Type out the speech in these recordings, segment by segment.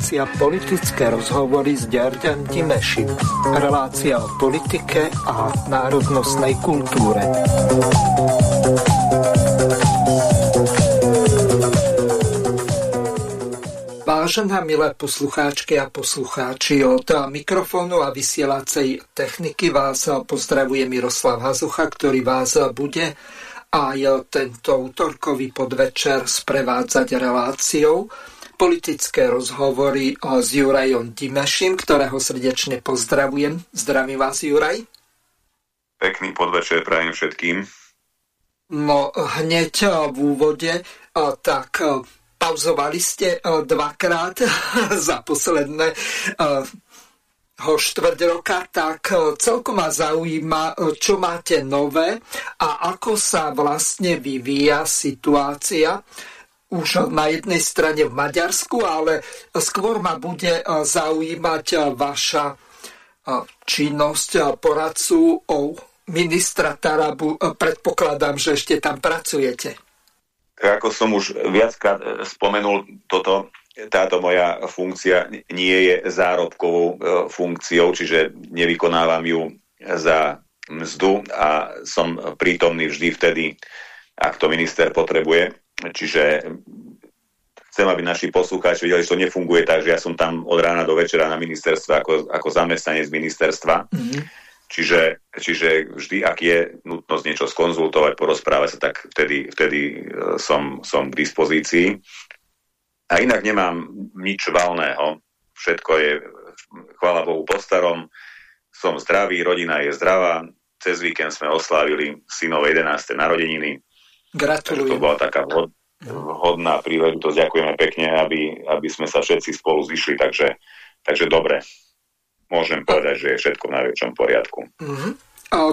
relácia politické rozhovory s Ďarďan Dimešim. Relácia o politike a národnostnej kultúre. Vážená milé poslucháčky a poslucháči, od mikrofónu a vysielacej techniky vás pozdravuje Miroslav Hazucha, ktorý vás bude aj tento útorkový podvečer sprevádzať reláciou politické rozhovory s Jurajom Dimešim, ktorého srdečne pozdravujem. Zdravím vás, Juraj. Pekný podvečer prajem všetkým. No hneď v úvode, tak pauzovali ste dvakrát za posledné ho štvrť roka, tak celkom ma zaujíma, čo máte nové a ako sa vlastne vyvíja situácia už na jednej strane v Maďarsku, ale skôr ma bude e, zaujímať vaša činnosť poradcu o ministra Tarabu. Predpokladám, že ešte tam pracujete. Ako som už viackrát spomenul, toto táto moja funkcia nie je zárobkovou e, funkciou, čiže nevykonávam ju za mzdu a som prítomný vždy vtedy, ak to minister potrebuje. Čiže chcem, aby naši poslucháči videli, že to nefunguje tak, že ja som tam od rána do večera na ministerstve ako, ako zamestnanec ministerstva. Mm-hmm. Čiže, čiže vždy, ak je nutnosť niečo skonzultovať, porozprávať sa, tak vtedy, vtedy e, som, som k dispozícii. A inak nemám nič valného. Všetko je, chvála Bohu, po starom. Som zdravý, rodina je zdravá. Cez víkend sme oslávili synové 11. narodeniny. Gratulujem. To bola taká vhod, vhodná príležitosť. Ďakujeme pekne, aby, aby sme sa všetci spolu zišli. Takže, takže dobre. Môžem povedať, že je všetko v najväčšom poriadku. Mm-hmm.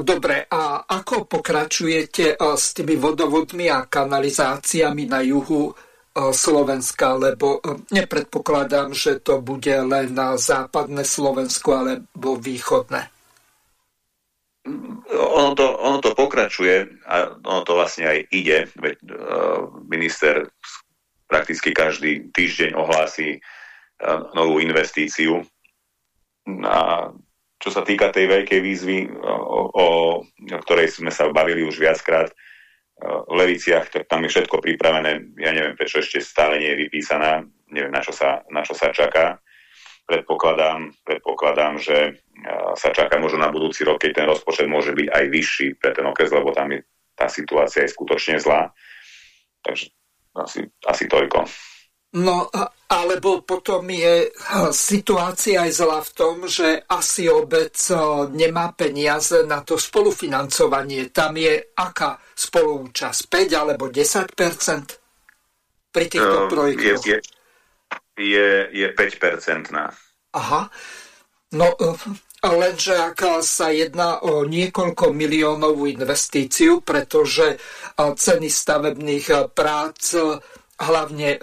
Dobre, a ako pokračujete s tými vodovodmi a kanalizáciami na juhu Slovenska, lebo nepredpokladám, že to bude len na západné Slovensko alebo východné. Ono to, ono to pokračuje a ono to vlastne aj ide. Veď, uh, minister prakticky každý týždeň ohlási uh, novú investíciu. A čo sa týka tej veľkej výzvy, o, o, o ktorej sme sa bavili už viackrát, v Leviciach, tak tam je všetko pripravené. Ja neviem, prečo ešte stále nie je vypísaná. Neviem, na čo sa, na čo sa čaká. Predpokladám, predpokladám, že sa čaká možno na budúci rok, keď ten rozpočet môže byť aj vyšší pre ten okres, lebo tam je, tá situácia je skutočne zlá. Takže asi, asi toľko. No, alebo potom je situácia aj zlá v tom, že asi obec nemá peniaze na to spolufinancovanie. Tam je aká spolúčasť? 5 alebo 10 pri týchto uh, projektoch? Je, je, je 5 na. Aha. No, e, lenže ak sa jedná o niekoľko miliónovú investíciu, pretože ceny stavebných prác, hlavne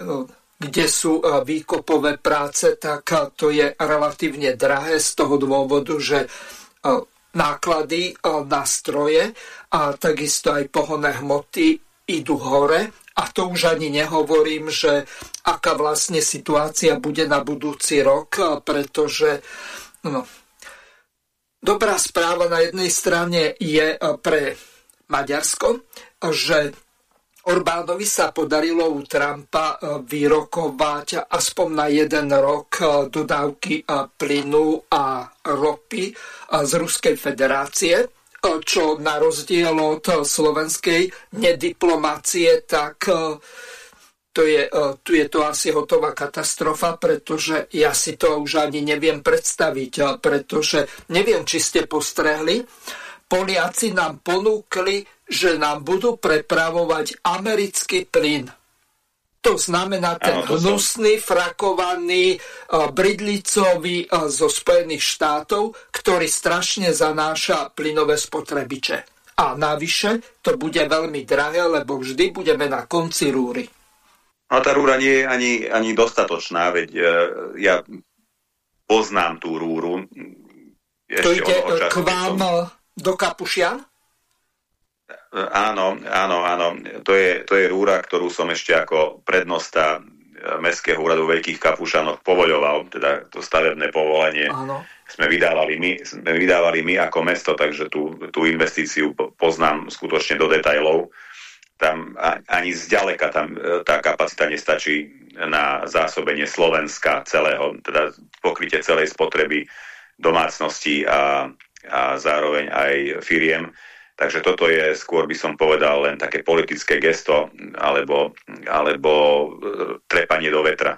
kde sú výkopové práce, tak to je relatívne drahé z toho dôvodu, že náklady na stroje a takisto aj pohonné hmoty idú hore. A to už ani nehovorím, že aká vlastne situácia bude na budúci rok, pretože no, dobrá správa na jednej strane je pre Maďarsko, že Orbánovi sa podarilo u Trumpa vyrokovať aspoň na jeden rok dodávky plynu a ropy z Ruskej federácie, čo na rozdiel od slovenskej nediplomácie, tak to je, tu je to asi hotová katastrofa, pretože ja si to už ani neviem predstaviť, pretože neviem, či ste postrehli, Poliaci nám ponúkli že nám budú prepravovať americký plyn. To znamená ten ano, hnusný, frakovaný, bridlicový zo Spojených štátov, ktorý strašne zanáša plynové spotrebiče. A navyše to bude veľmi drahé, lebo vždy budeme na konci rúry. A tá rúra nie je ani, ani dostatočná, veď e, ja poznám tú rúru. Ešte to ide k vám do Kapušian? Áno, áno, áno. To je, to je rúra, ktorú som ešte ako prednosta Mestského úradu Veľkých Kapušanov povoľoval, teda to stavebné povolenie Áno. sme vydávali my, sme vydávali my ako mesto, takže tú, tú investíciu poznám skutočne do detajlov. Tam ani zďaleka tam e, tá kapacita nestačí na zásobenie Slovenska celého, teda pokrytie celej spotreby domácností a, a zároveň aj firiem. Takže toto je skôr by som povedal len také politické gesto alebo, alebo e, trepanie do vetra.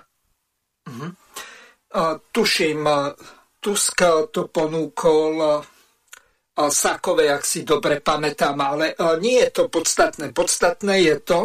Uh, tuším, uh, Tusk to ponúkol uh, Sakové, ak si dobre pamätám, ale uh, nie je to podstatné. Podstatné je to,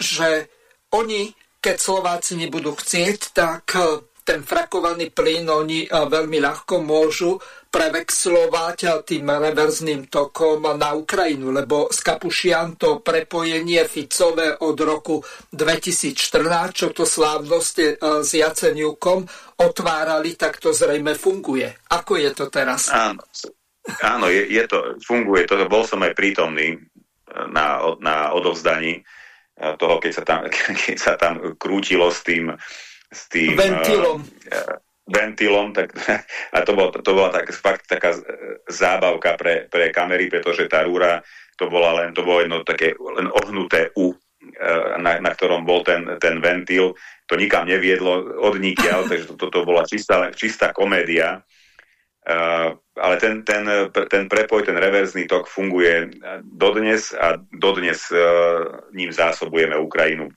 že oni, keď Slováci nebudú chcieť, tak uh, ten frakovaný plyn oni veľmi ľahko môžu prevexlovať tým reverzným tokom na Ukrajinu, lebo z Kapušian to prepojenie Ficové od roku 2014, čo to slávnosti e, s Jaceniukom otvárali, tak to zrejme funguje. Ako je to teraz? Áno, áno je, je to, funguje. To, bol som aj prítomný e, na, na odovzdaní e, toho, keď sa tam, keď sa tam krútilo s tým s tým ventilom. Uh, ventilom, tak, a to, bol, to bola tak, fakt taká zábavka pre, pre kamery, pretože tá rúra, to bola len, to bolo jedno také len ohnuté U, na, na ktorom bol ten, ten ventil, to nikam neviedlo od nikiaľ, takže toto to, to bola čistá, čistá komédia. Uh, ale ten, ten, ten prepoj, ten reverzný tok funguje dodnes a dodnes uh, ním zásobujeme Ukrajinu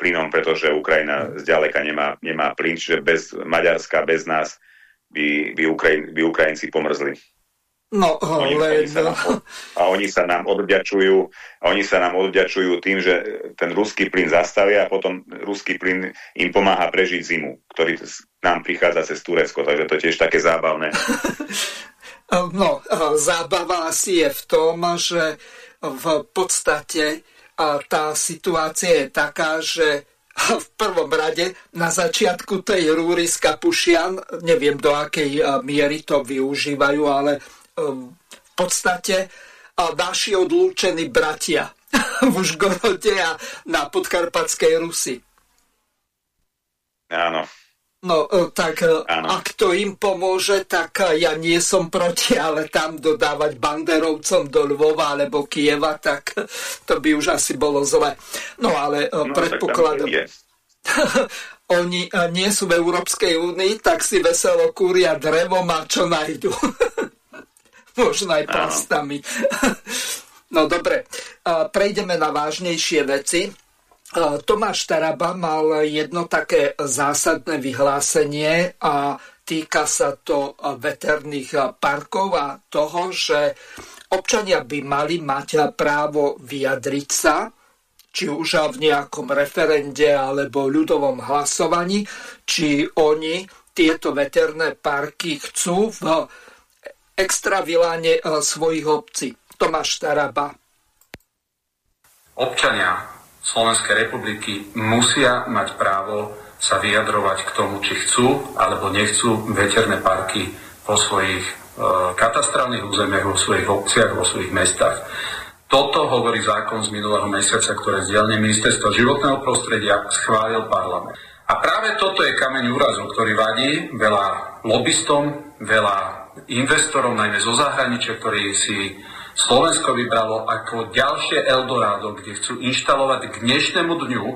plynom, pretože Ukrajina zďaleka nemá, nemá plyn, čiže bez Maďarska, bez nás by, by, Ukrajin, by Ukrajinci pomrzli. No, oni, len... oni sa nám, a oni sa nám odvďačujú a oni sa nám odvďačujú tým, že ten ruský plyn zastavia a potom ruský plyn im pomáha prežiť zimu, ktorý nám prichádza cez Turecko, takže to je tiež také zábavné. No, zábava asi je v tom, že v podstate a tá situácia je taká, že v prvom rade na začiatku tej rúry z Kapušian, neviem do akej miery to využívajú, ale um, v podstate naši odlúčení bratia v Užgorode a na podkarpatskej Rusi. Áno. No e, tak ano. E, ak to im pomôže, tak e, ja nie som proti, ale tam dodávať banderovcom do Lvova alebo Kieva, tak to by už asi bolo zle. No ale no, predpokladám... Oni nie sú v Európskej únii, tak si veselo kúria drevom a čo nájdu. Možno aj plastami. no dobre, prejdeme na vážnejšie veci. Tomáš Taraba mal jedno také zásadné vyhlásenie a týka sa to veterných parkov a toho, že občania by mali mať právo vyjadriť sa, či už v nejakom referende alebo ľudovom hlasovaní, či oni tieto veterné parky chcú v extraviláne svojich obcí. Tomáš Taraba. Občania Slovenskej republiky musia mať právo sa vyjadrovať k tomu, či chcú alebo nechcú veterné parky vo svojich e, katastrálnych územiach, vo svojich obciach, vo svojich mestách. Toto hovorí zákon z minulého mesiaca, ktoré zdielne Ministerstvo životného prostredia schválil parlament. A práve toto je kameň úrazu, ktorý vadí veľa lobbystom, veľa investorov, najmä zo zahraničia, ktorí si Slovensko vybralo ako ďalšie Eldorado, kde chcú inštalovať k dnešnému dňu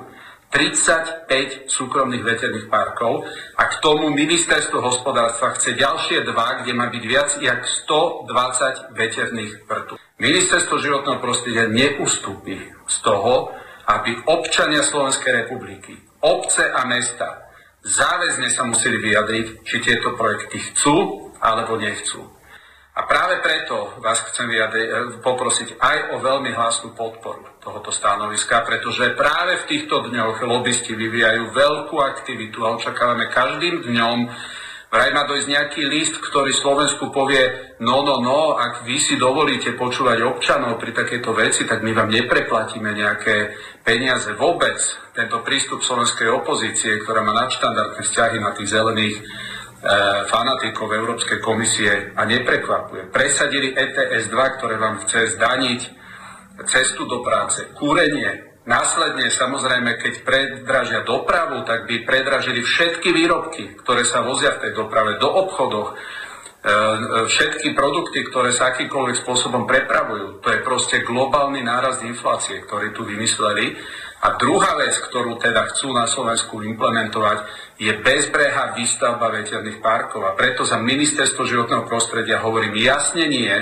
35 súkromných veterných parkov a k tomu ministerstvo hospodárstva chce ďalšie dva, kde má byť viac jak 120 veterných vrtu. Ministerstvo životného prostredia neustúpi z toho, aby občania Slovenskej republiky, obce a mesta záväzne sa museli vyjadriť, či tieto projekty chcú alebo nechcú. A práve preto vás chcem eh, poprosiť aj o veľmi hlasnú podporu tohoto stanoviska, pretože práve v týchto dňoch lobbysti vyvíjajú veľkú aktivitu a očakávame každým dňom vraj má dojsť nejaký list, ktorý Slovensku povie, no, no, no, ak vy si dovolíte počúvať občanov pri takejto veci, tak my vám nepreplatíme nejaké peniaze vôbec. Tento prístup slovenskej opozície, ktorá má nadštandardné vzťahy na tých zelených fanatikov Európskej komisie a neprekvapuje. Presadili ETS 2, ktoré vám chce zdaniť cestu do práce, kúrenie, Následne, samozrejme, keď predražia dopravu, tak by predražili všetky výrobky, ktoré sa vozia v tej doprave do obchodoch, e, e, všetky produkty, ktoré sa akýmkoľvek spôsobom prepravujú. To je proste globálny nárast inflácie, ktorý tu vymysleli. A druhá vec, ktorú teda chcú na Slovensku implementovať, je bezbrehá výstavba veterných parkov. A preto za ministerstvo životného prostredia hovorím jasne nie,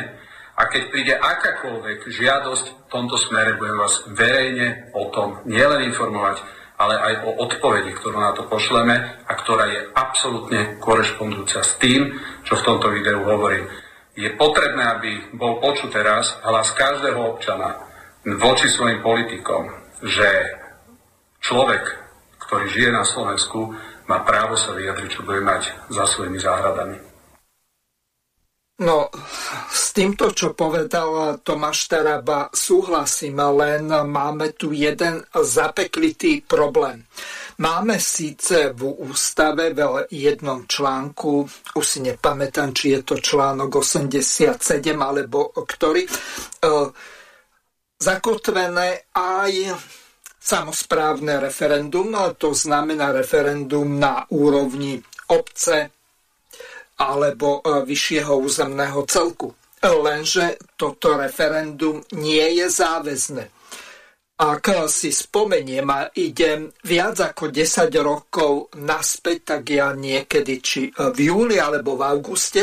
a keď príde akákoľvek žiadosť v tomto smere, budem vás verejne o tom nielen informovať, ale aj o odpovedi, ktorú na to pošleme a ktorá je absolútne korešpondujúca s tým, čo v tomto videu hovorím. Je potrebné, aby bol počuť teraz hlas každého občana voči svojim politikom, že človek, ktorý žije na Slovensku, má právo sa vyjadriť, čo bude mať za svojimi záhradami. No, s týmto, čo povedal Tomáš Taraba, súhlasím, len máme tu jeden zapeklitý problém. Máme síce v ústave v jednom článku, už si nepamätám, či je to článok 87 alebo ktorý, e, zakotvené aj samozprávne referendum, to znamená referendum na úrovni obce, alebo e, vyššieho územného celku. Lenže toto referendum nie je záväzné. Ak si spomeniem a idem viac ako 10 rokov naspäť, tak ja niekedy, či v júli alebo v auguste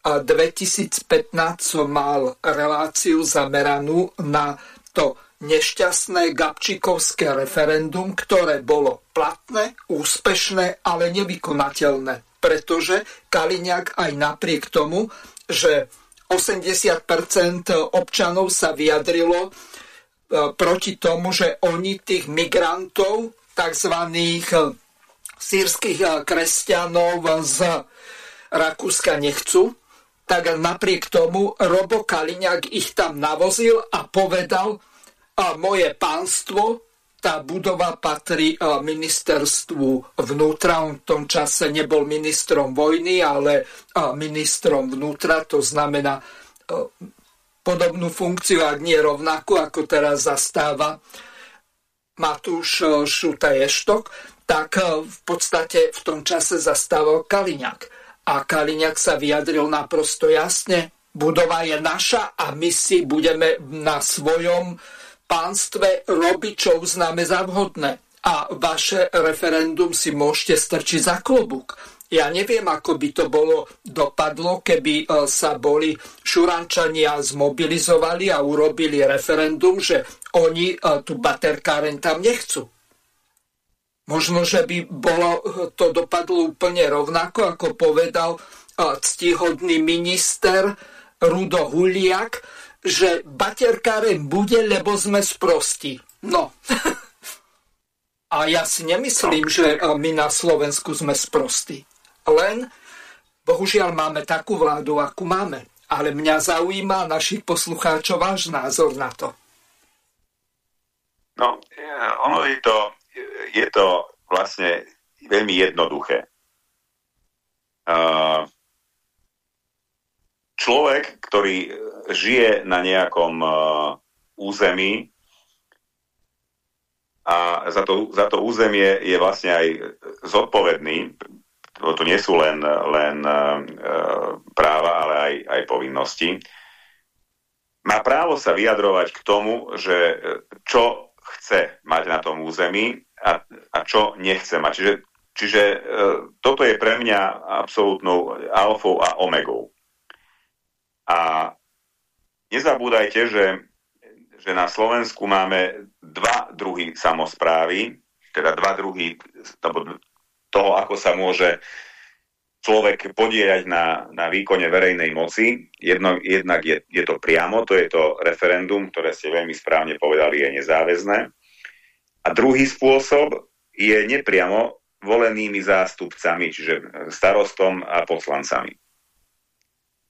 2015 som mal reláciu zameranú na to nešťastné Gabčikovské referendum, ktoré bolo platné, úspešné, ale nevykonateľné pretože Kaliňák aj napriek tomu, že 80% občanov sa vyjadrilo e, proti tomu, že oni tých migrantov, tzv. E, sírskych e, kresťanov z Rakúska nechcú, tak napriek tomu Robo Kaliňák ich tam navozil a povedal, a moje pánstvo tá budova patrí e, ministerstvu vnútra. On v tom čase nebol ministrom vojny, ale e, ministrom vnútra. To znamená e, podobnú funkciu, ak nie rovnakú, ako teraz zastáva Matúš Šuta Ještok, tak v podstate v tom čase zastával Kaliňák. A Kaliňák sa vyjadril naprosto jasne, budova je naša a my si budeme na svojom pánstve robiť, čo uznáme za vhodné. A vaše referendum si môžete strčiť za klobúk. Ja neviem, ako by to bolo dopadlo, keby e, sa boli šurančania zmobilizovali a urobili referendum, že oni e, tu baterkáren tam nechcú. Možno, že by bolo e, to dopadlo úplne rovnako, ako povedal ctihodný minister Rudo Huliak, že baterkáren bude, lebo sme sprostí. No. A ja si nemyslím, že my na Slovensku sme sprostí. Len, bohužiaľ, máme takú vládu, akú máme. Ale mňa zaujíma našich poslucháčov váš názor na to. No, ono je to, je to vlastne veľmi jednoduché. Človek, ktorý žije na nejakom uh, území a za to, za to územie je vlastne aj zodpovedný, to nie sú len, len uh, práva, ale aj, aj povinnosti, má právo sa vyjadrovať k tomu, že čo chce mať na tom území a, a čo nechce mať. Čiže, čiže uh, toto je pre mňa absolútnou alfou a omegou. A nezabúdajte, že, že na Slovensku máme dva druhy samozprávy, teda dva druhy toho, ako sa môže človek podieľať na, na výkone verejnej moci. Jedno, jednak je, je to priamo, to je to referendum, ktoré ste veľmi správne povedali, je nezáväzné. A druhý spôsob je nepriamo volenými zástupcami, čiže starostom a poslancami.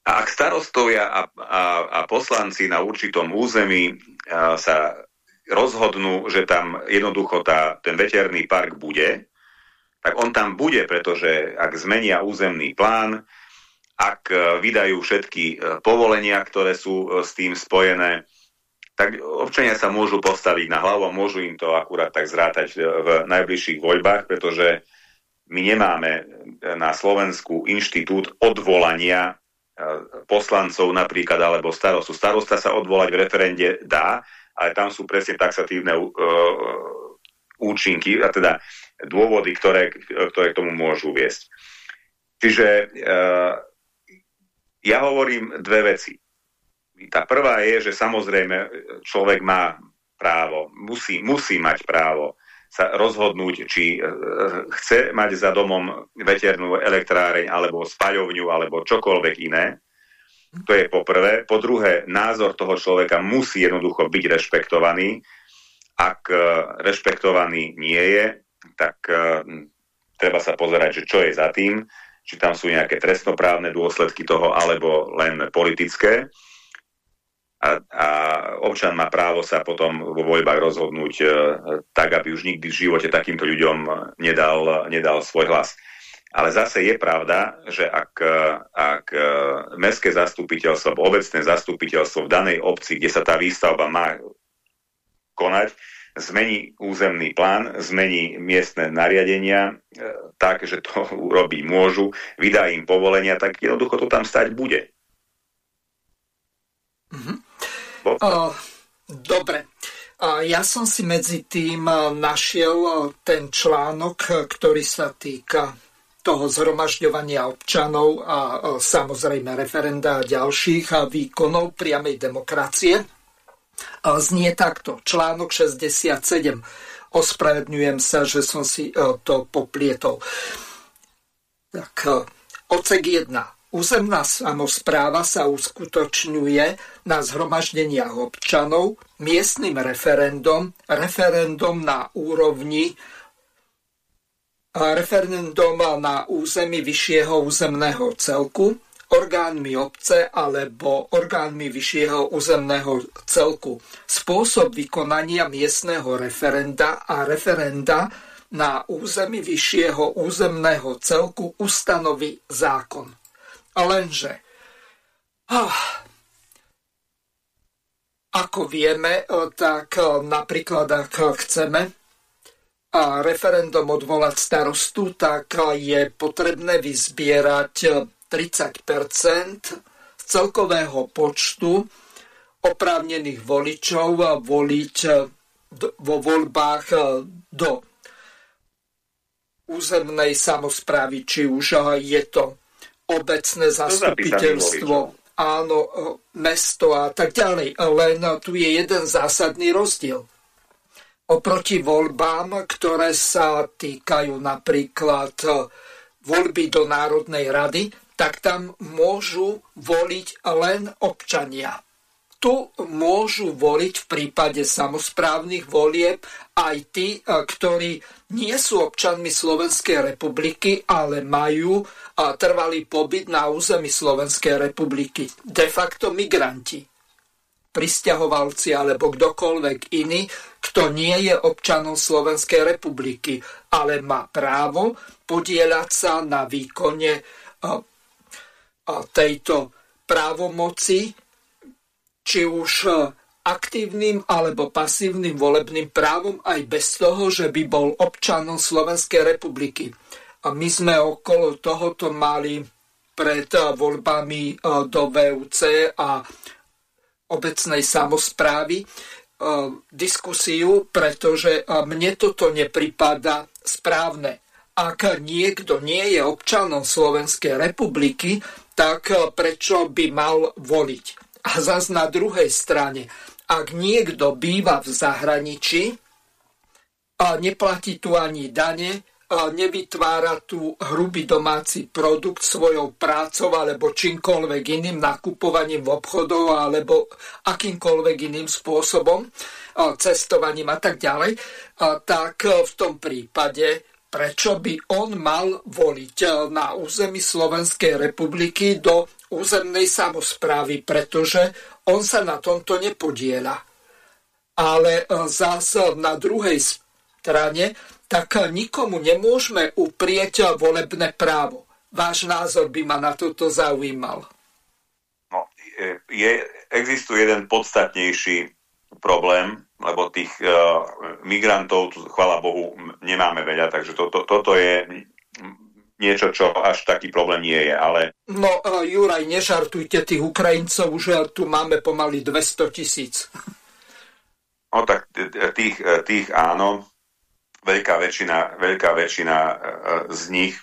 A ak starostovia a, a, a poslanci na určitom území a, sa rozhodnú, že tam jednoducho tá, ten veterný park bude, tak on tam bude, pretože ak zmenia územný plán, ak e, vydajú všetky e, povolenia, ktoré sú e, s tým spojené, tak občania sa môžu postaviť na hlavu a môžu im to akurát tak zrátať v najbližších voľbách, pretože my nemáme na Slovensku inštitút odvolania poslancov napríklad, alebo starostu. Starosta sa odvolať v referende dá, ale tam sú presne taxatívne uh, účinky, a teda dôvody, ktoré, ktoré k tomu môžu viesť. Čiže uh, ja hovorím dve veci. Tá prvá je, že samozrejme človek má právo, musí, musí mať právo sa rozhodnúť, či chce mať za domom veternú elektráreň alebo spaľovňu alebo čokoľvek iné. To je po prvé. Po druhé, názor toho človeka musí jednoducho byť rešpektovaný. Ak rešpektovaný nie je, tak treba sa pozerať, že čo je za tým, či tam sú nejaké trestnoprávne dôsledky toho, alebo len politické a, a občan má právo sa potom vo voľbách rozhodnúť e, tak, aby už nikdy v živote takýmto ľuďom nedal, nedal svoj hlas. Ale zase je pravda, že ak, ak e, mestské zastupiteľstvo, obecné zastupiteľstvo v danej obci, kde sa tá výstavba má konať, zmení územný plán, zmení miestne nariadenia e, tak, že to urobiť môžu, vydá im povolenia, tak jednoducho to tam stať bude. Mm-hmm. Dobre. Ja som si medzi tým našiel ten článok, ktorý sa týka toho zhromažďovania občanov a samozrejme referenda a ďalších výkonov priamej demokracie. Znie takto. Článok 67. Ospravedňujem sa, že som si to poplietol. Tak, ocek 1 Územná samozpráva sa uskutočňuje na zhromaždeniach občanov, miestnym referendum, referendum na úrovni referendum na území vyššieho územného celku, orgánmi obce alebo orgánmi vyššieho územného celku. Spôsob vykonania miestneho referenda a referenda na území vyššieho územného celku ustanoví zákon. Lenže, ah, ako vieme, eh, tak eh, napríklad ak chceme a referendum odvolať starostu, tak eh, je potrebné vyzbierať 30 z celkového počtu oprávnených voličov a voliť vo voľbách do územnej samozprávy, či už je to obecné zastupiteľstvo, áno, e, mesto a tak ďalej. Len tu je jeden zásadný rozdiel. Oproti voľbám, ktoré sa týkajú napríklad e, voľby do Národnej rady, tak tam môžu voliť len občania tu môžu voliť v prípade samozprávnych volieb aj tí, e, ktorí nie sú občanmi Slovenskej republiky, ale majú e, trvalý pobyt na území Slovenskej republiky. De facto migranti, pristahovalci alebo kdokoľvek iný, kto nie je občanom Slovenskej republiky, ale má právo podielať sa na výkone e, tejto právomoci či už e, aktívnym alebo pasívnym volebným právom aj bez toho, že by bol občanom Slovenskej republiky. A my sme okolo tohoto mali pred e, voľbami e, do VUC a obecnej samozprávy diskusiu, pretože mne toto nepripada správne. Ak niekto nie je občanom Slovenskej republiky, tak prečo by mal voliť? A zas na druhej strane, ak niekto býva v zahraničí a neplatí tu ani dane, a nevytvára tu hrubý domáci produkt svojou prácou alebo čímkoľvek iným nakupovaním v obchodov alebo akýmkoľvek iným spôsobom, cestovaním a tak ďalej, tak v tom prípade prečo by on mal voliť na území Slovenskej republiky do územnej samozprávy, pretože on sa na tomto nepodiela. Ale e, zase na druhej strane, tak nikomu nemôžeme uprieť volebné právo. Váš názor by ma na toto zaujímal. No, je, existuje jeden podstatnejší problém, lebo tých uh, migrantov, chvala Bohu, nemáme veľa, takže to, to, toto je niečo, čo až taký problém nie je, ale... No, uh, Juraj, nežartujte tých Ukrajincov, už tu máme pomaly 200 tisíc. No tak tých, tých áno, veľká väčšina, veľká väčšina z nich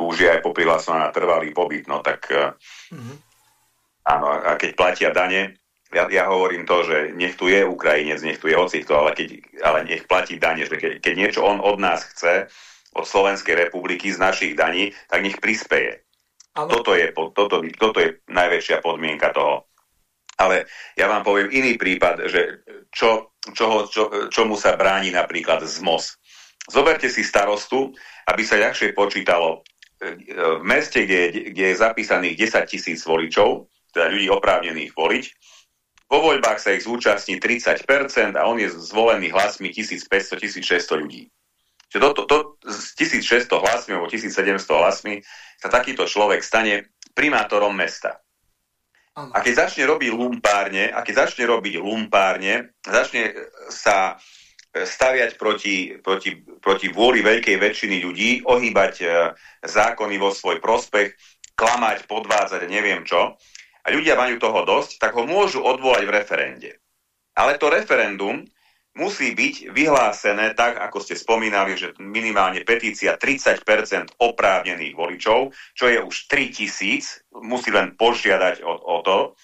je aj poprihlásená na trvalý pobyt, no tak mm-hmm. áno, a keď platia dane, ja, ja hovorím to, že nech tu je Ukrajinec, nech tu je hocikto, ale, keď, ale nech platí dane, že keď, keď niečo on od nás chce, od Slovenskej republiky z našich daní, tak nech prispeje. Toto je, toto, toto je najväčšia podmienka toho. Ale ja vám poviem iný prípad, že čo, čo, čo, čomu sa bráni napríklad z MOS. Zoberte si starostu, aby sa ľahšie počítalo e, v meste, kde, kde je zapísaných 10 tisíc voličov, teda ľudí oprávnených voliť, vo voľbách sa ich zúčastní 30% a on je zvolený hlasmi 1500-1600 ľudí. Čiže to, to, to, s 1600 hlasmi alebo 1700 hlasmi sa takýto človek stane primátorom mesta. A keď začne robiť lumpárne, a keď začne robiť lumpárne, začne sa staviať proti, proti, proti vôli veľkej väčšiny ľudí, ohýbať e, zákony vo svoj prospech, klamať, podvádzať, neviem čo, a ľudia majú toho dosť, tak ho môžu odvolať v referende. Ale to referendum musí byť vyhlásené tak, ako ste spomínali, že minimálne petícia 30% oprávnených voličov, čo je už 3000, musí len požiadať o, o to.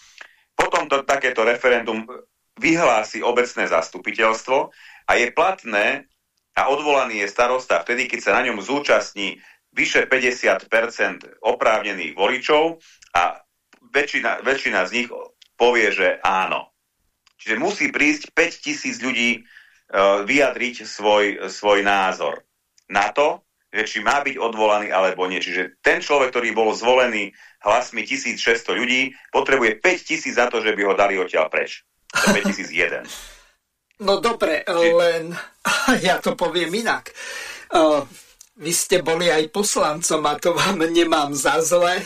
Potom to, takéto referendum vyhlási obecné zastupiteľstvo a je platné a odvolaný je starosta vtedy, keď sa na ňom zúčastní vyše 50% oprávnených voličov a väčšina, väčšina z nich povie, že áno. Čiže musí prísť 5 tisíc ľudí uh, vyjadriť svoj, svoj názor na to, že či má byť odvolaný alebo nie. Čiže ten človek, ktorý bol zvolený hlasmi 1600 ľudí, potrebuje 5 tisíc za to, že by ho dali odtiaľ preč. 5001. No dobre, Či... len ja to poviem inak. Uh, vy ste boli aj poslancom a to vám nemám za zle.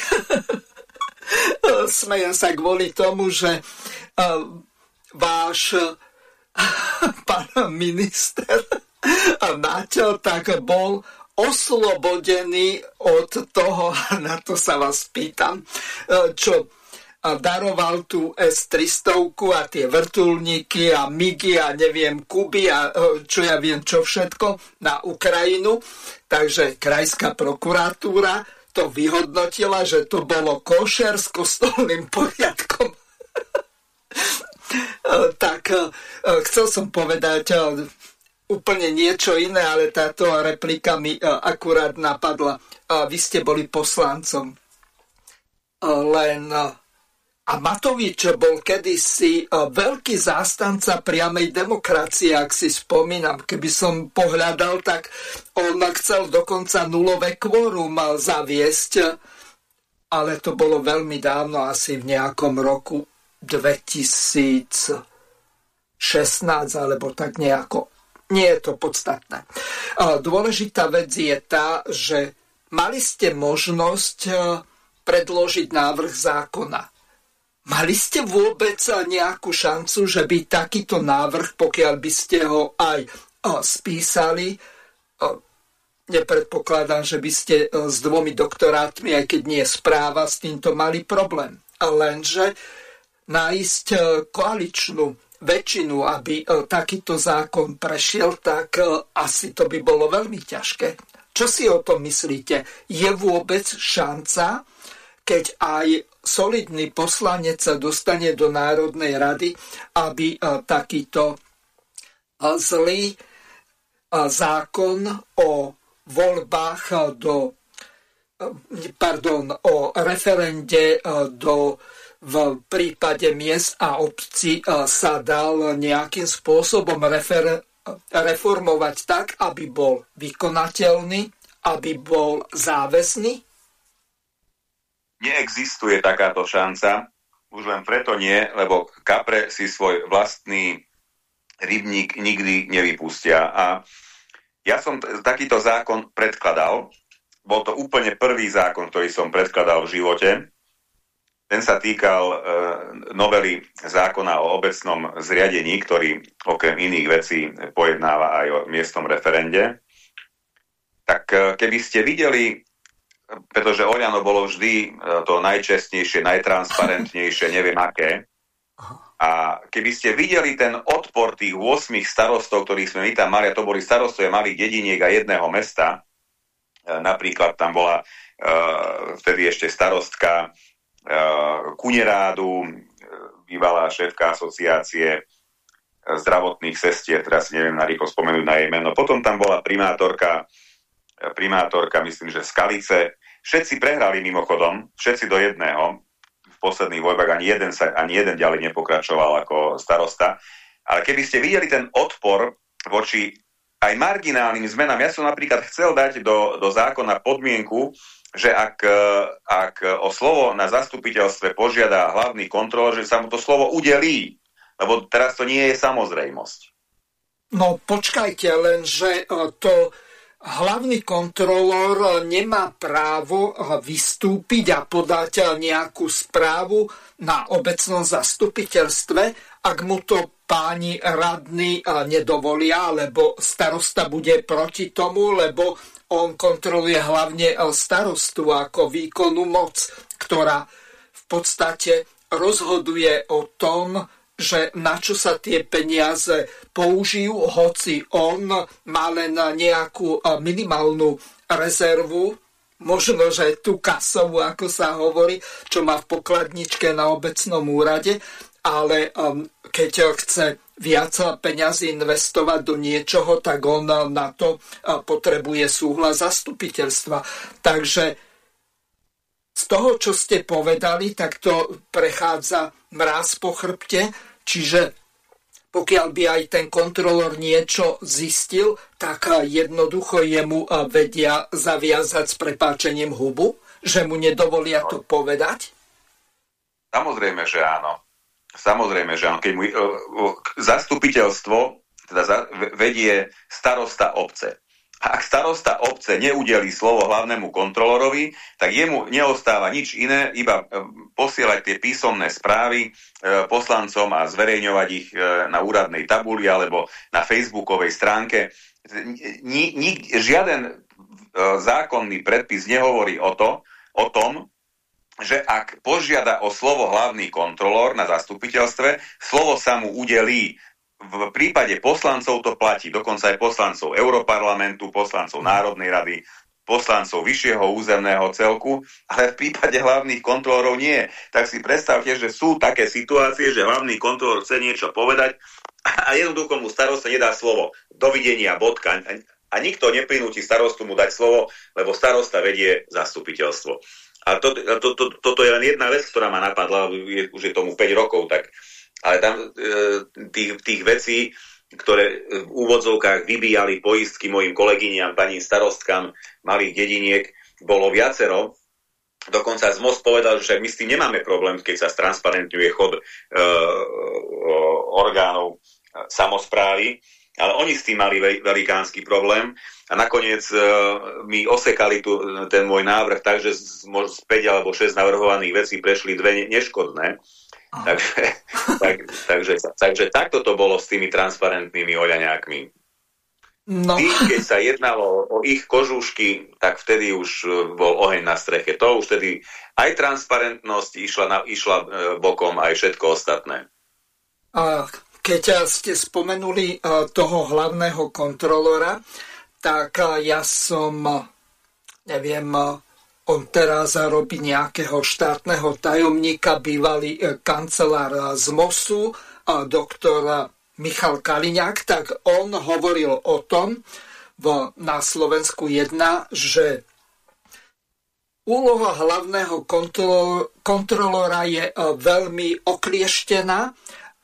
Smejem sa kvôli tomu, že uh, váš uh, pán minister Naťo tak bol oslobodený od toho, na to sa vás pýtam, uh, čo daroval tú S-300 a tie vrtulníky a MIGy a neviem Kuby a čo ja viem čo všetko na Ukrajinu. Takže krajská prokuratúra to vyhodnotila, že to bolo košer s kostolným poriadkom. tak e, chcel som povedať úplne niečo iné, ale táto replika mi akurát napadla. Vy ste boli poslancom. Len a Matovič bol kedysi veľký zástanca priamej demokracie, ak si spomínam. Keby som pohľadal, tak on chcel dokonca nulové kvórum zaviesť, ale to bolo veľmi dávno, asi v nejakom roku 2016 alebo tak nejako. Nie je to podstatné. Dôležitá vec je tá, že mali ste možnosť e, predložiť návrh zákona Mali ste vôbec nejakú šancu, že by takýto návrh, pokiaľ by ste ho aj spísali, nepredpokladám, že by ste s dvomi doktorátmi, aj keď nie správa, s týmto mali problém. Lenže nájsť koaličnú väčšinu, aby takýto zákon prešiel, tak asi to by bolo veľmi ťažké. Čo si o tom myslíte? Je vôbec šanca, keď aj solidný poslanec sa dostane do Národnej rady, aby e, takýto e, zlý e, zákon o voľbách do pardon, o referende do v prípade miest a obcí sa dal nejakým spôsobom refer, reformovať tak, aby bol vykonateľný, aby bol záväzný? Neexistuje takáto šanca, už len preto nie, lebo kapre si svoj vlastný rybník nikdy nevypustia. A ja som takýto zákon predkladal, bol to úplne prvý zákon, ktorý som predkladal v živote ten sa týkal e, novely zákona o obecnom zriadení, ktorý okrem iných vecí pojednáva aj o miestnom referende. Tak e, keby ste videli, pretože Oľano bolo vždy e, to najčestnejšie, najtransparentnejšie, neviem aké, a keby ste videli ten odpor tých 8 starostov, ktorých sme my tam mali, a to boli starostovia malých dediniek a jedného mesta, napríklad tam bola vtedy ešte starostka Kunerádu, bývalá šéfka asociácie zdravotných sestier, teraz neviem na rýchlo spomenúť na jej meno. Potom tam bola primátorka, primátorka, myslím, že Skalice. Všetci prehrali mimochodom, všetci do jedného, posledných voľbách ani jeden, sa, ani jeden ďalej nepokračoval ako starosta. Ale keby ste videli ten odpor voči aj marginálnym zmenám, ja som napríklad chcel dať do, do zákona podmienku, že ak, ak o slovo na zastupiteľstve požiada hlavný kontrolor, že sa mu to slovo udelí. Lebo teraz to nie je samozrejmosť. No počkajte, len že e, to hlavný kontrolór nemá právo vystúpiť a podať nejakú správu na obecnom zastupiteľstve, ak mu to páni radní nedovolia, lebo starosta bude proti tomu, lebo on kontroluje hlavne starostu ako výkonnú moc, ktorá v podstate rozhoduje o tom, že na čo sa tie peniaze použijú, hoci on má len nejakú minimálnu rezervu, možno, že tú kasovú, ako sa hovorí, čo má v pokladničke na obecnom úrade, ale um, keď chce viac peňazí investovať do niečoho, tak on na to potrebuje súhlas zastupiteľstva. Takže z toho, čo ste povedali, tak to prechádza mráz po chrbte Čiže pokiaľ by aj ten kontrolor niečo zistil, tak jednoducho jemu vedia zaviazať s prepáčením hubu, že mu nedovolia to povedať? Samozrejme, že áno. Samozrejme, že. Keď mu, zastupiteľstvo teda vedie starosta obce ak starosta obce neudeli slovo hlavnému kontrolorovi, tak jemu neostáva nič iné, iba e, posielať tie písomné správy e, poslancom a zverejňovať ich e, na úradnej tabuli alebo na facebookovej stránke. Ni, ni, žiaden zákonný predpis nehovorí o, to, o tom, že ak požiada o slovo hlavný kontrolór na zastupiteľstve, slovo sa mu udelí v prípade poslancov to platí, dokonca aj poslancov Europarlamentu, poslancov Národnej rady, poslancov vyššieho územného celku, ale v prípade hlavných kontrolorov nie. Tak si predstavte, že sú také situácie, že hlavný kontrolor chce niečo povedať a jednoducho mu starosta nedá slovo. Dovidenia, bodka. A nikto neprinúti starostu mu dať slovo, lebo starosta vedie zastupiteľstvo. A to, to, to, toto je len jedna vec, ktorá ma napadla, je, už je tomu 5 rokov, tak ale tam e, tých, tých vecí, ktoré v úvodzovkách vybíjali poistky mojim kolegyniam, pani starostkám malých dediniek, bolo viacero. Dokonca z Most povedal, že my s tým nemáme problém, keď sa stransparentňuje chod e, orgánov e, samozprávy, ale oni s tým mali velikánsky problém a nakoniec e, mi osekali tu, ten môj návrh tak, že z, z 5 alebo 6 navrhovaných vecí prešli dve neškodné. Takže, tak, takže, takže takto to bolo s tými transparentnými oľaňákmi. No. Tým, keď sa jednalo o ich kožúšky, tak vtedy už e, bol oheň na streche. To už vtedy aj transparentnosť išla, na, išla e, bokom, aj všetko ostatné. A keď ste spomenuli e, toho hlavného kontrolora, tak ja som, neviem, on teraz robí nejakého štátneho tajomníka, bývalý kancelár z MOSu, doktor Michal Kaliňák, tak on hovoril o tom v, na Slovensku 1, že úloha hlavného kontrol, kontrolora je veľmi oklieštená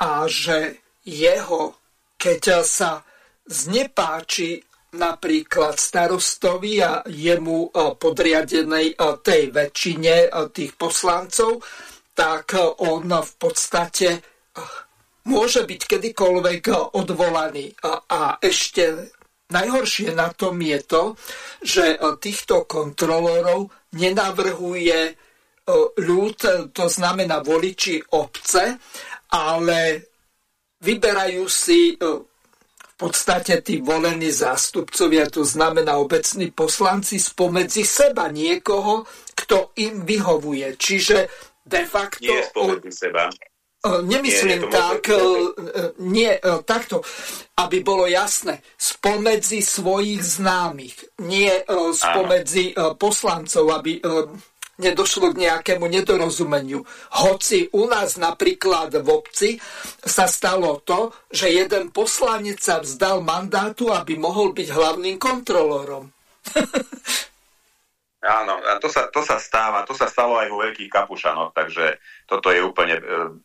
a že jeho, keď sa znepáči napríklad starostovi a jemu e, podriadenej e, tej väčšine e, tých poslancov, tak on v podstate môže byť kedykoľvek odvolaný. A ešte najhoršie na tom je to, že týchto kontrolorov nenavrhuje ľud, to znamená voliči obce, ale vyberajú si podstate tí volení zástupcovia, to znamená obecní poslanci spomedzi seba niekoho, kto im vyhovuje. Čiže de facto... Nie spomedzi seba. Nemyslím nie, tak, nie, takto, aby bolo jasné, spomedzi svojich známych, nie spomedzi Áno. poslancov, aby nedošlo k nejakému nedorozumeniu. Hoci u nás napríklad v obci sa stalo to, že jeden poslanec sa vzdal mandátu, aby mohol byť hlavným kontrolórom. Áno, a to sa, to sa stáva, to sa stalo aj vo veľkých kapušanoch, takže toto je úplne e,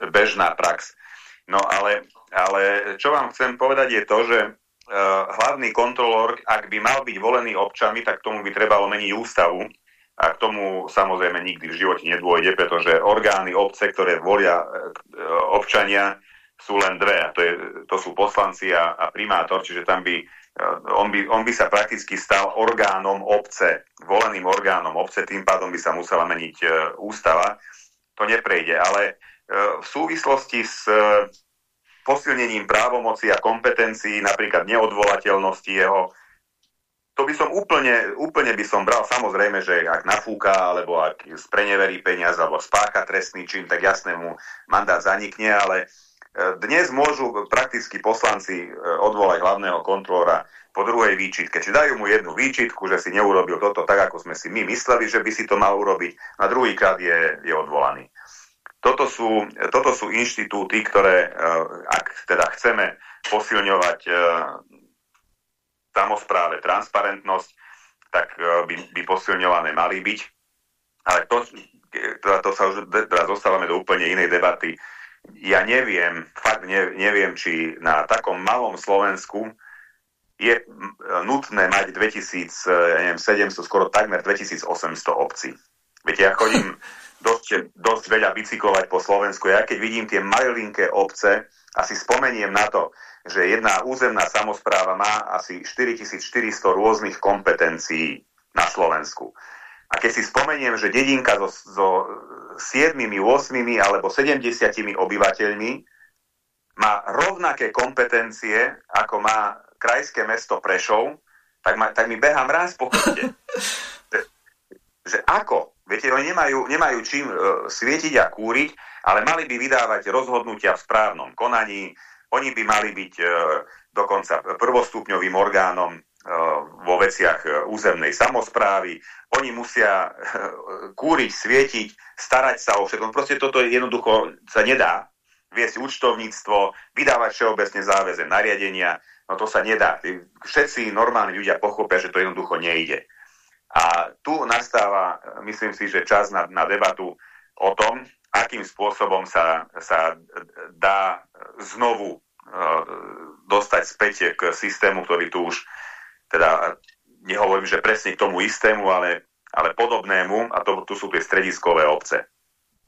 bežná prax. No ale, ale čo vám chcem povedať je to, že uh, hlavný kontrolór, ak by mal byť volený občami, tak tomu by trebalo meniť ústavu, a k tomu samozrejme nikdy v živote nedôjde, pretože orgány obce, ktoré volia e, občania, sú len dve. To, to sú poslanci a, a primátor, čiže tam by e, on, by on by sa prakticky stal orgánom obce, voleným orgánom obce, tým pádom by sa musela meniť e, ústava. To neprejde, ale v súvislosti s posilnením právomoci a kompetencií, napríklad neodvolateľnosti jeho, to by som úplne, úplne by som bral, samozrejme, že ak nafúka, alebo ak spreneverí peniaz, alebo spácha trestný čin, tak jasné mu mandát zanikne, ale e, dnes môžu prakticky poslanci e, odvolať hlavného kontrolóra po druhej výčitke. Či dajú mu jednu výčitku, že si neurobil toto tak, ako sme si my mysleli, že by si to mal urobiť, a druhýkrát je, je odvolaný. Toto sú, toto sú inštitúty, ktoré, e, ak teda chceme posilňovať samozpráve transparentnosť, tak e, by, by posilňované mali byť. Ale to, teda to sa už teraz dostávame do úplne inej debaty. Ja neviem, fakt ne, neviem, či na takom malom Slovensku je nutné mať 2700, skoro takmer 2800 obcí. Viete, ja chodím dosť, dosť veľa bicyklovať po Slovensku. Ja keď vidím tie malinké obce, asi spomeniem na to, že jedna územná samozpráva má asi 4400 rôznych kompetencií na Slovensku. A keď si spomeniem, že dedinka so, so 7, 8 alebo 70 obyvateľmi má rovnaké kompetencie, ako má krajské mesto Prešov, tak, ma, tak mi behám raz po chrbte. že ako? Viete, oni nemajú, nemajú čím uh, svietiť a kúriť, ale mali by vydávať rozhodnutia v správnom konaní, oni by mali byť e, dokonca prvostupňovým orgánom e, vo veciach e, územnej samozprávy. Oni musia kúriť, svietiť, starať sa o všetko. Proste toto jednoducho sa nedá. Viesť účtovníctvo, vydávať všeobecne záväze nariadenia, no to sa nedá. Všetci normálni ľudia pochopia, že to jednoducho nejde. A tu nastáva, myslím si, že čas na, na debatu o tom, akým spôsobom sa, sa dá znovu uh, dostať späť k systému, ktorý tu už, teda nehovorím, že presne k tomu istému, ale, ale podobnému, a to tu sú tie strediskové obce.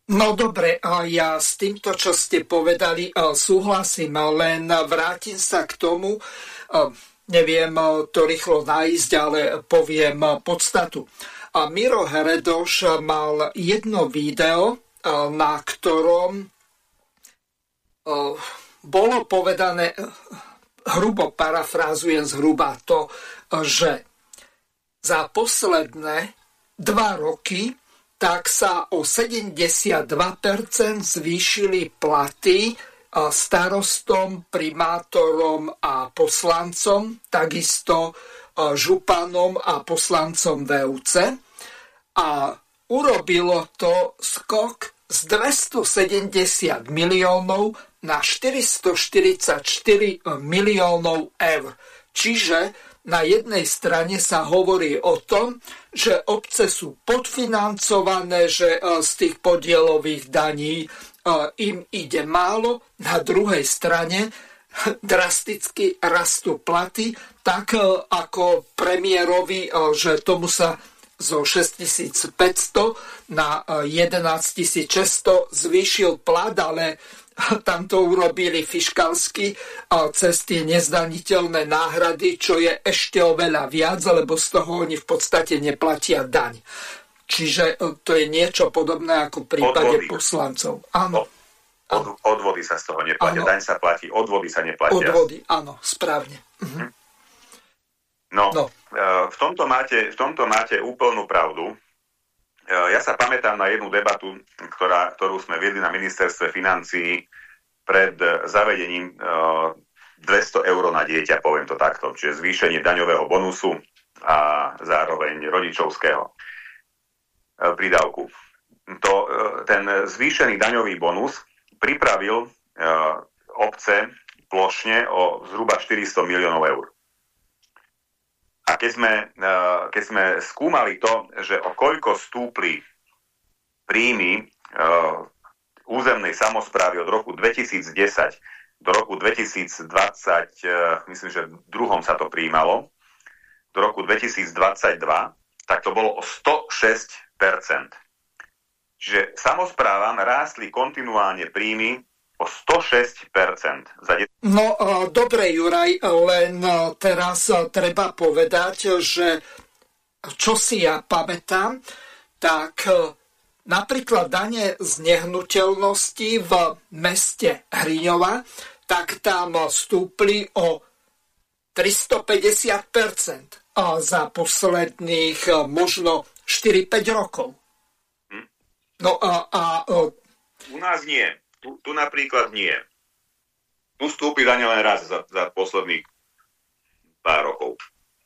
No dobre, ja s týmto, čo ste povedali, súhlasím, len vrátim sa k tomu, neviem to rýchlo nájsť, ale poviem podstatu. Miro Heredoš mal jedno video, na ktorom bolo povedané, hrubo parafrázujem zhruba to, že za posledné dva roky tak sa o 72% zvýšili platy starostom, primátorom a poslancom, takisto županom a poslancom VUC. A urobilo to skok z 270 miliónov na 444 miliónov eur. Čiže na jednej strane sa hovorí o tom, že obce sú podfinancované, že e, z tých podielových daní e, im ide málo, na druhej strane drasticky rastú platy, tak e, ako premiérovi, že tomu sa zo 6500 na 11600 eh, zvýšil plat, ale tam to urobili fiškalsky cez tie nezdaniteľné náhrady, čo je ešte oveľa viac, lebo z toho oni v podstate neplatia daň. Čiže to je niečo podobné ako v prípade odvody. poslancov. Áno. Od, odvody sa z toho neplatia. Daň sa platí, odvody sa neplatia. Odvody, áno, správne. Mhm. No, no. V, tomto máte, v tomto máte úplnú pravdu. Ja sa pamätám na jednu debatu, ktorá, ktorú sme viedli na ministerstve financií pred zavedením 200 eur na dieťa, poviem to takto, čiže zvýšenie daňového bonusu a zároveň rodičovského prídavku. To, ten zvýšený daňový bonus pripravil obce plošne o zhruba 400 miliónov eur. A keď sme, keď sme skúmali to, že o koľko stúpli príjmy územnej samozprávy od roku 2010 do roku 2020, eh, myslím, že v druhom sa to príjmalo, do roku 2022, tak to bolo o 106%. Čiže samozprávam rástli kontinuálne príjmy o 106%. Za no uh, dobre, Juraj, len uh, teraz uh, treba povedať, že čo si ja pamätám, tak napríklad dane z nehnuteľnosti v meste Hriňova tak tam stúpli o 350% a za posledných e, možno 4-5 rokov. Hm? No a, a, a... U nás nie. Tu, tu napríklad nie. Tu stúpi dane len raz za, za posledných pár rokov.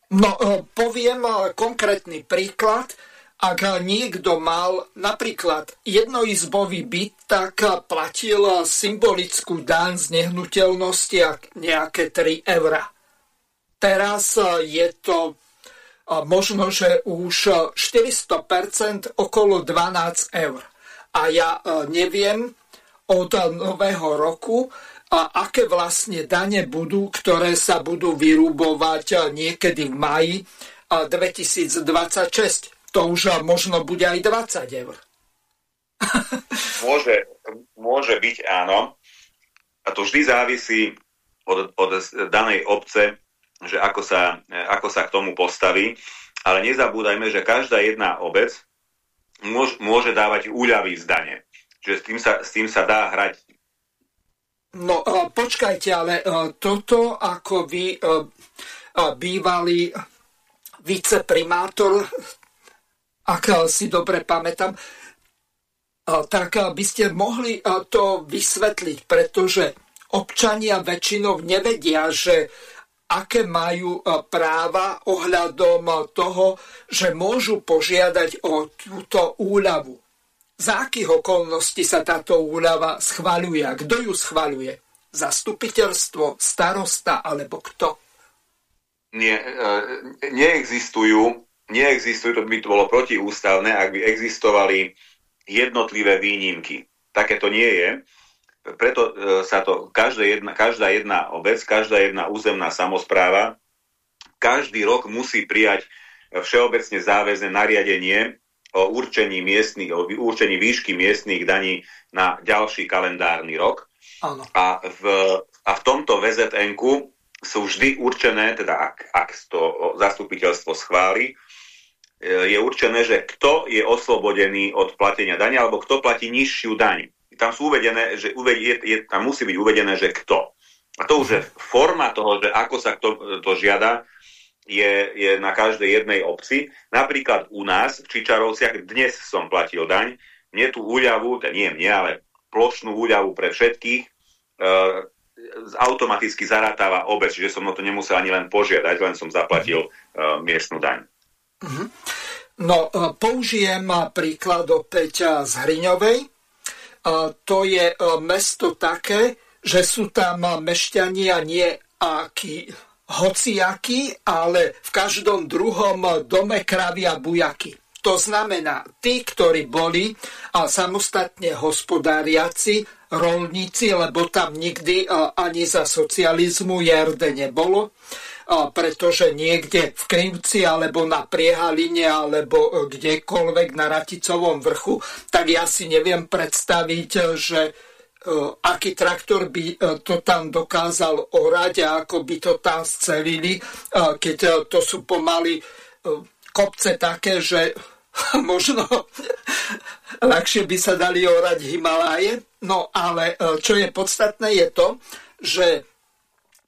No, e, poviem e, konkrétny príklad ak niekto mal napríklad jednoizbový byt, tak platil symbolickú daň z nehnuteľnosti nejaké 3 eurá. Teraz je to možno, že už 400% okolo 12 eur. A ja neviem od nového roku, a aké vlastne dane budú, ktoré sa budú vyrúbovať niekedy v maji 2026 to už možno bude aj 20 eur. môže, môže byť, áno. A to vždy závisí od, od danej obce, že ako sa, ako sa k tomu postaví. Ale nezabúdajme, že každá jedna obec môž, môže dávať úľavy z dane. Čiže s tým sa, s tým sa dá hrať. No počkajte, ale toto ako vy bývalý viceprimátor ak si dobre pamätám, tak by ste mohli to vysvetliť, pretože občania väčšinou nevedia, že aké majú práva ohľadom toho, že môžu požiadať o túto úľavu. Za akých okolností sa táto úľava schvaľuje a kto ju schvaľuje? Zastupiteľstvo, starosta alebo kto? Nie, e, neexistujú neexistuje, to by to bolo protiústavné, ak by existovali jednotlivé výnimky. Také to nie je. Preto e, sa to každá jedna, každá jedna obec, každá jedna územná samozpráva každý rok musí prijať všeobecne záväzne nariadenie o určení, miestnych, o určení výšky miestných daní na ďalší kalendárny rok. A, v, a v tomto VZN sú vždy určené, teda ak, ak to zastupiteľstvo schváli, E, je určené, že kto je oslobodený od platenia dania alebo kto platí nižšiu daň. Tam sú uvedené, že je, je, tam musí byť uvedené, že kto. A to už je forma toho, že ako sa to, to žiada, je, je na každej jednej obci. Napríklad u nás v Čičarovciach dnes som platil daň. Mne tú úľavu, teda nie mne, ale plošnú úľavu pre všetkých, e, automaticky zarátáva obec, čiže som o to nemusel ani len požiadať, len som zaplatil e, miestnu daň. Mhm. No, e, použijem príklad opäť z Hriňovej. To je mesto také, že sú tam mešťania nie akí hociakí, ale v každom druhom dome kravia bujaky. To znamená, tí, ktorí boli a samostatne hospodáriaci, rolníci, lebo tam nikdy ani za socializmu JRD nebolo, pretože niekde v Krivci alebo na Priehaline alebo e, kdekoľvek na Raticovom vrchu, tak ja si neviem predstaviť, e, že e, aký traktor by to tam dokázal orať a ako by to tam scelili, keď to sú pomaly kopce také, že možno ľahšie by sa dali orať Himaláje. No ale e, čo je podstatné je to, že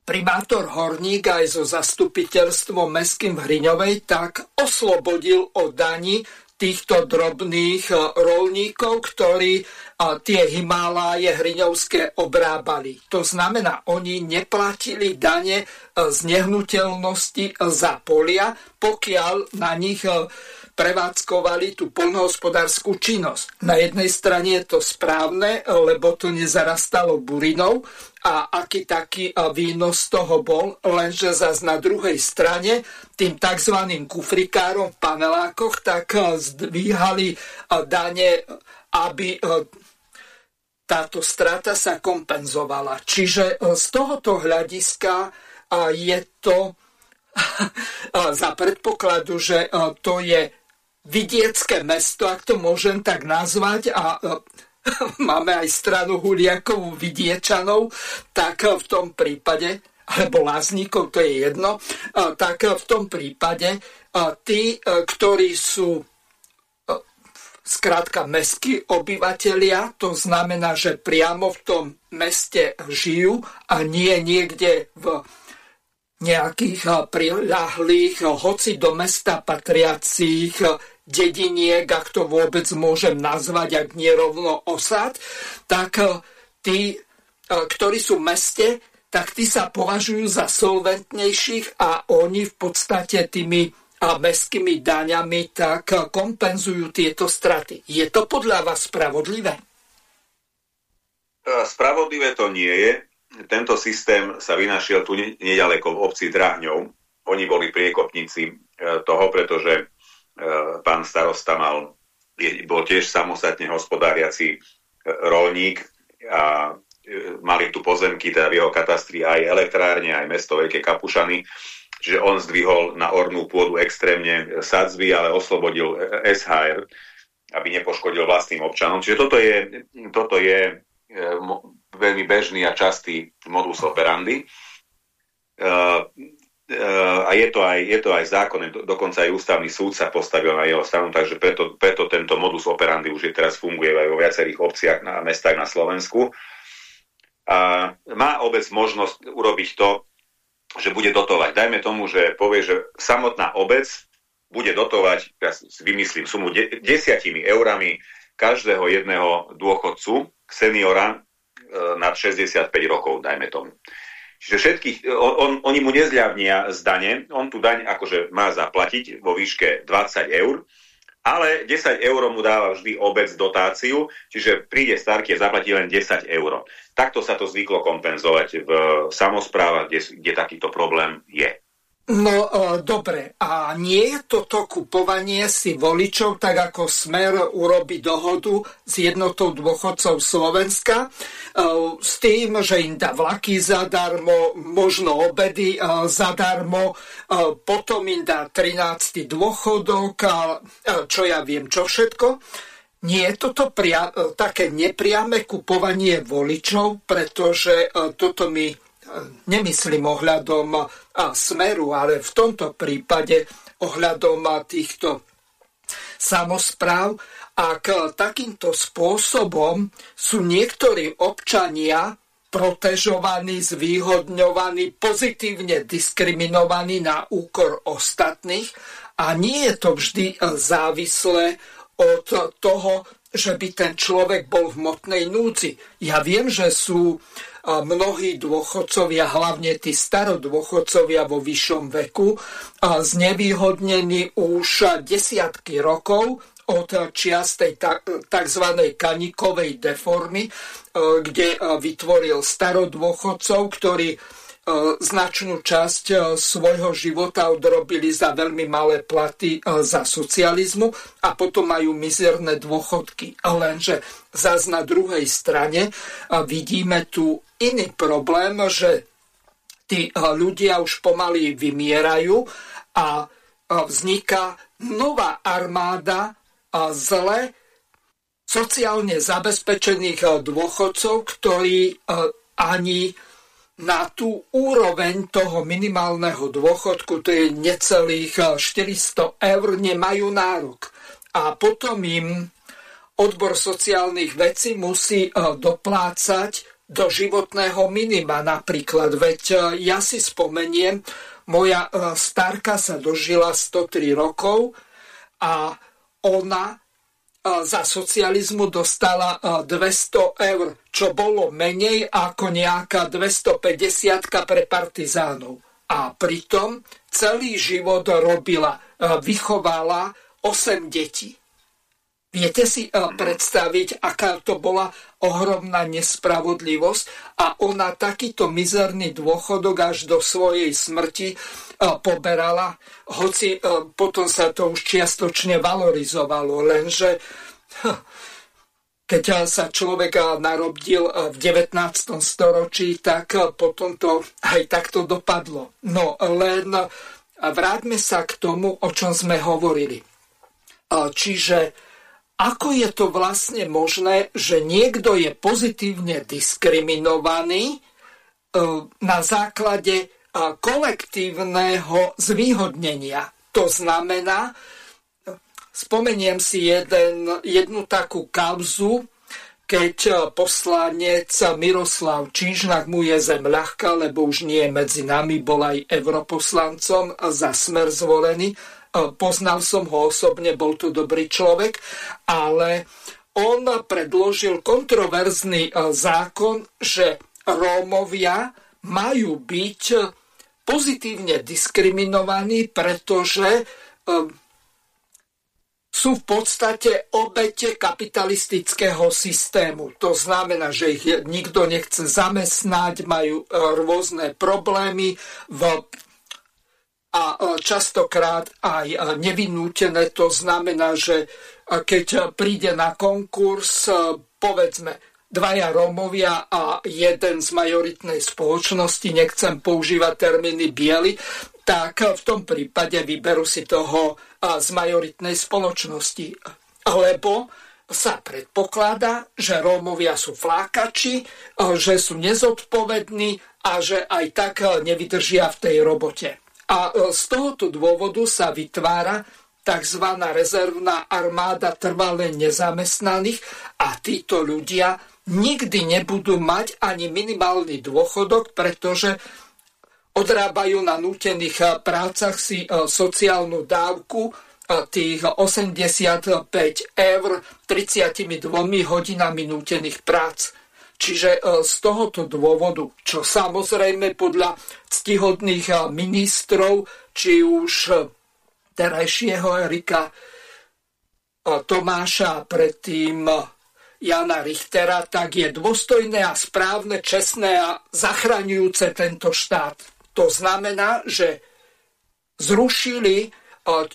primátor Horník aj so zastupiteľstvom mestským v Hriňovej tak oslobodil od daní týchto drobných e, rolníkov, ktorí tie Himáláje hriňovské obrábali. To znamená, oni neplatili dane e, z nehnuteľnosti za polia, pokiaľ na nich prevádzkovali tú polnohospodárskú činnosť. Na jednej strane je to správne, lebo to nezarastalo burinou a aký taký výnos z toho bol, lenže zase na druhej strane tým tzv. kufrikárom v panelákoch tak zdvíhali dane, aby táto strata sa kompenzovala. Čiže z tohoto hľadiska je to za predpokladu, že to je vidiecké mesto, ak to môžem tak nazvať, a máme aj stranu Huliakovú vidiečanov, tak v tom prípade, alebo Láznikov, to je jedno, tak v tom prípade tí, ktorí sú skrátka mestskí obyvatelia, to znamená, že priamo v tom meste žijú a nie niekde v nejakých priľahlých, hoci do mesta patriacích dediniek, ak to vôbec môžem nazvať, ak nie rovno osad, tak tí, ktorí sú v meste, tak tí sa považujú za solventnejších a oni v podstate tými mestskými daňami tak kompenzujú tieto straty. Je to podľa vás spravodlivé? Spravodlivé to nie je tento systém sa vynašiel tu nedaleko v obci Drahňov. Oni boli priekopníci e, toho, pretože e, pán starosta mal, bol tiež samostatne hospodáriaci e, rolník a mali tu pozemky, teda v jeho katastri aj elektrárne, aj mesto Veľké Kapušany. Čiže on zdvihol na ornú pôdu extrémne sadzvy, ale oslobodil SHR, aby nepoškodil vlastným občanom. Čiže toto je, toto je veľmi bežný a častý modus operandi. Uh, uh, a je to aj, je to aj zákonné, do, dokonca aj ústavný súd sa postavil na jeho stranu, takže preto, preto tento modus operandi už je teraz funguje aj vo viacerých obciach a mestách na Slovensku. A má obec možnosť urobiť to, že bude dotovať. Dajme tomu, že povie, že samotná obec bude dotovať, ja vymyslím sumu de, desiatimi eurami každého jedného dôchodcu, seniora E, nad 65 rokov, dajme tomu. Čiže všetkých, on, on, oni mu nezľavnia z on tu daň akože má zaplatiť vo výške 20 eur, ale 10 eur mu dáva vždy obec dotáciu, čiže príde starky a zaplatí len 10 eur. Takto sa to zvyklo kompenzovať v samozprávach, kde, kde takýto problém je. No e, dobre, a nie je toto kupovanie si voličov, tak ako Smer urobí dohodu s jednotou dôchodcov Slovenska, e, s tým, že im dá vlaky zadarmo, možno obedy e, zadarmo, potom im dá 13. dôchodok a čo ja viem, čo všetko. Nie je toto pria- také nepriame kupovanie voličov, pretože toto mi nemyslím ohľadom smeru, ale v tomto prípade ohľadom týchto samozpráv, ak takýmto spôsobom sú niektorí občania protežovaní, zvýhodňovaní, pozitívne diskriminovaní na úkor ostatných a nie je to vždy závislé od toho, že by ten človek bol v motnej núdzi. Ja viem, že sú mnohí dôchodcovia, hlavne tí starodôchodcovia vo vyššom veku, znevýhodnení už desiatky rokov od čias tej tzv. kanikovej deformy, kde vytvoril starodôchodcov, ktorí E, značnú časť e, svojho života odrobili za veľmi malé platy e, za socializmu a potom majú mizerné dôchodky. Lenže zás na druhej strane vidíme tu iný problém, že tí ľudia už pomaly vymierajú a vzniká nová armáda zle sociálne zabezpečených dôchodcov, ktorí ani na tú úroveň toho minimálneho dôchodku, to je necelých 400 eh, eur, nemajú nárok. a potom im odbor sociálnych vecí musí doplácať do životného minima napríklad. Veď ja si spomeniem, moja starka sa dožila 103 rokov a ona za socializmu dostala 200 eur, čo bolo menej ako nejaká 250 pre partizánov. A pritom celý život robila, vychovala 8 detí. Viete si predstaviť, aká to bola ohromná nespravodlivosť a ona takýto mizerný dôchodok až do svojej smrti poberala, hoci potom sa to už čiastočne valorizovalo, lenže keď sa človek narodil v 19. storočí, tak potom to aj takto dopadlo. No len vráťme sa k tomu, o čom sme hovorili. Čiže ako je to vlastne možné, že niekto je pozitívne diskriminovaný na základe kolektívneho zvýhodnenia. To znamená, spomeniem si jeden, jednu takú kauzu, keď poslanec Miroslav Čižnak mu je zem ľahká, lebo už nie je medzi nami, bol aj europoslancom za smer zvolený. Poznal som ho osobne, bol to dobrý človek, ale on predložil kontroverzný zákon, že Rómovia majú byť pozitívne diskriminovaní, pretože sú v podstate obete kapitalistického systému. To znamená, že ich nikto nechce zamestnať, majú rôzne problémy v a uh, častokrát aj uh, nevinútené. To znamená, že keď príde na konkurs, povedzme, dvaja Rómovia a jeden z majoritnej spoločnosti, nechcem používať termíny biely, tak v tom prípade vyberú si toho z majoritnej spoločnosti. Lebo sa predpokladá, že Rómovia sú flákači, že sú nezodpovední a že aj tak nevydržia v tej robote. A z tohoto dôvodu sa vytvára tzv. rezervná armáda trvale nezamestnaných a títo ľudia nikdy nebudú mať ani minimálny dôchodok, pretože odrábajú na nútených prácach si e, sociálnu dávku e, tých 85 eur 32 hodinami nútených prác. Čiže e, z tohoto dôvodu, čo samozrejme podľa ctihodných ministrov, či už terajšieho Erika Tomáša, predtým Jana Richtera, tak je dôstojné a správne, čestné a zachraňujúce tento štát. To znamená, že zrušili e,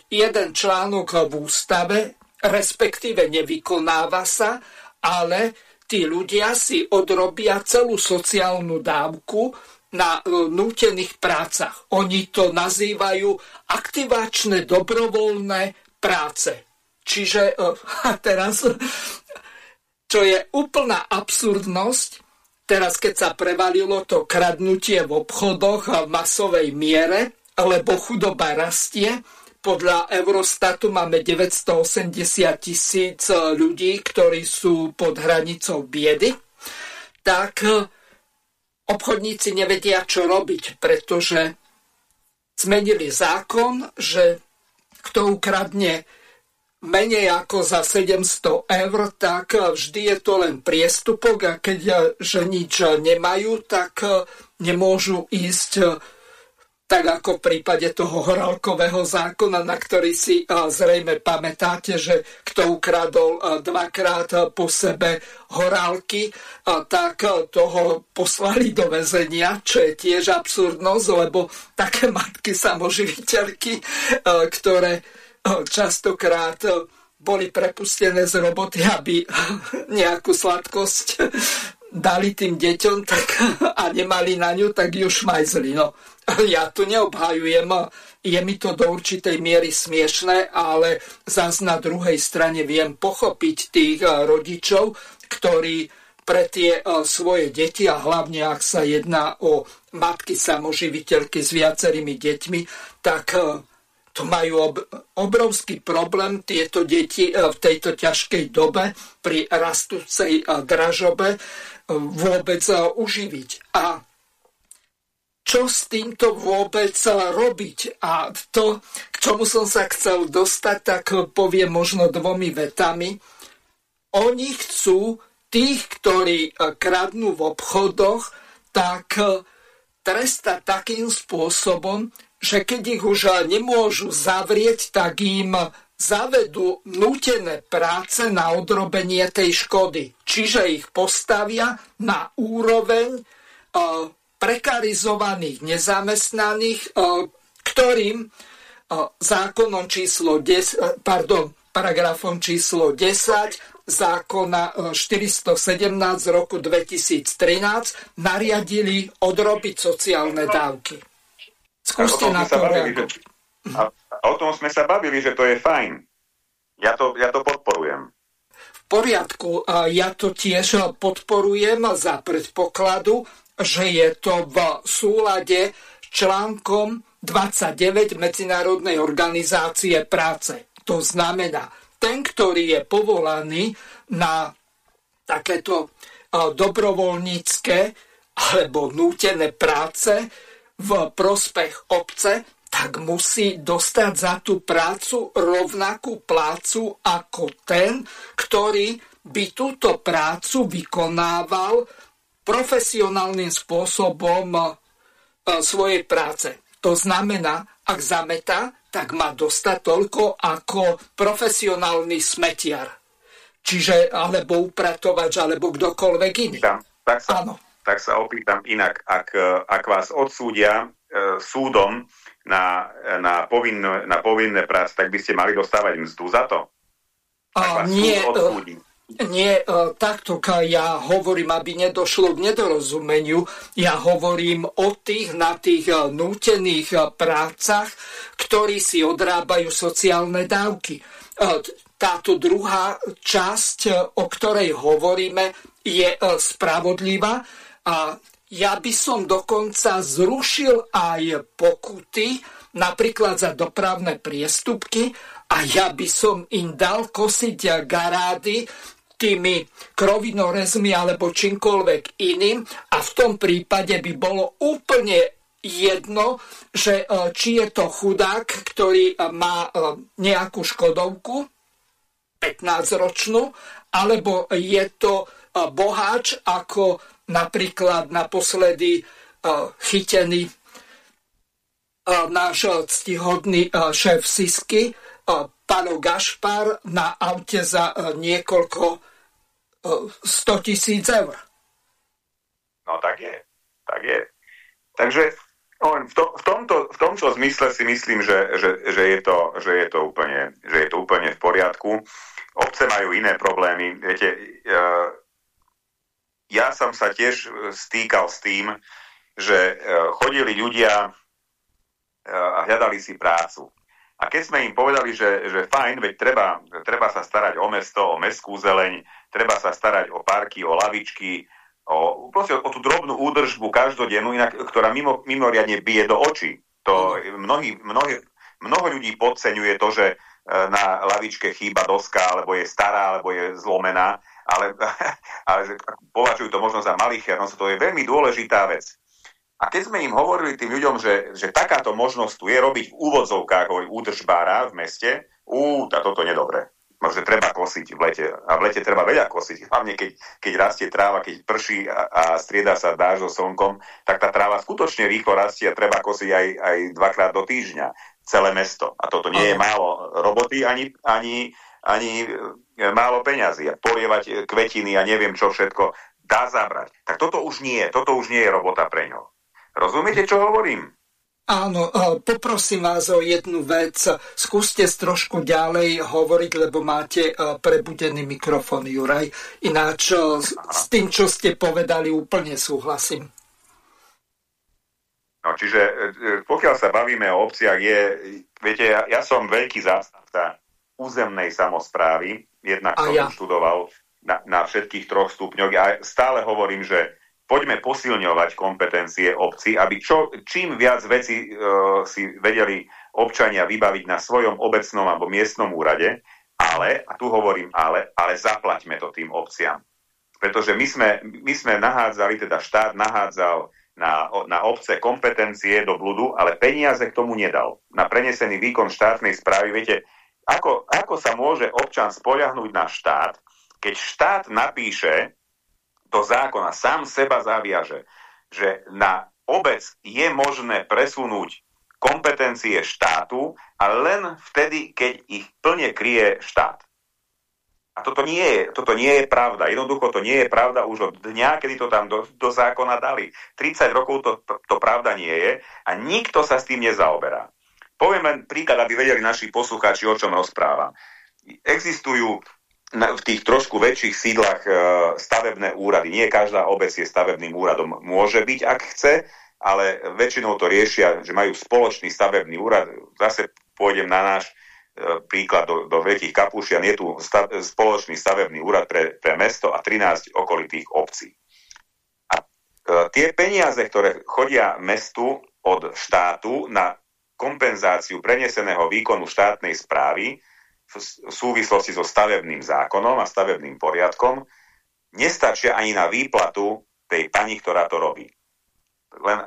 jeden článok v ústave, respektíve nevykonáva sa, ale tí ľudia si odrobia celú sociálnu dávku na e, nútených prácach. Oni to nazývajú aktivačné dobrovoľné práce. Čiže e, a teraz čo je úplná absurdnosť, teraz keď sa prevalilo to kradnutie v obchodoch v masovej miere, lebo chudoba rastie, podľa Eurostatu máme 980 tisíc ľudí, ktorí sú pod hranicou biedy, tak obchodníci nevedia, čo robiť, pretože zmenili zákon, že kto ukradne menej ako za 700 eur, tak vždy je to len priestupok a keď že nič nemajú, tak nemôžu ísť tak ako v prípade toho horálkového zákona, na ktorý si zrejme pamätáte, že kto ukradol dvakrát po sebe horálky, tak toho poslali do väzenia, čo je tiež absurdnosť, lebo také matky samoživiteľky, ktoré častokrát boli prepustené z roboty, aby nejakú sladkosť dali tým deťom tak, a nemali na ňu, tak ju šmajzli. No, ja to neobhajujem, je mi to do určitej miery smiešné, ale zás na druhej strane viem pochopiť tých rodičov, ktorí pre tie svoje deti a hlavne ak sa jedná o matky samoživiteľky s viacerými deťmi, tak to majú ob, obrovský problém tieto deti v tejto ťažkej dobe pri rastúcej dražobe vôbec uživiť. A čo s týmto vôbec robiť. A to, k čomu som sa chcel dostať, tak poviem možno dvomi vetami. Oni chcú tých, ktorí kradnú v obchodoch, tak trestať takým spôsobom, že keď ich už nemôžu zavrieť, tak im zavedú nútené práce na odrobenie tej škody. Čiže ich postavia na úroveň prekarizovaných nezamestnaných, e, ktorým e, zákonom číslo 10, e, pardon, paragrafom číslo 10 zákona 417 z roku 2013 nariadili odrobiť sociálne dávky. Skúste na to reagovať. A o tom sme sa bavili, že to je fajn. Ja to, ja to podporujem. V poriadku, ja to tiež podporujem za predpokladu, že je to v súlade s článkom 29 Medzinárodnej organizácie práce. To znamená, ten, ktorý je povolaný na takéto dobrovoľnícke alebo nútené práce v prospech obce, tak musí dostať za tú prácu rovnakú plácu ako ten, ktorý by túto prácu vykonával profesionálnym spôsobom e, svojej práce. To znamená, ak zameta, tak má dostať toľko ako profesionálny smetiar. Čiže alebo upratovač, alebo kdokoľvek iný. Tak sa, Áno. tak sa opýtam inak. Ak, ak vás odsúdia e, súdom na, na, povinné, na povinné práce, tak by ste mali dostávať mzdu za to? Ak vás nie, súd odsúdi. Nie, e, takto ja hovorím, aby nedošlo k nedorozumeniu. Ja hovorím o tých na tých e, nútených e, prácach, ktorí si odrábajú sociálne dávky. Táto druhá časť, o ktorej hovoríme, je spravodlivá a ja by som dokonca zrušil aj pokuty, napríklad za dopravné priestupky, a ja by som im dal kosiť garády tými krovinorezmi alebo čímkoľvek iným. A v tom prípade by bolo úplne jedno, že e, či je to chudák, ktorý e, má e, nejakú škodovku, 15-ročnú, alebo je to boháč, ako napríklad naposledy chytený náš ctihodný šéf Sisky, Pano Gašpar na aute za niekoľko 100 tisíc eur. No tak je, tak je. Takže v, to, v, tomto, v tomto zmysle si myslím, že, že, že, je to, že, je to úplne, že je to úplne v poriadku. Obce majú iné problémy. Viete, ja som sa tiež stýkal s tým, že chodili ľudia a hľadali si prácu. A keď sme im povedali, že, že fajn, veď treba, treba sa starať o mesto, o mestskú zeleň, treba sa starať o parky, o lavičky, o, proste o, o tú drobnú údržbu každodennú, inak, ktorá mimo, mimoriadne bije do očí. To mnohí, mnohí, mnoho ľudí podceňuje to, že e, na lavičke chýba doska, alebo je stará, alebo je zlomená, ale, ale že považujú to možno za malichernosť. To je veľmi dôležitá vec. A keď sme im hovorili tým ľuďom, že, že takáto možnosť tu je robiť v úvodzovkách údržbára v meste, ú, tá toto nedobre že treba kosiť v lete. A v lete treba veľa kosiť. Hlavne keď, keď rastie tráva, keď prší a, a strieda sa dáž so slnkom, tak tá tráva skutočne rýchlo rastie a treba kosiť aj, aj dvakrát do týždňa celé mesto. A toto nie je málo roboty ani, ani, ani e, málo peňazí. A polievať kvetiny a neviem čo všetko dá zabrať. Tak toto už nie, toto už nie je robota pre ňo. Rozumiete, čo hovorím? Áno, e, poprosím vás o jednu vec. Skúste trošku ďalej hovoriť, lebo máte e, prebudený mikrofón, Juraj. Ináč e, s tým, čo ste povedali, úplne súhlasím. No, čiže pokiaľ sa bavíme o obciach, je, viete, ja, ja som veľký zástanca územnej samozprávy, jednak som ja. študoval na, na všetkých troch stupňoch a stále hovorím, že poďme posilňovať kompetencie obci, aby čo, čím viac veci e, si vedeli občania vybaviť na svojom obecnom alebo miestnom úrade, ale, a tu hovorím ale, ale zaplaťme to tým obciam. Pretože my sme, my sme nahádzali, teda štát nahádzal na, na obce kompetencie do bludu, ale peniaze k tomu nedal. Na prenesený výkon štátnej správy, viete, ako, ako sa môže občan spoľahnúť na štát, keď štát napíše do zákona, sám seba zaviaže, že na obec je možné presunúť kompetencie štátu a len vtedy, keď ich plne kryje štát. A toto nie, je, toto nie je pravda. Jednoducho to nie je pravda už od dňa, kedy to tam do, do zákona dali. 30 rokov to, to, pravda nie je a nikto sa s tým nezaoberá. Poviem len príklad, aby vedeli naši poslucháči, o čom rozprávam. Existujú v tých trošku väčších sídlach e, stavebné úrady. Nie každá obec je stavebným úradom. Môže byť, ak chce, ale väčšinou to riešia, že majú spoločný stavebný úrad. Zase pôjdem na náš e, príklad do, do Veľkých Kapušian. Je tu stav, spoločný stavebný úrad pre, pre mesto a 13 okolitých obcí. A e, tie peniaze, ktoré chodia mestu od štátu na kompenzáciu preneseného výkonu štátnej správy, v súvislosti so stavebným zákonom a stavebným poriadkom nestačia ani na výplatu tej pani, ktorá to robí. Len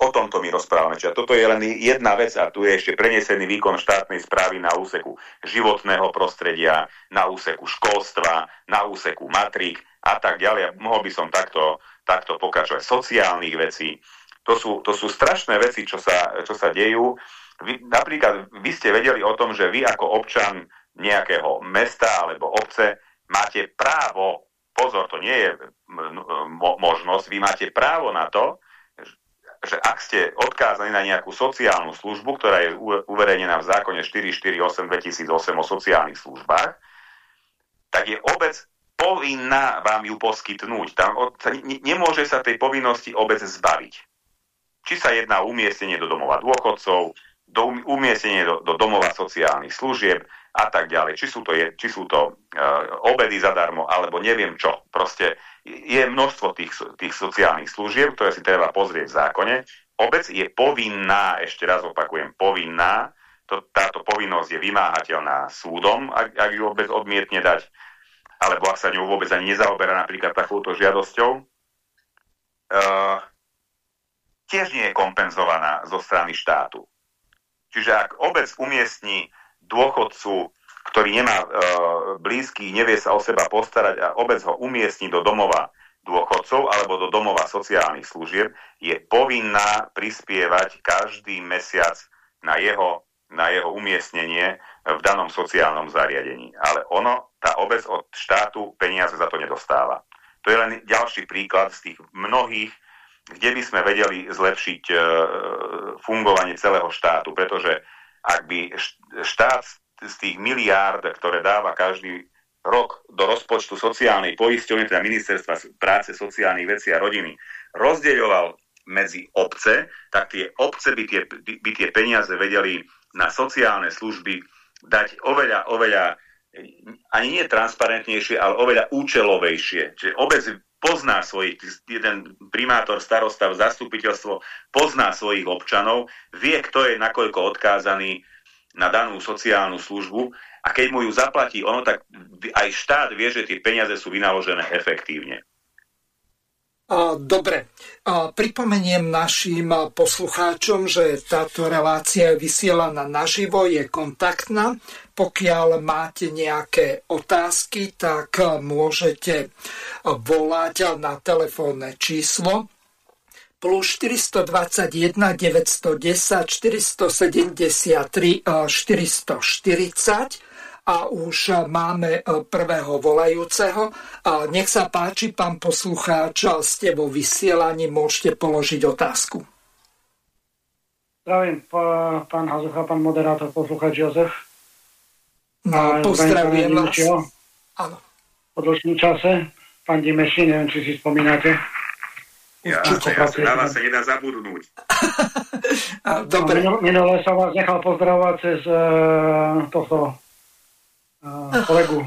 o tomto my rozprávame. Čiže toto je len jedna vec a tu je ešte prenesený výkon štátnej správy na úseku životného prostredia, na úseku školstva, na úseku matrik a tak ďalej. Mohol by som takto, takto pokračovať. Sociálnych vecí. To sú, to sú strašné veci, čo sa, čo sa dejú. Vy, napríklad vy ste vedeli o tom, že vy ako občan nejakého mesta alebo obce, máte právo, pozor, to nie je mo možnosť, vy máte právo na to, že ak ste odkázaní na nejakú sociálnu službu, ktorá je uverejnená v zákone 448 2008 o sociálnych službách, tak je obec povinná vám ju poskytnúť. Tam, nemôže sa tej povinnosti obec zbaviť. Či sa jedná o umiestnenie do domova dôchodcov, do umiestnenie do, do domova sociálnych služieb, a tak ďalej. Či sú to, je, či sú to uh, obedy zadarmo, alebo neviem čo. Proste je množstvo tých, tých sociálnych služieb, ktoré si treba pozrieť v zákone. Obec je povinná, ešte raz opakujem, povinná, to, táto povinnosť je vymáhateľná súdom, ak, ak ju obec odmietne dať, alebo ak sa ňou vôbec ani nezaoberá napríklad takouto žiadosťou. Uh, tiež nie je kompenzovaná zo strany štátu. Čiže ak obec umiestni dôchodcu, ktorý nemá e, blízky, nevie sa o seba postarať a obec ho umiestni do domova dôchodcov alebo do domova sociálnych služieb, je povinná prispievať každý mesiac na jeho, na jeho umiestnenie v danom sociálnom zariadení. Ale ono, tá obec od štátu peniaze za to nedostáva. To je len ďalší príklad z tých mnohých, kde by sme vedeli zlepšiť e, fungovanie celého štátu, pretože ak by štát z tých miliárd, ktoré dáva každý rok do rozpočtu sociálnej poisťovne, teda ministerstva práce, sociálnych vecí a rodiny, rozdeľoval medzi obce, tak tie obce by tie, by tie peniaze vedeli na sociálne služby dať oveľa, oveľa ani nie transparentnejšie, ale oveľa účelovejšie. Čiže obec pozná svojich, jeden primátor, starosta, zastupiteľstvo pozná svojich občanov, vie, kto je nakoľko odkázaný na danú sociálnu službu a keď mu ju zaplatí ono, tak aj štát vie, že tie peniaze sú vynaložené efektívne. Dobre, pripomeniem našim poslucháčom, že táto relácia je vysielaná naživo, je kontaktná. Pokiaľ máte nejaké otázky, tak môžete volať na telefónne číslo plus 421 910 473 440 a už máme e, prvého volajúceho. Nech sa páči, pán poslucháč, ste vo vysielaní, môžete položiť otázku. Zdravím, pán Hazucha, pán moderátor, poslucháč Jozef. No, pozdravujem vás. Áno. Po dlhším čase, pán Dimeši, neviem, či si spomínate. Ja, ja, na vás sa nedá zabudnúť. Dobre. No, minule som vás nechal pozdravovať cez uh, tohto kolegu.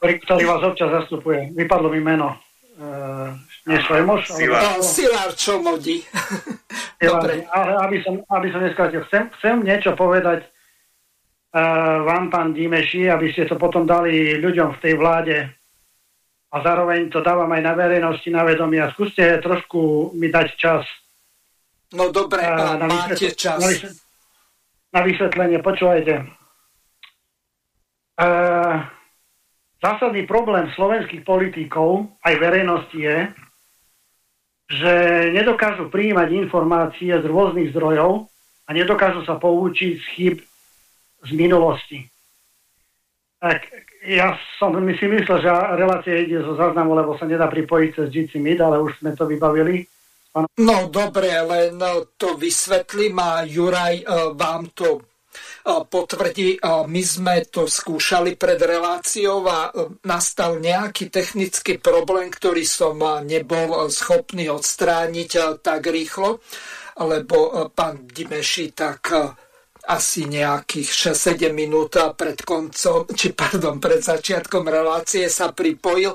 ktorý, ktorý vás občas zastupuje. Vypadlo mi meno. Uh, nie Švajmoš, ale... Silár, Čomodi. Dobre. Aby som, aby som neskrátil, chcem, chcem niečo povedať uh, vám, pán Dimeši, aby ste to potom dali ľuďom v tej vláde a zároveň to dávam aj na verejnosti, na vedomie a skúste trošku mi dať čas. No dobre, uh, na máte čas. Na vysvetlenie, počúvajte. Uh, zásadný problém slovenských politikov aj verejnosti je, že nedokážu prijímať informácie z rôznych zdrojov a nedokážu sa poučiť z chyb z minulosti. Tak ja som my si myslel, že relácia ide zo záznamu, lebo sa nedá pripojiť cez GC Meet, ale už sme to vybavili. No dobre, len to vysvetlím a Juraj vám to potvrdí. My sme to skúšali pred reláciou a nastal nejaký technický problém, ktorý som nebol schopný odstrániť tak rýchlo, lebo pán Dimeši tak asi nejakých 6-7 minút pred koncom, či pardon, pred začiatkom relácie sa pripojil,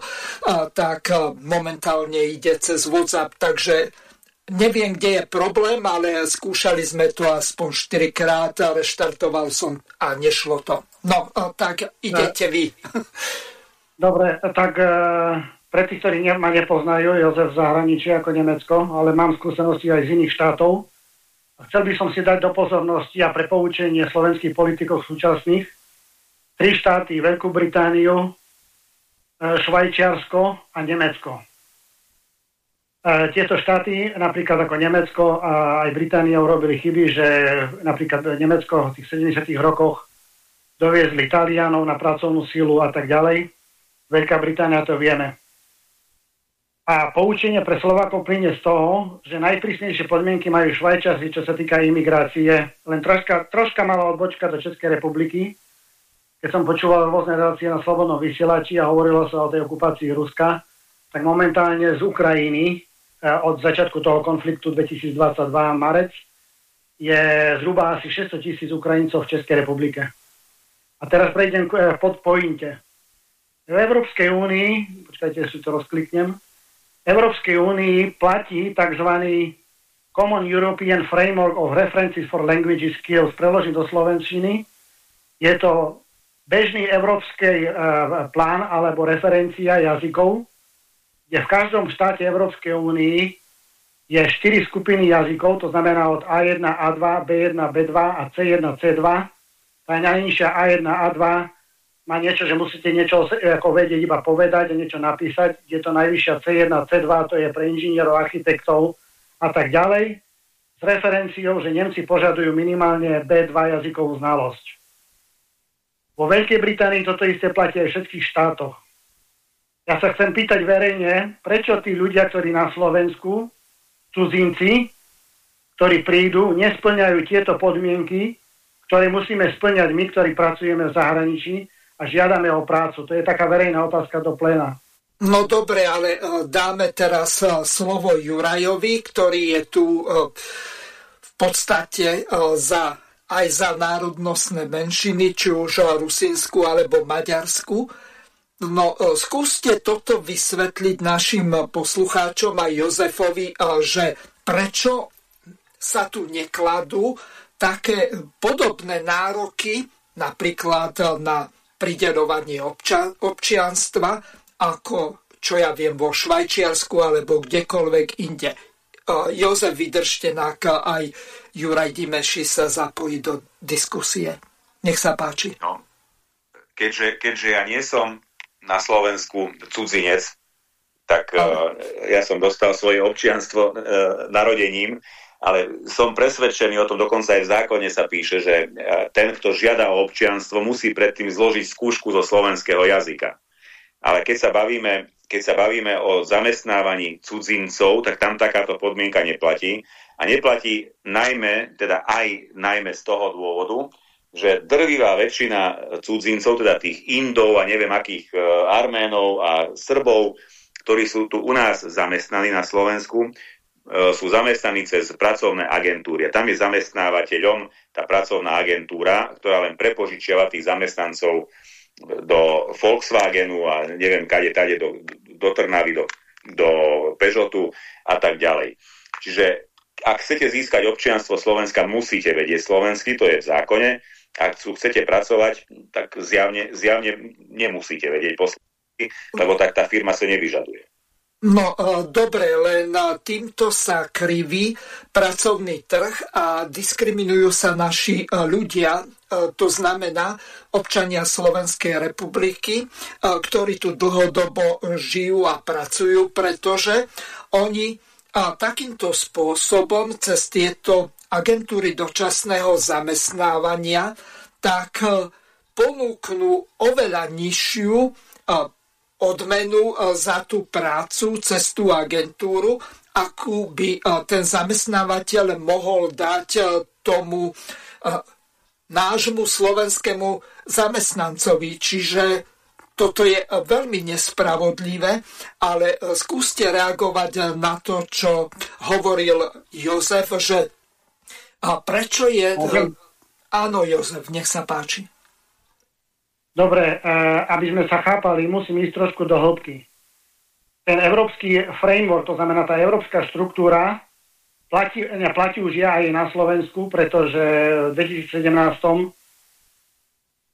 tak momentálne ide cez WhatsApp, takže Neviem, kde je problém, ale skúšali sme to aspoň 4 krát, reštartoval som a nešlo to. No, tak idete vy. Dobre, tak e, pre tých, ktorí ma nepoznajú, Jozef v zahraničí ako Nemecko, ale mám skúsenosti aj z iných štátov. Chcel by som si dať do pozornosti a pre poučenie slovenských politikov súčasných tri štáty, Veľkú Britániu, e, Švajčiarsko a Nemecko. E, tieto štáty, napríklad ako Nemecko a aj Británia urobili chyby, že napríklad Nemecko v tých 70. rokoch doviezli Talianov na pracovnú sílu a tak ďalej. Veľká Británia to vieme. A poučenie pre Slovákov plyne z toho, že najprísnejšie podmienky majú Švajčasi, čo sa týka imigrácie. Len troška, troška malá odbočka do Českej republiky. Keď som počúval rôzne relácie na Slobodnom vysielači a hovorilo sa o tej okupácii Ruska, tak momentálne z Ukrajiny od začiatku toho konfliktu 2022 marec je zhruba asi 600 tisíc Ukrajincov v Českej republike. A teraz prejdem k e, podpointe. V Európskej únii, počkajte, si to rozkliknem, v Európskej únii platí tzv. Common European Framework of References for Language Skills. Preložím do Slovenčiny. Je to bežný európsky uh, plán alebo referencia jazykov, kde v každom štáte Európskej únii je 4 skupiny jazykov, to znamená od A1, A2, B1, B2 a C1, C2. Tá najnižšia A1, A2 má niečo, že musíte niečo ako vedieť iba povedať a niečo napísať. Je to najvyššia C1, C2, to je pre inžinierov, architektov a tak ďalej. S referenciou, že Nemci požadujú minimálne B2 jazykovú znalosť. Vo Veľkej Británii toto isté platí aj v všetkých štátoch. Ja sa chcem pýtať verejne, prečo tí ľudia, ktorí na Slovensku, cudzinci, ktorí prídu, nesplňajú tieto podmienky, ktoré musíme splňať my, ktorí pracujeme v zahraničí a žiadame o prácu. To je taká verejná otázka do plena. No dobre, ale e, dáme teraz e, slovo Jurajovi, ktorý je tu e, v podstate za, aj za národnostné menšiny, či už Rusinsku alebo Maďarsku. No, e, skúste toto vysvetliť našim poslucháčom a Jozefovi, e, že prečo sa tu nekladú také podobné nároky, napríklad na pridelovanie obča- občianstva, ako čo ja viem vo Švajčiarsku alebo kdekoľvek inde. E, Jozef, vydržte nak aj Juraj Dimeši sa zapojí do diskusie. Nech sa páči. No, keďže, keďže ja nie som na Slovensku cudzinec, tak uh, ja som dostal svoje občianstvo uh, narodením, ale som presvedčený o tom, dokonca aj v zákone sa píše, že uh, ten, kto žiada o občianstvo, musí predtým zložiť skúšku zo slovenského jazyka. Ale keď sa bavíme, keď sa bavíme o zamestnávaní cudzincov, tak tam takáto podmienka neplatí. A neplatí najmä, teda aj najmä z toho dôvodu, že drvivá väčšina cudzincov, teda tých Indov a neviem akých e, Arménov a Srbov, ktorí sú tu u nás zamestnaní na Slovensku, e, sú zamestnaní cez pracovné agentúry. A tam je zamestnávateľom tá pracovná agentúra, ktorá len prepožičiava tých zamestnancov do Volkswagenu a neviem kade, tade, do, do Trnavy, do, do Peugeotu a tak ďalej. Čiže ak chcete získať občianstvo Slovenska, musíte vedieť slovensky, to je v zákone. Ak chcete pracovať, tak zjavne, zjavne nemusíte vedieť po slovensky, lebo tak tá firma sa nevyžaduje. No e, dobre, len e, týmto sa kriví pracovný trh a diskriminujú sa naši e, ľudia, to znamená občania Slovenskej republiky, ktorí tu dlhodobo žijú a pracujú, pretože oni takýmto spôsobom cez tieto agentúry dočasného zamestnávania tak ponúknú oveľa nižšiu odmenu e, za tú prácu cez tú agentúru, akú by e, ten zamestnávateľ mohol dať e, tomu nášmu slovenskému zamestnancovi. Čiže toto je veľmi nespravodlivé, ale skúste reagovať na to, čo hovoril Jozef, že a prečo je... Okay. Áno, Jozef, nech sa páči. Dobre, e, aby sme sa chápali, musím ísť trošku do hĺbky. Ten európsky framework, to znamená tá európska štruktúra, platí, ne, platí už ja aj na Slovensku, pretože v 2017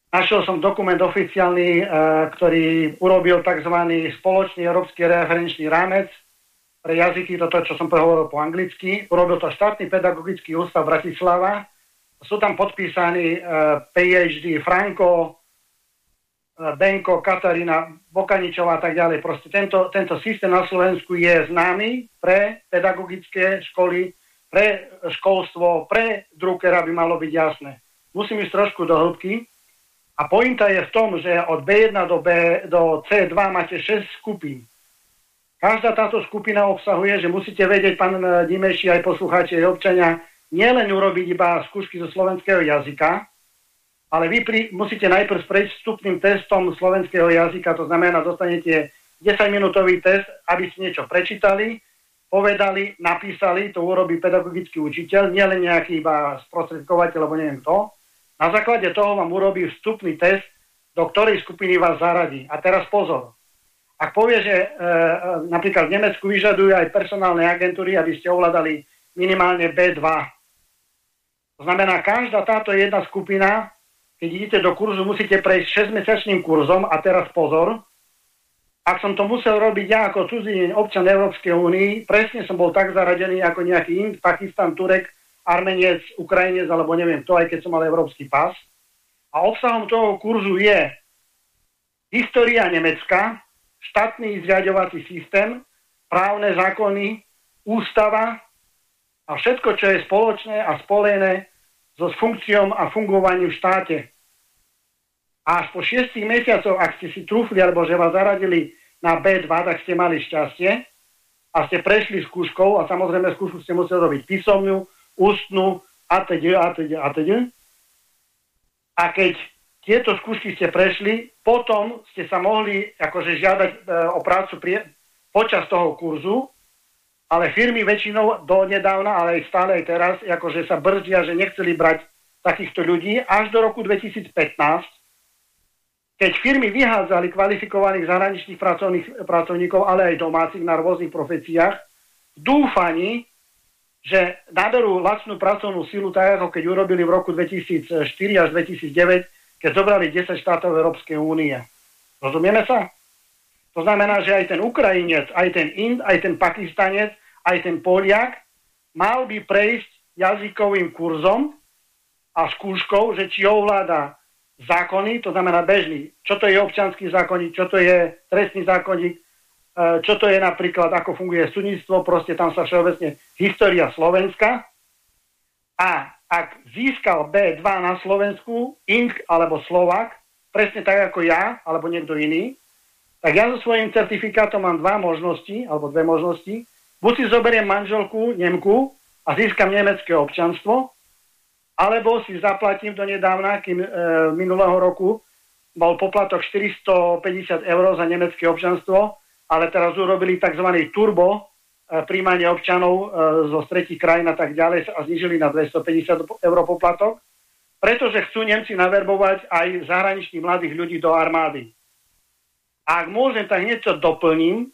našiel som dokument oficiálny, e, ktorý urobil tzv. spoločný európsky referenčný rámec pre jazyky, toto, čo som prehovoril po anglicky. Urobil to štátny pedagogický ústav Bratislava. Sú tam podpísaní e, PhD Franko, Benko, Katarína Bokaničová a tak ďalej. Proste tento, tento systém na Slovensku je známy pre pedagogické školy, pre školstvo, pre Druckera by malo byť jasné. Musím ísť trošku do hĺbky. A pointa je v tom, že od B1 do, B, do C2 máte 6 skupín. Každá táto skupina obsahuje, že musíte vedieť, pán Dimeši, aj poslucháči, aj občania, nielen urobiť iba skúšky zo slovenského jazyka, ale vy pri, musíte najprv prejsť vstupným testom slovenského jazyka, to znamená, dostanete 10-minútový test, aby ste niečo prečítali, povedali, napísali, to urobí pedagogický učiteľ, nielen nejaký iba sprostredkovateľ, alebo neviem kto. Na základe toho vám urobí vstupný test, do ktorej skupiny vás zaradí. A teraz pozor. Ak povie, že e, e napríklad v Nemecku vyžadujú aj personálne agentúry, aby ste ovládali minimálne B2. To znamená, každá táto jedna skupina keď idete do kurzu, musíte prejsť 6-mesačným kurzom a teraz pozor, ak som to musel robiť ja ako cudzí občan Európskej únii, presne som bol tak zaradený ako nejaký Ind, Pakistan, Turek, Armenec, Ukrajinec alebo neviem to, aj keď som mal európsky pás. A obsahom toho kurzu je história Nemecka, štátny zriadovací systém, právne zákony, ústava a všetko, čo je spoločné a spolené so funkciom a fungovaním v štáte. A až po šiestich mesiacoch, ak ste si trúfli, alebo že vás zaradili na B2, tak ste mali šťastie a ste prešli skúškou a samozrejme skúšku ste museli robiť písomnú, ústnu a teď, a teď, a teď. A keď tieto skúšky ste prešli, potom ste sa mohli akože žiadať e, o prácu pri, počas toho kurzu ale firmy väčšinou do nedávna, ale aj stále aj teraz, akože sa brzdia, že nechceli brať takýchto ľudí až do roku 2015, keď firmy vyhádzali kvalifikovaných zahraničných pracovníkov, ale aj domácich na rôznych profesiách, dúfaní, že naberú lacnú pracovnú silu, tak ako keď urobili v roku 2004 až 2009, keď zobrali 10 štátov Európskej únie. Rozumieme sa? To znamená, že aj ten Ukrajinec, aj ten Ind, aj ten Pakistanec aj ten Poliak mal by prejsť jazykovým kurzom a skúškou, že či ovláda zákony, to znamená bežný, čo to je občanský zákonník, čo to je trestný zákonník, e, čo to je napríklad, ako funguje súdnictvo, proste tam sa všeobecne história Slovenska. A ak získal B2 na Slovensku, Ink alebo Slovak, presne tak ako ja, alebo niekto iný, tak ja so svojím certifikátom mám dva možnosti, alebo dve možnosti. Buď si zoberiem manželku Nemku a získam nemecké občanstvo, alebo si zaplatím do nedávna, kým e, minulého roku bol poplatok 450 eur za nemecké občanstvo, ale teraz urobili tzv. turbo príjmanie občanov e, zo tretich krajín a tak ďalej a znižili na 250 eur poplatok. pretože chcú Nemci naverbovať aj zahraničných mladých ľudí do armády. A ak môžem, tak niečo doplním,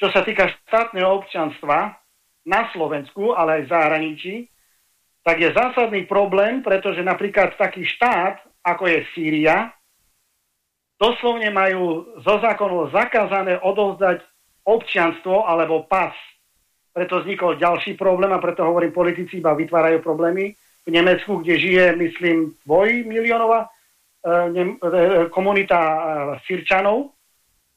čo sa týka štátneho občanstva na Slovensku, ale aj v zahraničí, tak je zásadný problém, pretože napríklad taký štát, ako je Sýria, doslovne majú zo zákonu zakázané odovzdať občianstvo alebo pas. Preto vznikol ďalší problém a preto hovorím, politici iba vytvárajú problémy, v Nemecku, kde žije, myslím, dvojmiliónová e, e, komunita e, Sirčanov,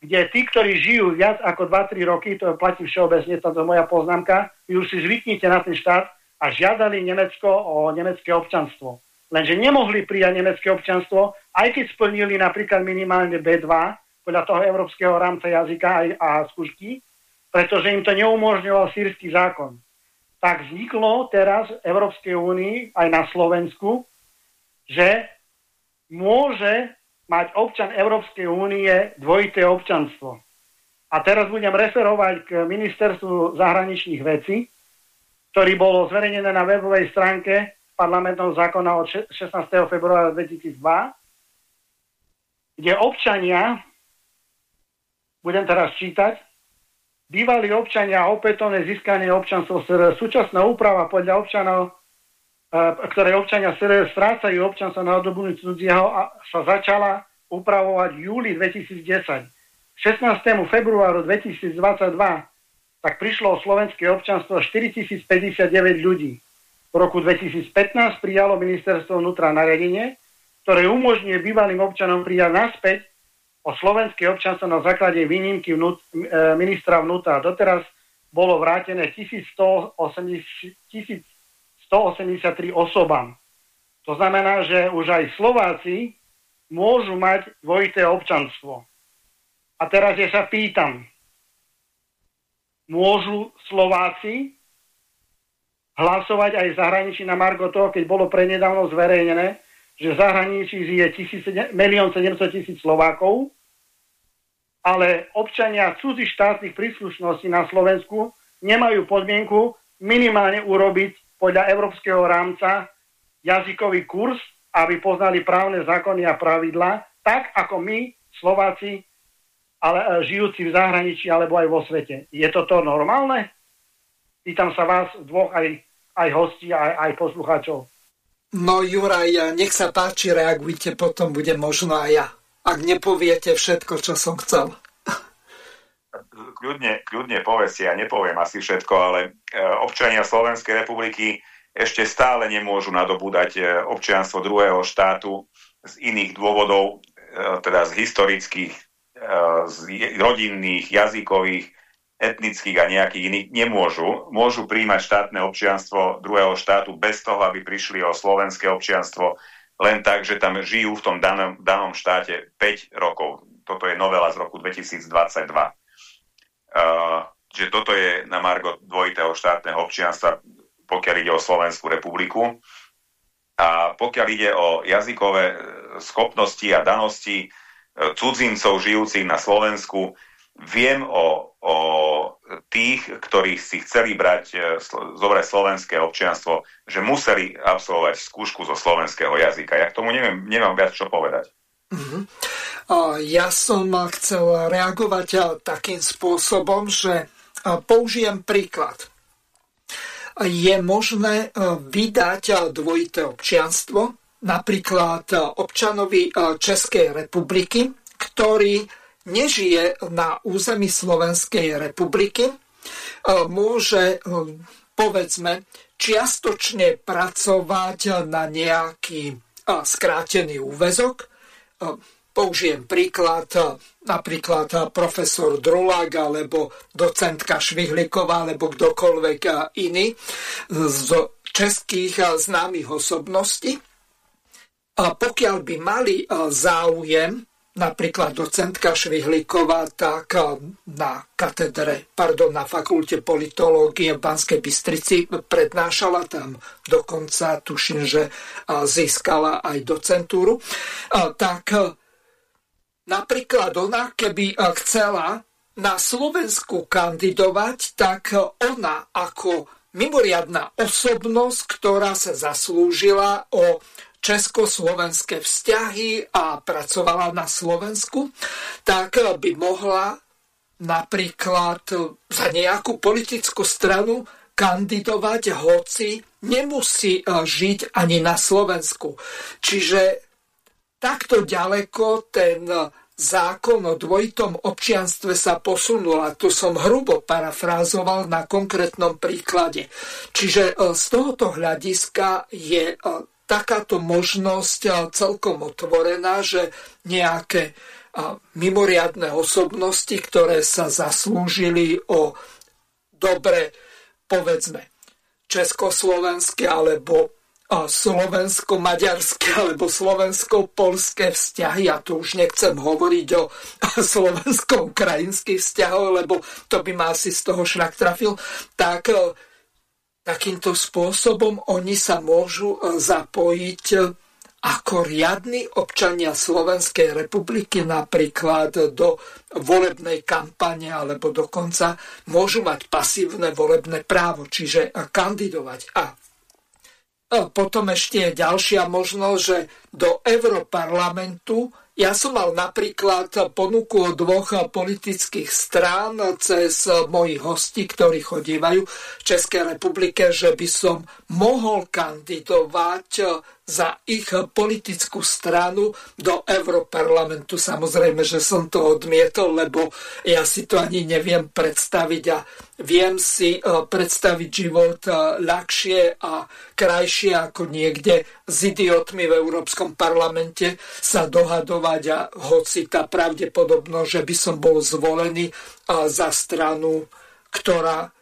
kde tí, ktorí žijú viac ako 2-3 roky, to platí všeobecne, to je moja poznámka, vy už si zvyknite na ten štát a žiadali Nemecko o nemecké občanstvo. Lenže nemohli prijať nemecké občanstvo, aj keď splnili napríklad minimálne B2 podľa toho európskeho rámca jazyka a skúšky, pretože im to neumožňoval sírsky zákon tak vzniklo teraz v Európskej únii aj na Slovensku, že môže mať občan Európskej únie dvojité občanstvo. A teraz budem referovať k ministerstvu zahraničných vecí, ktorý bolo zverejnené na webovej stránke parlamentného zákona od 16. februára 2002, kde občania, budem teraz čítať, bývalí občania a opätovné získanie občanstva SR. Súčasná úprava podľa občanov, e, ktoré občania SR strácajú občanstvo na odobu cudzieho, sa začala upravovať v júli 2010. 16. februáru 2022 tak prišlo o slovenské občanstvo 4059 ľudí. V roku 2015 prijalo ministerstvo vnútra nariadenie, ktoré umožňuje bývalým občanom prijať naspäť o slovenské občanstvo na základe výnimky vnút, e, ministra vnútra. Doteraz bolo vrátené 1183 osobám. To znamená, že už aj Slováci môžu mať dvojité občanstvo. A teraz ja sa pýtam, môžu Slováci hlasovať aj v zahraničí na Margo toho, keď bolo prenedávno zverejnené, že v zahraničí žije 1 700 tisíc Slovákov ale občania cudzích štátnych príslušností na Slovensku nemajú podmienku minimálne urobiť podľa európskeho rámca jazykový kurz, aby poznali právne zákony a pravidla, tak ako my, Slováci, ale e, žijúci v zahraničí alebo aj vo svete. Je toto normálne? Pýtam sa vás dvoch aj, aj hostí, aj, aj poslucháčov. No Juraj, nech sa páči, reagujte, potom bude možno aj ja ak nepoviete všetko, čo som chcel. Kľudne, kľudne povedzte, ja nepoviem asi všetko, ale e, občania Slovenskej republiky ešte stále nemôžu nadobúdať e, občianstvo druhého štátu z iných dôvodov, e, teda z historických, z rodinných, jazykových, etnických a nejakých iných, nemôžu. Môžu príjmať štátne občianstvo druhého štátu bez toho, aby prišli o slovenské občianstvo len tak, že tam žijú v tom danom, danom štáte 5 rokov. Toto je novela z roku 2022. Uh, že toto je na margo dvojitého štátneho občianstva, pokiaľ ide o Slovenskú republiku. A pokiaľ ide o jazykové e, schopnosti a danosti e, cudzincov žijúcich na Slovensku, viem o, o tých, ktorí si chceli brať e, zobrať slovenské občianstvo, že museli absolvovať skúšku zo slovenského jazyka. Ja k tomu neviem, nemám viac čo povedať. Mm-hmm. Ja som chcel reagovať takým spôsobom, že použijem príklad. Je možné vydať dvojité občianstvo, napríklad občanovi Českej republiky, ktorý nežije na území Slovenskej republiky, e, môže, e, povedzme, čiastočne pracovať na nejaký e, skrátený úvezok. Použijem príklad, napríklad profesor Drulák alebo docentka Švihliková alebo kdokoľvek iný z českých známych osobností. Pokiaľ by mali záujem napríklad docentka Švihlíková, tak na katedre, pardon, na fakulte politológie v Banskej Bystrici prednášala tam dokonca, tuším, že získala aj docentúru. Tak eh, napríklad ona, keby chcela na Slovensku kandidovať, tak ona ako mimoriadná osobnosť, ktorá sa zaslúžila o československé vzťahy a pracovala na Slovensku, tak by mohla napríklad za nejakú politickú stranu kandidovať, hoci nemusí žiť ani na Slovensku. Čiže takto ďaleko ten zákon o dvojitom občianstve sa posunul a tu som hrubo parafrázoval na konkrétnom príklade. Čiže z tohoto hľadiska je takáto možnosť celkom otvorená, že nejaké mimoriadne osobnosti, ktoré sa zaslúžili o dobre, povedzme, československé alebo slovensko-maďarské alebo slovensko-polské vzťahy. Ja tu už nechcem hovoriť o slovensko-ukrajinských vzťahoch, lebo to by ma asi z toho šľak trafil. Tak Takýmto spôsobom oni sa môžu e, zapojiť e, ako riadni občania Slovenskej republiky napríklad do volebnej kampane alebo dokonca môžu mať pasívne volebné právo, čiže kandidovať. A potom ešte je ďalšia možnosť, že do Europarlamentu ja som mal napríklad ponuku od dvoch politických strán cez mojich hostí, ktorí chodívajú v Českej republike, že by som mohol kandidovať za ich politickú stranu do Europarlamentu. Samozrejme, že som to odmietol, lebo ja si to ani neviem predstaviť a viem si e, predstaviť život e, ľahšie a krajšie ako niekde s idiotmi v Európskom parlamente sa dohadovať a hoci tá pravdepodobnosť, že by som bol zvolený e, za stranu, ktorá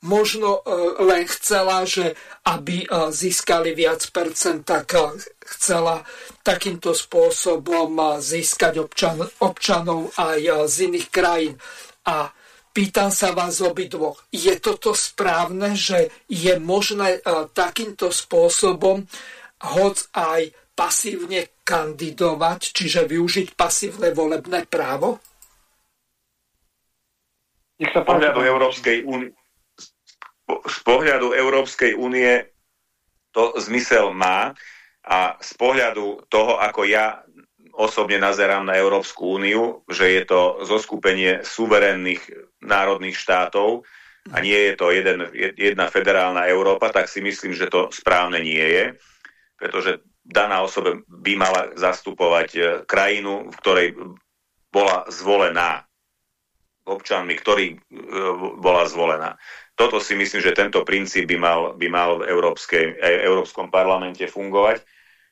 možno e, len chcela, že aby e, získali viac percent, tak e, chcela takýmto spôsobom získať občan, občanov aj z iných krajín. A pýtam sa vás obidvoch, je toto správne, že je možné takýmto spôsobom hoc aj pasívne kandidovať, čiže využiť pasívne volebné právo? Nech sa pohľadu Európskej únie z pohľadu Európskej únie to zmysel má a z pohľadu toho, ako ja osobne nazerám na Európsku úniu, že je to zoskupenie suverénnych národných štátov a nie je to jeden, jedna federálna Európa, tak si myslím, že to správne nie je, pretože daná osoba by mala zastupovať e, krajinu, v ktorej bola zvolená občanmi, ktorý e, bola zvolená toto si myslím, že tento princíp by mal, by mal v Európskej, e, Európskom parlamente fungovať,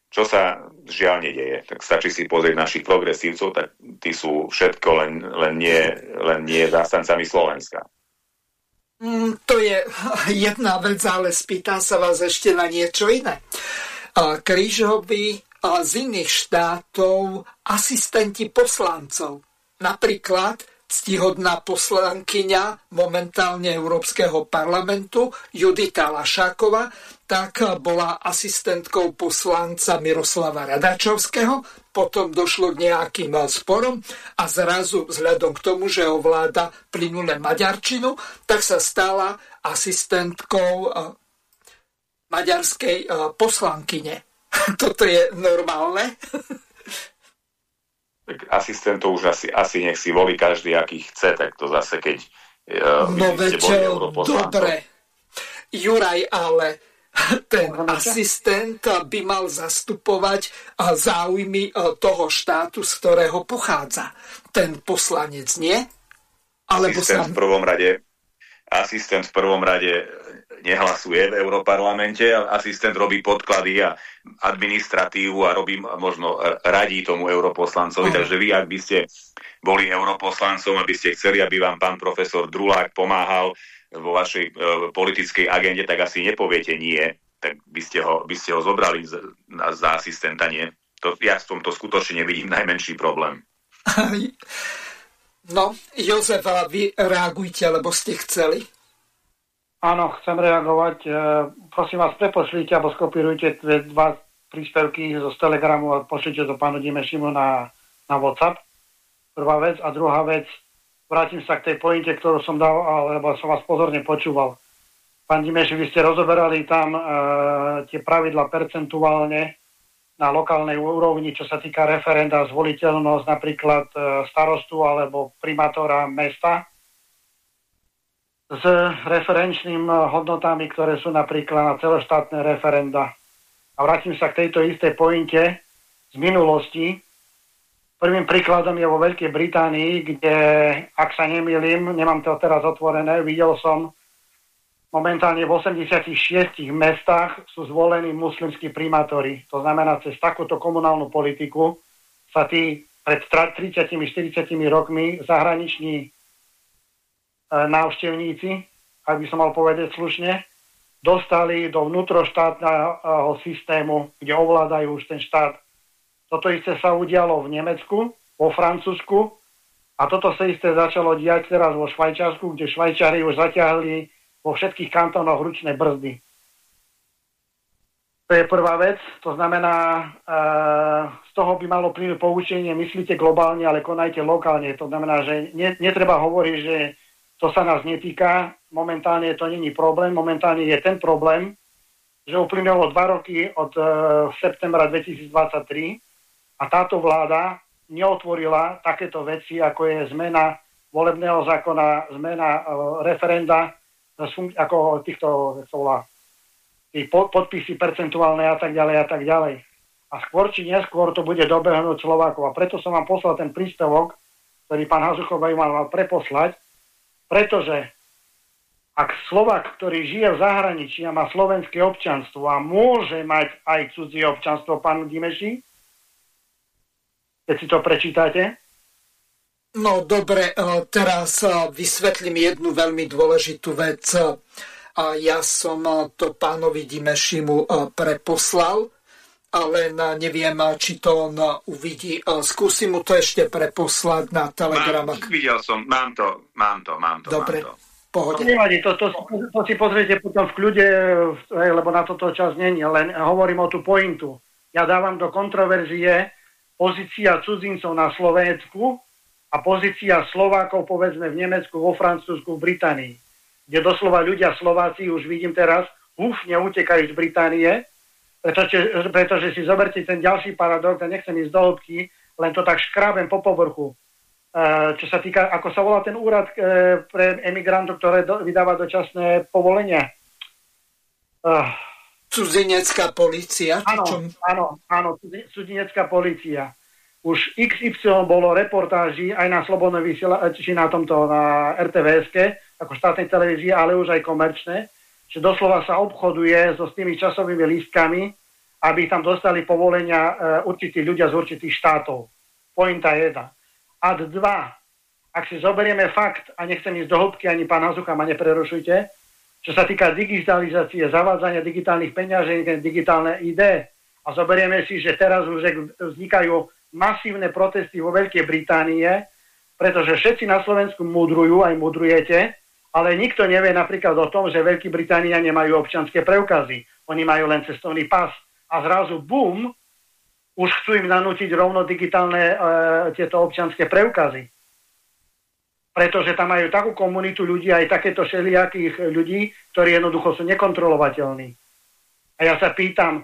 čo sa žiaľ nedieje. Tak stačí si pozrieť našich progresívcov, tak tí sú všetko len, len, nie, len nie zástancami Slovenska. Mm, to je jedna vec, ale spýtam sa vás ešte na niečo iné. Krížovi z iných štátov asistenti poslancov. Napríklad ctihodná poslankyňa momentálne Európskeho parlamentu Judita Lašáková, tak bola asistentkou poslanca Miroslava Radačovského, potom došlo k nejakým sporom a zrazu vzhľadom k tomu, že ovláda plynulé maďarčinu, tak sa stala asistentkou eh, maďarskej eh, poslankyne. Toto je normálne. tak asistentov už asi, asi nech si volí každý, aký chce, tak to zase keď uh, no veď, boli dobre. Juraj, ale ten asistent by mal zastupovať záujmy toho štátu, z ktorého pochádza. Ten poslanec, nie? Alebo asistent sa... v prvom rade asistent v prvom rade nehlasuje v Európarlamente, asistent robí podklady a administratívu a robí možno radí tomu europoslancovi. Uh-huh. Takže vy, ak by ste boli europoslancom, aby ste chceli, aby vám pán profesor Drulák pomáhal vo vašej e, politickej agende, tak asi nepoviete nie. Tak by ste ho, by ste ho zobrali za, za asistenta, nie? To, ja v tomto skutočne nevidím najmenší problém. No, Jozef, vy reagujte, lebo ste chceli. Áno, chcem reagovať. E, prosím vás, prepošlite alebo skopírujte tie dva príspevky zo Telegramu a pošlite to pánu Dimešimu na, na WhatsApp. Prvá vec. A druhá vec, vrátim sa k tej pointe, ktorú som dal, alebo som vás pozorne počúval. Pán Dimeši, vy ste rozoberali tam e, tie pravidla percentuálne na lokálnej úrovni, čo sa týka referenda, zvoliteľnosť napríklad e, starostu alebo primátora mesta s referenčným hodnotami, ktoré sú napríklad na celoštátne referenda. A vrátim sa k tejto istej pointe z minulosti. Prvým príkladom je vo Veľkej Británii, kde, ak sa nemýlim, nemám to teraz otvorené, videl som momentálne v 86 mestách sú zvolení muslimskí primátori. To znamená, cez takúto komunálnu politiku sa tí pred 30-40 rokmi zahraniční návštevníci, ak by som mal povedať slušne, dostali do vnútroštátneho systému, kde ovládajú už ten štát. Toto isté sa udialo v Nemecku, vo Francúzsku a toto sa isté začalo diať teraz vo Švajčiarsku, kde Švajčiari už zatiahli vo všetkých kantónoch ručné brzdy. To je prvá vec, to znamená, e, z toho by malo plynúť poučenie, myslíte globálne, ale konajte lokálne. To znamená, že ne, netreba hovoriť, že to sa nás netýka, momentálne to není problém, momentálne je ten problém, že uplynulo dva roky od e, septembra 2023 a táto vláda neotvorila takéto veci, ako je zmena volebného zákona, zmena e, referenda, ako týchto, to volá, tí podpisy percentuálne a tak ďalej a tak ďalej. A skôr či neskôr to bude dobehnúť Slovákov. A preto som vám poslal ten príspevok, ktorý pán Hazuchov mal, mal preposlať, pretože ak Slovak, ktorý žije v zahraničí a má slovenské občanstvo a môže mať aj cudzie občanstvo, pán Dimeši, keď si to prečítate, No dobre, e, teraz e, vysvetlím jednu veľmi dôležitú vec. A ja som e, to pánovi Dimešimu preposlal, ale neviem, či to on uvidí. Skúsim mu to ešte preposlať na Telegram. Mám, videl som, mám to, mám to, mám to. Dobre, mám to. pohode. To nevadí, to, to, to si pozriete potom v kľude, lebo na toto čas není, len hovorím o tú pointu. Ja dávam do kontroverzie pozícia cudzincov na Slovensku a pozícia Slovákov povedzme v Nemecku, vo Francúzsku, v Británii, kde doslova ľudia Slováci, už vidím teraz, húfne utekajú z Británie, pretože, pretože si zoberte ten ďalší paradox, a nechcem ísť do hĺbky, len to tak škrábem po povrchu. E, čo sa týka, ako sa volá ten úrad e, pre emigrantov, ktoré do, vydáva dočasné povolenia? E, Cudzinecká policia? Áno, áno, áno, cudzinecká policia už XY bolo reportáži aj na Slobodnej či na tomto na RTVS, ako štátnej televízii, ale už aj komerčné, že doslova sa obchoduje so s tými časovými lístkami, aby tam dostali povolenia e, určití ľudia z určitých štátov. Pointa 1. Ad 2. Ak si zoberieme fakt, a nechcem ísť do hĺbky, ani pán Hazucha ma neprerušujte, čo sa týka digitalizácie, zavádzania digitálnych peňaží, digitálne ID, a zoberieme si, že teraz už vznikajú masívne protesty vo Veľkej Británie, pretože všetci na Slovensku mudrujú, aj mudrujete, ale nikto nevie napríklad o tom, že Veľký Británia nemajú občanské preukazy. Oni majú len cestovný pas. A zrazu bum, už chcú im nanútiť rovno digitálne e, tieto občanské preukazy. Pretože tam majú takú komunitu ľudí, aj takéto šeliakých ľudí, ktorí jednoducho sú nekontrolovateľní. A ja sa pýtam,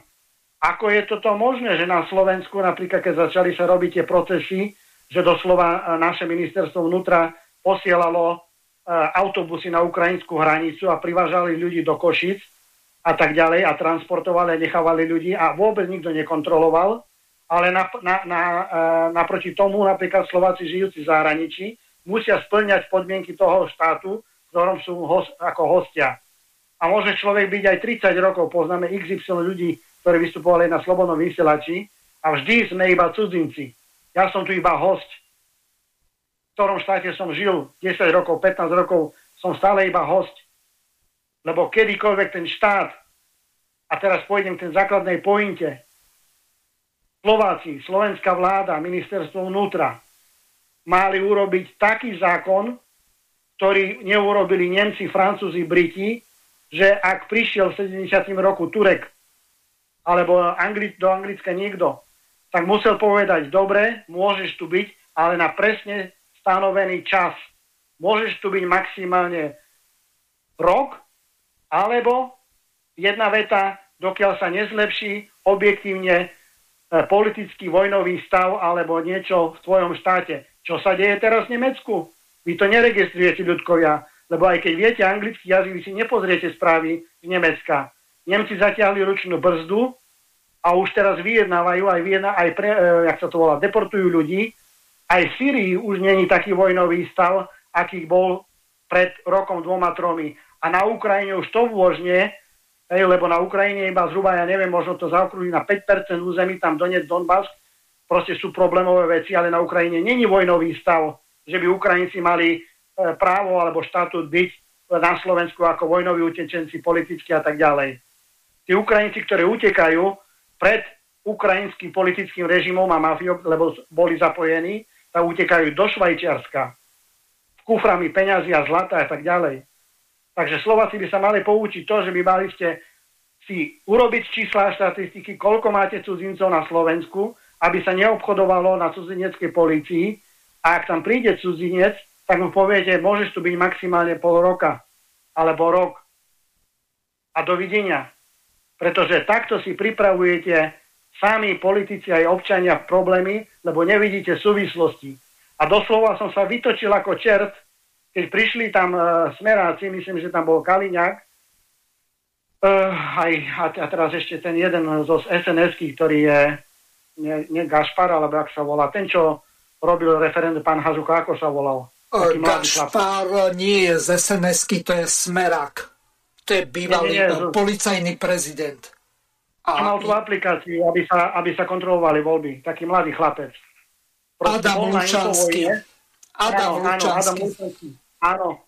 ako je toto možné, že na Slovensku, napríklad keď začali sa robiť tie procesy, že doslova naše ministerstvo vnútra posielalo autobusy na ukrajinskú hranicu a privážali ľudí do Košic a tak ďalej a transportovali a nechávali ľudí a vôbec nikto nekontroloval, ale na, na, na, e, naproti tomu napríklad Slováci žijúci v zahraničí musia splňať podmienky toho štátu, ktorom sú host, ako hostia. A môže človek byť aj 30 rokov, poznáme XY ľudí, ktorí vystupovali na Slobodnom vysielači a vždy sme iba cudzinci. Ja som tu iba host. Ktorom štáte som žil 10 rokov, 15 rokov, som stále iba host. Lebo kedykoľvek ten štát, a teraz pôjdem k ten základnej pointe, Slováci, slovenská vláda, ministerstvo vnútra, mali urobiť taký zákon, ktorý neurobili Nemci, Francúzi, Briti, že ak prišiel v 70. roku Turek alebo Angli- do Anglicka niekto, tak musel povedať, dobre, môžeš tu byť, ale na presne stanovený čas. Môžeš tu byť maximálne rok, alebo jedna veta, dokiaľ sa nezlepší objektívne e, politický vojnový stav alebo niečo v tvojom štáte. Čo sa deje teraz v Nemecku? Vy to neregistrujete, ľudkovia, lebo aj keď viete anglický jazyk, vy si nepozriete správy z Nemecka. Nemci zatiahli ručnú brzdu a už teraz vyjednávajú, aj, vyjedná, aj pre, e, jak sa to volá, deportujú ľudí. Aj v Syrii už není taký vojnový stav, aký bol pred rokom, dvoma, tromi. A na Ukrajine už to vôžne, lebo na Ukrajine iba zhruba, ja neviem, možno to zaokrúži na 5% území, tam Donec, Donbass, proste sú problémové veci, ale na Ukrajine není vojnový stav, že by Ukrajinci mali e, právo alebo štatút byť na Slovensku ako vojnoví utečenci, politicky a tak ďalej. Tí Ukrajinci, ktorí utekajú pred ukrajinským politickým režimom a mafiou, lebo boli zapojení, tak utekajú do Švajčiarska kuframi peňazí a zlata a tak ďalej. Takže Slováci by sa mali poučiť to, že by mali ste si urobiť čísla a štatistiky, koľko máte cudzincov na Slovensku, aby sa neobchodovalo na cudzineckej policii a ak tam príde cudzinec, tak mu poviete, môžeš tu byť maximálne pol roka alebo rok a dovidenia. Pretože takto si pripravujete sami politici aj občania problémy, lebo nevidíte súvislosti. A doslova som sa vytočil ako čert, keď prišli tam uh, smeráci, myslím, že tam bol Kaliňák, uh, aj, a, a teraz ešte ten jeden zo sns ktorý je nie, nie Gašpar, alebo ak sa volá, ten, čo robil referendum, pán Hazuka, ako sa volal? Gašpar nie je z sns to je Smerak. To je bývalý nie, nie, nie, policajný prezident. A mal tú aplikáciu, aby sa, aby sa kontrolovali voľby. Taký mladý chlapec. Adam Lučanský. Adam Lučanský. Áno.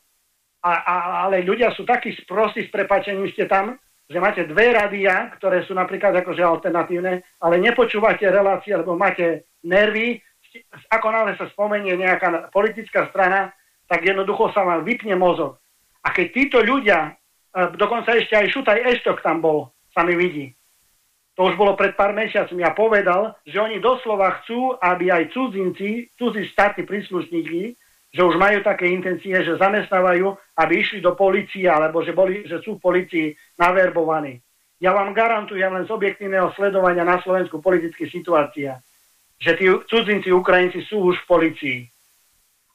A, a, ale ľudia sú takí sprostí s prepačením ste tam, že máte dve radia, ktoré sú napríklad akože alternatívne, ale nepočúvate relácie, lebo máte nervy, ako náhle sa spomenie nejaká politická strana, tak jednoducho sa vám vypne mozog. A keď títo ľudia dokonca ešte aj Šutaj Eštok tam bol, sa mi vidí. To už bolo pred pár mesiacmi a povedal, že oni doslova chcú, aby aj cudzinci, cudzí štátni príslušníky, že už majú také intencie, že zamestnávajú, aby išli do policie, alebo že, boli, že sú v policii naverbovaní. Ja vám garantujem len z objektívneho sledovania na Slovensku politické situácia, že tí cudzinci Ukrajinci sú už v policii.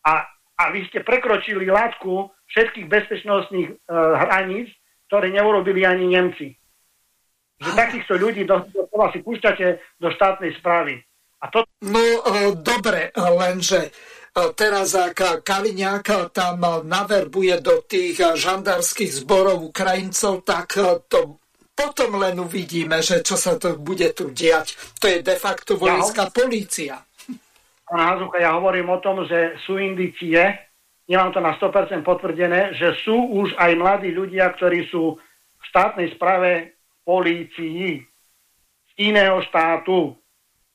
A, a vy ste prekročili látku všetkých bezpečnostných e, hraníc, ktoré neurobili ani Nemci. Že takýchto ľudí do, do si púšťate do štátnej správy. A to... No e, dobre, lenže e, teraz ak Kaliňák tam naverbuje do tých žandárskych zborov Ukrajincov, tak e, to potom len uvidíme, že čo sa to bude tu diať. To je de facto vojenská ja, polícia. Pán Hazucha, ja hovorím o tom, že sú indície, nemám to na 100% potvrdené, že sú už aj mladí ľudia, ktorí sú v štátnej správe polícii z iného štátu.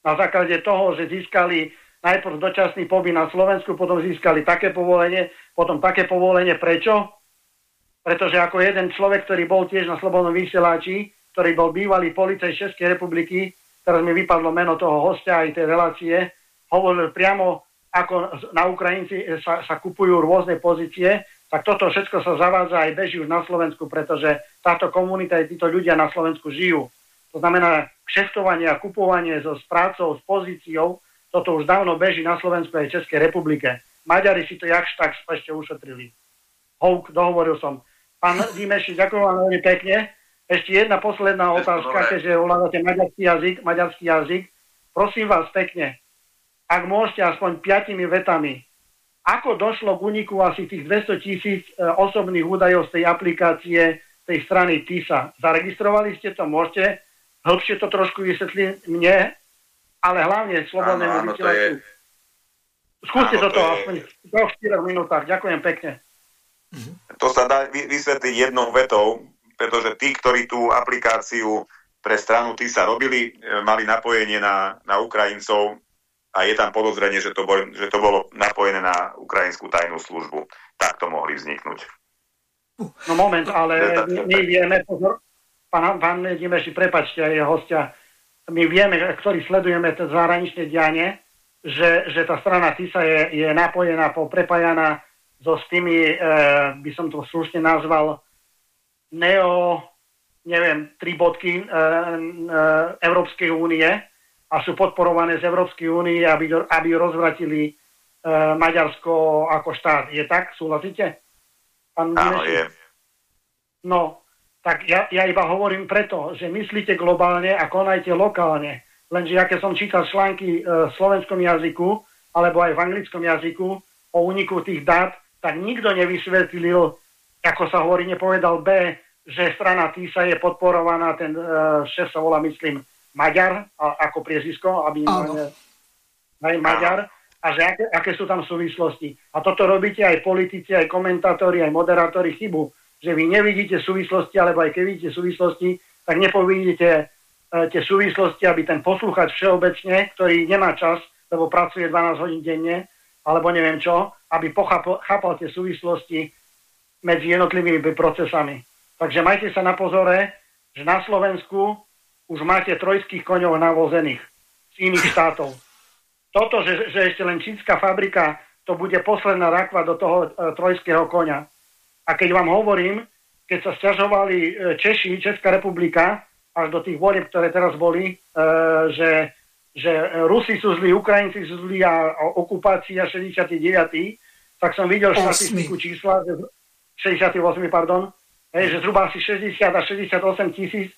Na základe toho, že získali najprv dočasný pobyt na Slovensku, potom získali také povolenie, potom také povolenie. Prečo? Pretože ako jeden človek, ktorý bol tiež na Slobodnom vysielači, ktorý bol bývalý policaj Českej republiky, teraz mi vypadlo meno toho hostia aj tej relácie, hovoril priamo ako na Ukrajinci sa, sa kupujú rôzne pozície, tak toto všetko sa zavádza aj beží už na Slovensku, pretože táto komunita aj títo ľudia na Slovensku žijú. To znamená, kšeftovanie a kupovanie so, s prácou, s pozíciou, toto už dávno beží na Slovensku aj v Českej republike. Maďari si to jakž tak ešte ušetrili. Houk, dohovoril som. Pán Dimeši, ďakujem vám veľmi pekne. Ešte jedna posledná otázka, keďže ovládate maďarský jazyk, maďarský jazyk. Prosím vás pekne, ak môžete aspoň piatimi vetami, ako došlo k úniku asi tých 200 tisíc e, osobných údajov z tej aplikácie tej strany TISA. Zaregistrovali ste to? Môžete hĺbšie to trošku vysvetliť mne, ale hlavne slobodnému vysielaču. Je... Skúste áno, toto to aspoň v 4 minútach. Ďakujem pekne. To sa dá vysvetliť jednou vetou, pretože tí, ktorí tú aplikáciu pre stranu TISA robili, e, mali napojenie na, na Ukrajincov, a je tam podozrenie, že to, bol, že to bolo napojené na ukrajinskú tajnú službu. Tak to mohli vzniknúť. No moment, ale my vieme, pozor, pán, pán Dimeši, prepačte, aj hostia, my vieme, ktorí sledujeme to zahraničné dianie, že, že tá strana TISA je, je napojená, prepájaná so s tými, e, by som to slušne nazval, neo, neviem, tri bodky e, e, Európskej únie, a sú podporované z Európskej únie, aby, aby rozvratili e, Maďarsko ako štát. Je tak? Súhlasíte? Pán Áno, je. No, tak ja, ja iba hovorím preto, že myslíte globálne a konajte lokálne. Lenže ja keď som čítal články e, v slovenskom jazyku, alebo aj v anglickom jazyku o úniku tých dát, tak nikto nevysvetlil, ako sa hovorí, nepovedal B, že strana TISA je podporovaná, ten e, šéf sa volá, myslím, Maďar, a, ako priezisko, aby aj Maďar, a že aké, aké sú tam súvislosti. A toto robíte aj politici, aj komentátori, aj moderátori chybu, že vy nevidíte súvislosti, alebo aj keď vidíte súvislosti, tak nepovidíte e, tie súvislosti, aby ten posluchač všeobecne, ktorý nemá čas, lebo pracuje 12 hodín denne, alebo neviem čo, aby pochapal, chápal tie súvislosti medzi jednotlivými procesami. Takže majte sa na pozore, že na Slovensku už máte trojských koňov navozených z iných štátov. Toto, že, že ešte len čínska fabrika, to bude posledná rakva do toho e, trojského koňa. A keď vám hovorím, keď sa stiažovali e, Češi, Česká republika, až do tých volieb, ktoré teraz boli, e, že že Rusi sú zlí, Ukrajinci sú zlí a, a okupácia 69. Tak som videl štatistiku čísla, že 68, pardon, hej, že zhruba asi 60 a 68 tisíc,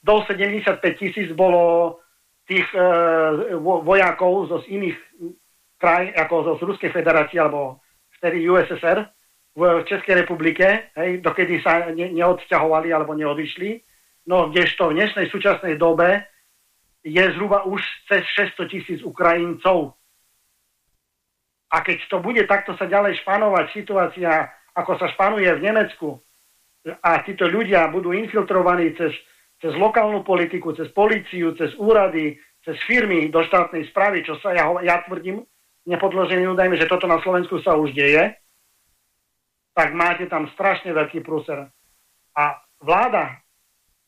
do 75 tisíc bolo tých e, vojakov zo iných kraj, ako zo Ruskej federácie, alebo vtedy USSR, v Českej republike, hej, dokedy sa ne, neodsťahovali alebo neodišli. No kdežto v dnešnej súčasnej dobe je zhruba už cez 600 tisíc Ukrajincov. A keď to bude takto sa ďalej španovať situácia, ako sa španuje v Nemecku, a títo ľudia budú infiltrovaní cez, cez lokálnu politiku, cez policiu, cez úrady, cez firmy do štátnej správy, čo sa ja, ja tvrdím, nepodložený údajmi, že toto na Slovensku sa už deje, tak máte tam strašne veľký prúser. A vláda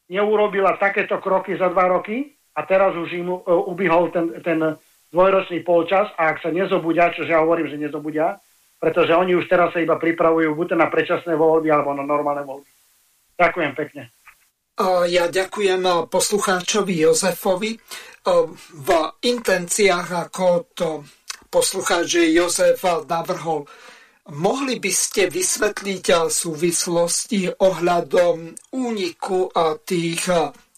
neurobila takéto kroky za dva roky, a teraz už im uh, ubihol ten, ten dvojročný polčas a ak sa nezobudia, čo ja hovorím, že nezobudia, pretože oni už teraz sa iba pripravujú buď na predčasné voľby alebo na normálne voľby. Ďakujem pekne. Ja ďakujem poslucháčovi Jozefovi. V intenciách, ako to poslucháč Jozef navrhol, mohli by ste vysvetliť súvislosti ohľadom úniku tých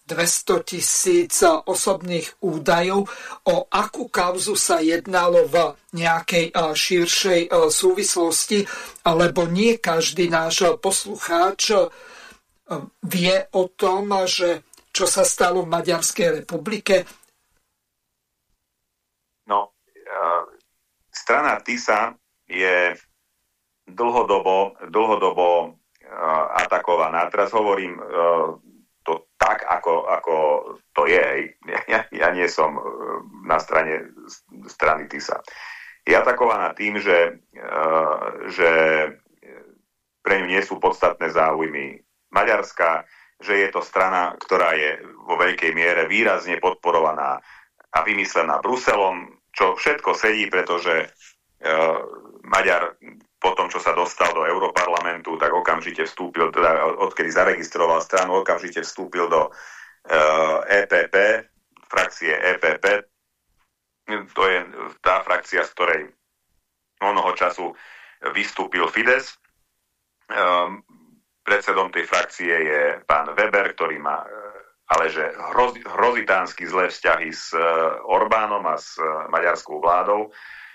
200 tisíc osobných údajov, o akú kauzu sa jednalo v nejakej širšej súvislosti, alebo nie každý náš poslucháč vie o tom, že čo sa stalo v Maďarskej republike? No, strana TISA je dlhodobo, dlhodobo atakovaná. Teraz hovorím tak, ako, ako to je. Ja, ja nie som e, na strane strany TISA. Je atakovaná tým, že, e, že pre ňu nie sú podstatné záujmy Maďarska, že je to strana, ktorá je vo veľkej miere výrazne podporovaná a vymyslená Bruselom, čo všetko sedí, pretože uh, Maďar po tom, čo sa dostal do Európarlamentu, tak okamžite vstúpil, teda odkedy zaregistroval stranu, okamžite vstúpil do eh, EPP, frakcie EPP. To je tá frakcia, z ktorej onoho času vystúpil Fides. Um, predsedom tej frakcie je pán Weber, ktorý má eh, ale že hroz, hrozitánsky zlé vzťahy s uh, Orbánom a s uh, maďarskou vládou.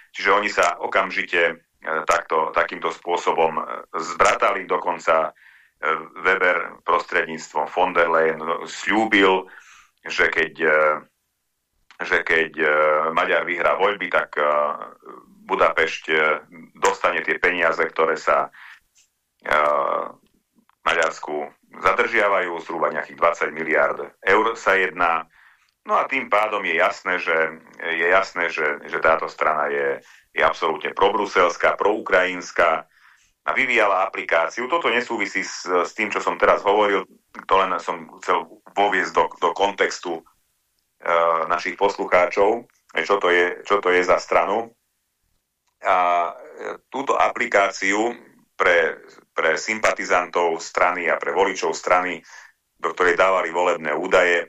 Čiže oni sa okamžite E, takto, takýmto spôsobom e, zbratali. Dokonca e, Weber prostredníctvom von der Leyen slúbil, že keď, že keď Maďar vyhrá voľby, tak Budapešť dostane tie peniaze, ktoré sa Maďarsku zadržiavajú, zhruba nejakých 20 miliard eur sa jedná. No a tým pádom je jasné, že, je jasné, že, že táto strana je, je absolútne probruselská, proukrajinská a vyvíjala aplikáciu. Toto nesúvisí s, s tým, čo som teraz hovoril, to len som chcel voviesť do, do kontextu e, našich poslucháčov, čo to, je, čo to je za stranu. A e, túto aplikáciu pre, pre sympatizantov strany a pre voličov strany, do ktorej dávali volebné údaje, e,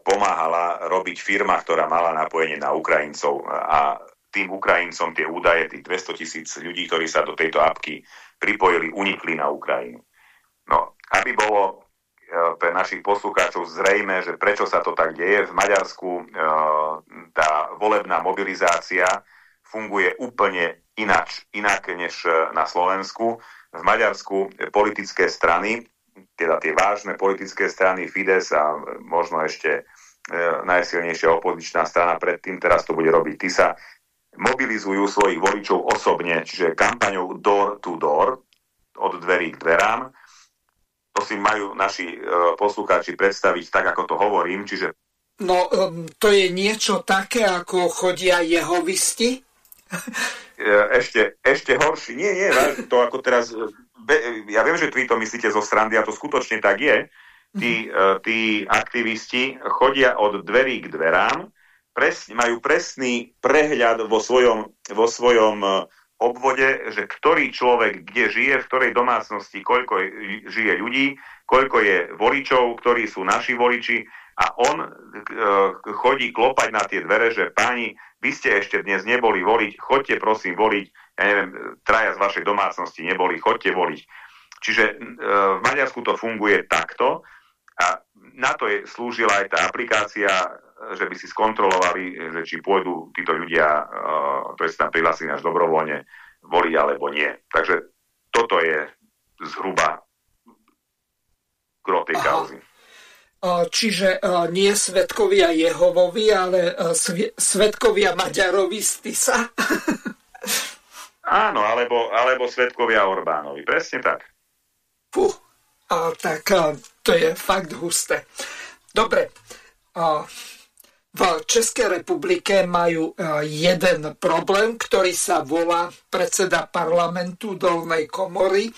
pomáhala robiť firma, ktorá mala napojenie na Ukrajincov a tým Ukrajincom tie údaje, tých 200 tisíc ľudí, ktorí sa do tejto apky pripojili, unikli na Ukrajinu. No, aby bolo e, pre našich poslucháčov zrejme, že prečo sa to tak deje. V Maďarsku e, tá volebná mobilizácia funguje úplne inač, inak než na Slovensku. V Maďarsku politické strany, teda tie vážne politické strany Fides a možno ešte najsilnejšia opozičná strana predtým, teraz to bude robiť TISA, mobilizujú svojich voličov osobne, čiže kampaňou door to door, od dverí k dverám. To si majú naši e, poslucháči predstaviť tak, ako to hovorím, čiže... No, um, to je niečo také, ako chodia jehovisti? Ešte, ešte horší. Nie, nie, to ako teraz... Be, ja viem, že vy to myslíte zo strandy a to skutočne tak je. Tí, e, tí aktivisti chodia od dverí k dverám presne, majú presný prehľad vo svojom, vo svojom e, obvode, že ktorý človek kde žije, v ktorej domácnosti, koľko žije ľudí, koľko je voličov, ktorí sú naši voliči a on e, chodí klopať na tie dvere, že páni, vy ste ešte dnes neboli voliť, chodte prosím voliť, ja neviem, traja z vašej domácnosti neboli, chodte voliť. Čiže e, v Maďarsku to funguje takto a na to je, slúžila aj tá aplikácia že by si skontrolovali, že či pôjdu títo ľudia, uh, to je tam prihlásili až dobrovoľne, voliť alebo nie. Takže toto je zhruba gro tej kauzy. Čiže nie svetkovia Jehovovi, ale svetkovia Maďarovi z Tisa? Áno, alebo, alebo svetkovia Orbánovi. Presne tak. Fú, a, tak a, to je fakt husté. Dobre, a, v Českej republike majú e, jeden problém, ktorý sa volá predseda parlamentu dolnej komory.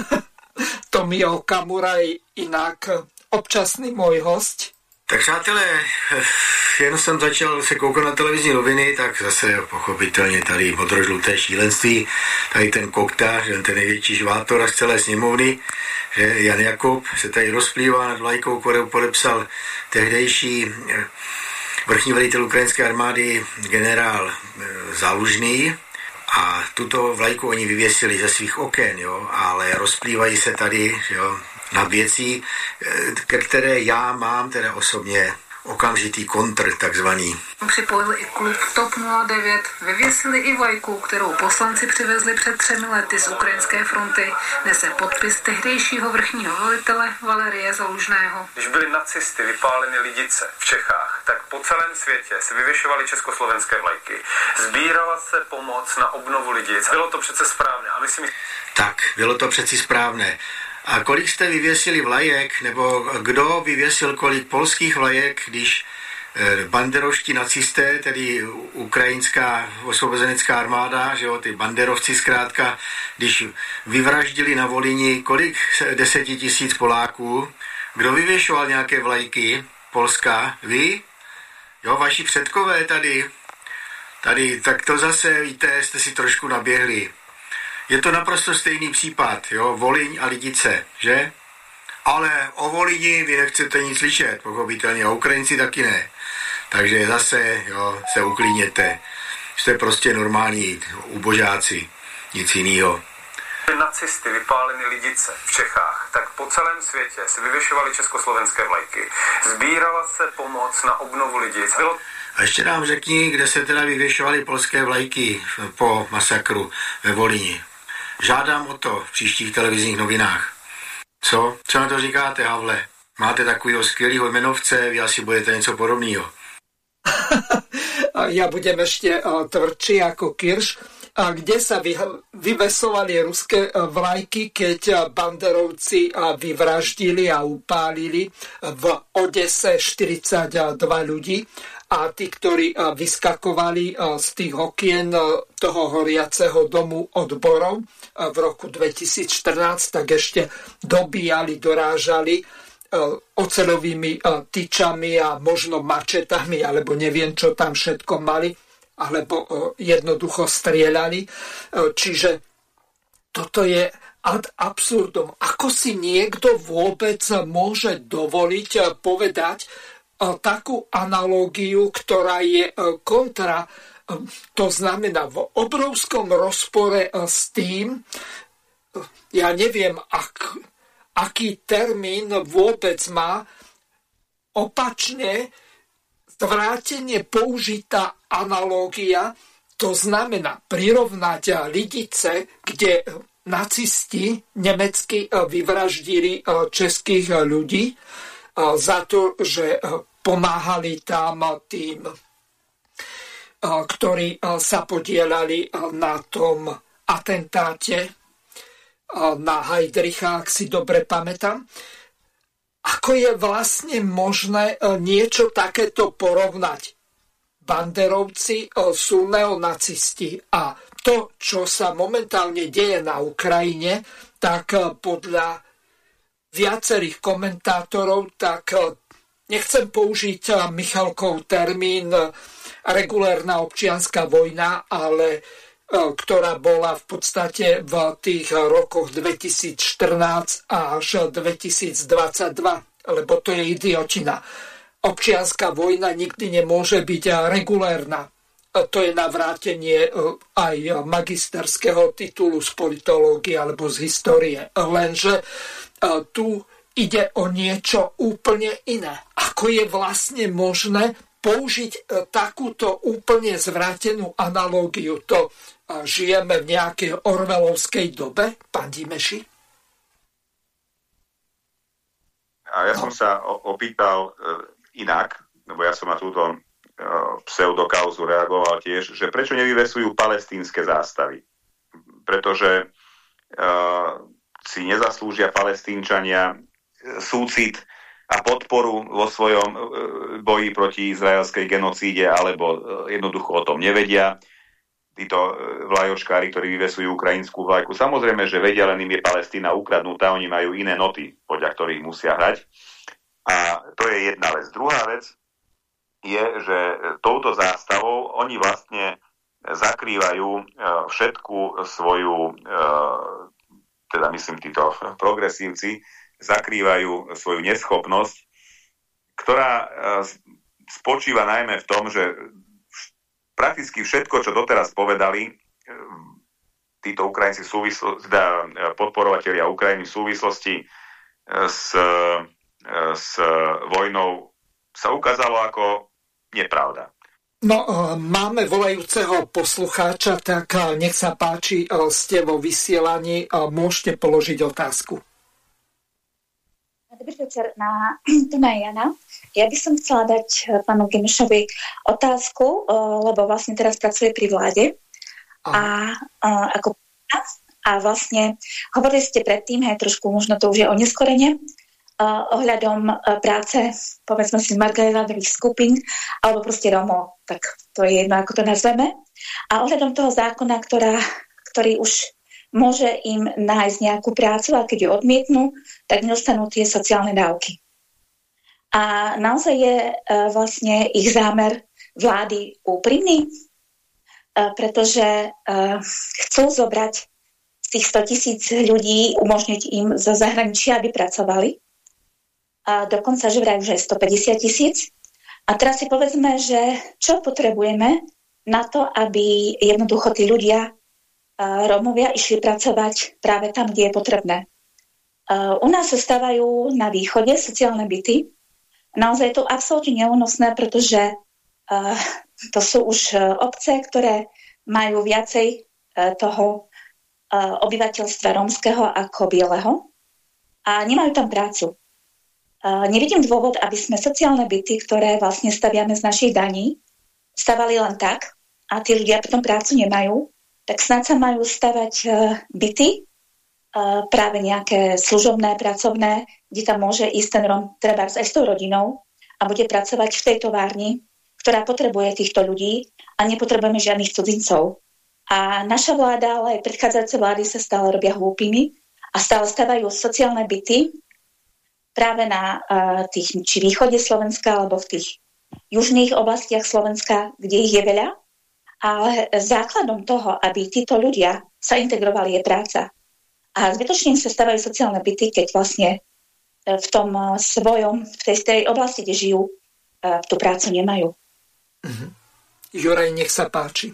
Tomio Okamura je inak občasný môj host. Tak přátelé, jen jsem začal se koukat na televizní noviny, tak zase pochopitelně tady modrožluté šílenství, tady ten kokta, ten největší žvátor z celé sněmovny, že Jan Jakob se tady rozplývá nad vlajkou, kterou podepsal tehdejší eh, vrchní velitel ukrajinské armády generál eh, Zálužný a tuto vlajku oni vyvěsili ze svých oken, jo, ale rozplývají se tady jo, na věcí, eh, které já mám teda osobně okamžitý kontr takzvaný. Připojili i klub TOP 09, vyvěsili i vlajku, kterou poslanci přivezli před třemi lety z ukrajinské fronty, nese podpis tehdejšího vrchního velitele Valerie Zalužného. Když byly nacisty vypáleny lidice v Čechách, tak po celém světě se vyvěšovaly československé vlajky. Sbírala se pomoc na obnovu lidic. Bylo to přece správné. A myslím... Tak, bylo to přeci správné. A kolik jste vyvěsili vlajek, nebo kdo vyvěsil kolik polských vlajek, když eh, banderovští nacisté, tedy ukrajinská osvobozenecká armáda, že jo, ty banderovci zkrátka, když vyvraždili na Volini kolik deseti tisíc Poláků, kdo vyvěšoval nějaké vlajky? Polska? Vy? Jo, vaši předkové tady? Tady, tak to zase, víte, jste si trošku naběhli. Je to naprosto stejný případ, jo, Voliň a Lidice, že? Ale o Volini vy nechcete nic slyšet, pochopitelně, a Ukrajinci taky ne. Takže zase, jo, se uklíněte. Jste prostě normální ubožáci, nic jiného. Nacisty vypáleny lidice v Čechách, tak po celém světě se vyvěšovaly československé vlajky. Sbírala se pomoc na obnovu lidic. Bylo... A ještě nám řekni, kde se teda vyvěšovaly polské vlajky po masakru ve Volíni. Žádám o to v příštích televizních novinách. Co? Co na to říkáte, Havle? Máte takového skvělého jmenovce, vy asi budete něco podobného. ja budem ešte tvrdší ako Kirš. A kde sa vy, vyvesovali ruské vlajky, keď banderovci vyvraždili a upálili v Odese 42 ľudí a tí, ktorí vyskakovali z tých okien toho horiaceho domu odborov v roku 2014, tak ešte dobíjali, dorážali ocelovými tyčami a možno mačetami, alebo neviem, čo tam všetko mali, alebo jednoducho strieľali. Čiže toto je ad absurdum. Ako si niekto vôbec môže dovoliť povedať, takú analógiu, ktorá je kontra, to znamená v obrovskom rozpore s tým, ja neviem, ak, aký termín vôbec má, opačne zvrátenie použitá analógia, to znamená prirovnať lidice, kde nacisti nemecky vyvraždili českých ľudí za to, že pomáhali tam tým, ktorí sa podielali na tom atentáte na Heidricha, ak si dobre pamätám. Ako je vlastne možné e, niečo takéto porovnať? Banderovci e, sú neonacisti a to, čo sa momentálne deje na Ukrajine, tak e, podľa viacerých komentátorov, tak nechcem použiť Michalkov termín regulérna občianská vojna, ale ktorá bola v podstate v tých rokoch 2014 až 2022, lebo to je idiotina. Občianská vojna nikdy nemôže byť regulérna. To je navrátenie aj magisterského titulu z politológie alebo z histórie. Lenže tu ide o niečo úplne iné. Ako je vlastne možné použiť takúto úplne zvrátenú analógiu. To žijeme v nejakej orvelovskej dobe, pán Dimeši? A ja no. som sa opýtal e, inak, lebo ja som na túto e, pseudokauzu reagoval tiež, že prečo nevyvesujú palestínske zástavy. Pretože e, si nezaslúžia palestínčania súcit a podporu vo svojom boji proti izraelskej genocíde, alebo jednoducho o tom nevedia títo e, vlajočkári, ktorí vyvesujú ukrajinskú vlajku. Samozrejme, že vedia, len im je Palestína ukradnutá, oni majú iné noty, podľa ktorých musia hrať. A to je jedna vec. Druhá vec je, že touto zástavou oni vlastne zakrývajú e, všetku svoju, e, teda myslím títo progresívci, zakrývajú svoju neschopnosť, ktorá spočíva najmä v tom, že prakticky všetko, čo doteraz povedali, ehm, títo Ukrajinci súvislo, teda e, podporovatelia Ukrajiny v súvislosti e, s, e, s vojnou sa ukázalo ako nepravda. No, máme volajúceho poslucháča, tak nech sa páči, ste vo vysielaní, môžete položiť otázku. Dobrý večer na Tuna Jana. Ja by som chcela dať eh, pánu Gimšovi otázku, eh, lebo vlastne teraz pracuje pri vláde. A, a, eh, ako, a vlastne hovorili ste predtým, hej, trošku možno to už je o neskorene, ohľadom práce, povedzme si, marginalizovaných skupín, alebo proste Romov, tak to je jedno, ako to nazveme. A ohľadom toho zákona, ktorá, ktorý už môže im nájsť nejakú prácu a keď ju odmietnú, tak nedostanú tie sociálne dávky. A naozaj je uh, vlastne ich zámer vlády úprimný, uh, pretože uh, chcú zobrať z tých 100 tisíc ľudí, umožniť im zo zahraničia, aby pracovali. Dokonca, že vraj už je 150 tisíc. A teraz si povedzme, že čo potrebujeme na to, aby jednoducho tí ľudia Rómovia išli pracovať práve tam, kde je potrebné. U nás sa stávajú na východe sociálne byty. Naozaj je to absolútne neúnosné, pretože to sú už e, obce, ktoré majú viacej e, toho e, obyvateľstva rómskeho ako bieleho a nemajú tam prácu. Nevidím dôvod, aby sme sociálne byty, ktoré vlastne staviame z našich daní, stavali len tak a tí ľudia potom prácu nemajú tak snad sa majú stavať uh, byty, uh, práve nejaké služobné, pracovné, kde tam môže ísť ten Rom treba aj s tou rodinou a bude pracovať v tej továrni, ktorá potrebuje týchto ľudí a nepotrebujeme žiadnych cudzincov. A naša vláda, ale aj predchádzajúce vlády sa stále robia hlúpými a stále stavajú sociálne byty práve na uh, tých, či východe Slovenska, alebo v tých južných oblastiach Slovenska, kde ich je veľa ale základom toho, aby títo ľudia sa integrovali, je práca. A zbytočne sa stávajú sociálne byty, keď vlastne e, v tom e, svojom, v tej, tej oblasti, kde žijú, tú prácu nemajú. Uh-huh. Juraj, nech sa páči.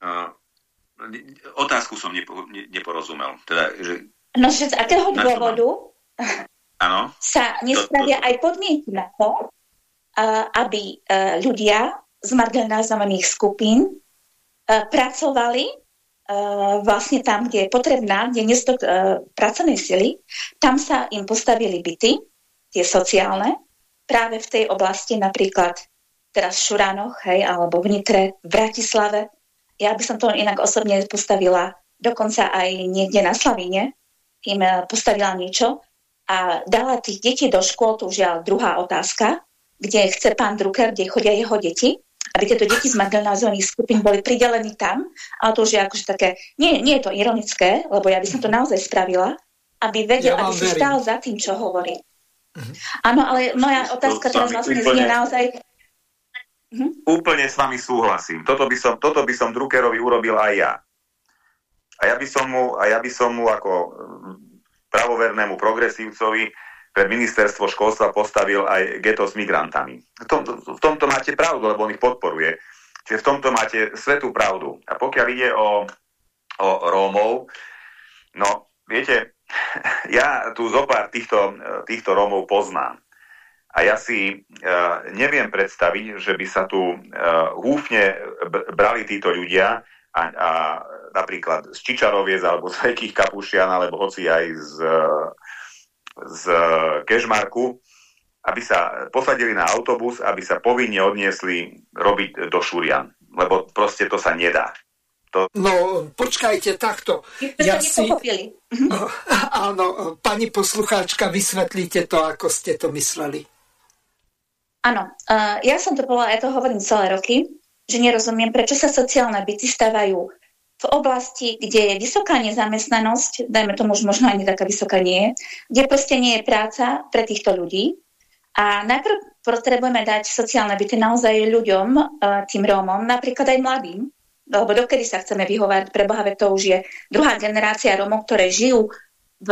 Uh, otázku som nepo, ne, neporozumel. Teda, že... No, že z akého dôvodu ano? sa nespravia aj podmienky na to, uh, aby uh, ľudia z marginalizovaných skupín uh, pracovali vlastne tam, kde je potrebná, kde je uh, pracovnej sily, tam sa im postavili byty, tie sociálne, práve v tej oblasti napríklad teraz v Šuránoch, hej, alebo v Nitre, v Bratislave. Ja by som to inak osobne postavila dokonca aj niekde na Slavíne, im eh, postavila niečo a dala tých detí do škôl, to už je druhá otázka, kde chce pán Drucker, kde chodia jeho deti, aby tieto deti z marginalizovaných skupín boli pridelení tam, ale to už je akože také, nie, nie je to ironické, lebo ja by som to naozaj spravila, aby vedel, ja aby si stál za tým, čo hovorí. Uh-huh. Áno, ale moja otázka teraz vlastne úplne, znie naozaj, Mm-hmm. Úplne s vami súhlasím. Toto by som, toto by som Druckerovi urobil aj ja. A ja by som mu, a ja by som mu ako mm, pravovernému progresívcovi pre ministerstvo školstva postavil aj geto s migrantami. V tomto, v tomto máte pravdu, lebo on ich podporuje. Čiže v tomto máte svetú pravdu. A pokiaľ ide o, o Rómov, no viete, ja tu zo pár týchto, týchto Rómov poznám. A ja si uh, neviem predstaviť, že by sa tu uh, húfne brali títo ľudia a, a napríklad z Čičaroviec alebo z Veľkých Kapušian alebo hoci aj z, z Kežmarku, aby sa posadili na autobus, aby sa povinne odniesli robiť do Šurian. Lebo proste to sa nedá. To... No, počkajte, takto. Ja si... Áno, pani poslucháčka, vysvetlíte to, ako ste to mysleli. Áno, uh, ja som to povedala, ja to hovorím celé roky, že nerozumiem, prečo sa sociálne byty stavajú v oblasti, kde je vysoká nezamestnanosť, dajme tomu, už možno ani taká vysoká nie je, kde proste nie je práca pre týchto ľudí. A najprv potrebujeme dať sociálne byty naozaj ľuďom, uh, tým Rómom, napríklad aj mladým, lebo dokedy sa chceme vyhovárať, pre Boha, to už je druhá generácia Rómov, ktoré žijú v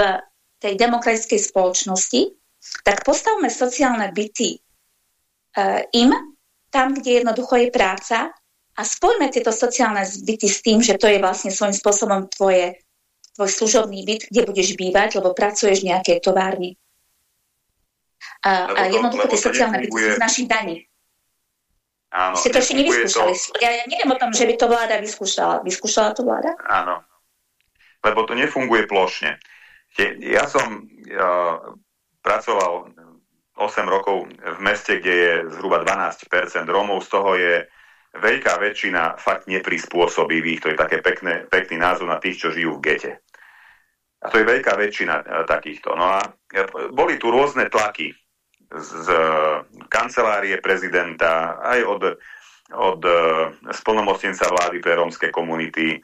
tej demokratickej spoločnosti, tak postavme sociálne byty Eh, im, tam, kde jednoducho je práca a spojme tieto sociálne zbyty s tým, že to je vlastne svojím spôsobom tvoje, tvoj služobný byt, kde budeš bývať, lebo pracuješ v nejakej továrni. A, a jednoducho tie sociálne byty z našich daní. Áno, Ste to ešte nevyskúšali. To... Ja, ja neviem o tom, že by to vláda vyskúšala. Vyskúšala to vláda? Áno. Lebo to nefunguje plošne. Ja som ja, pracoval 8 rokov v meste, kde je zhruba 12% Rómov, z toho je veľká väčšina fakt neprispôsobivých, to je také pekné, pekný názov na tých, čo žijú v gete. A to je veľká väčšina e, takýchto. No a e, boli tu rôzne tlaky z, z kancelárie prezidenta, aj od, od e, splnomocnenca vlády pre rómske komunity,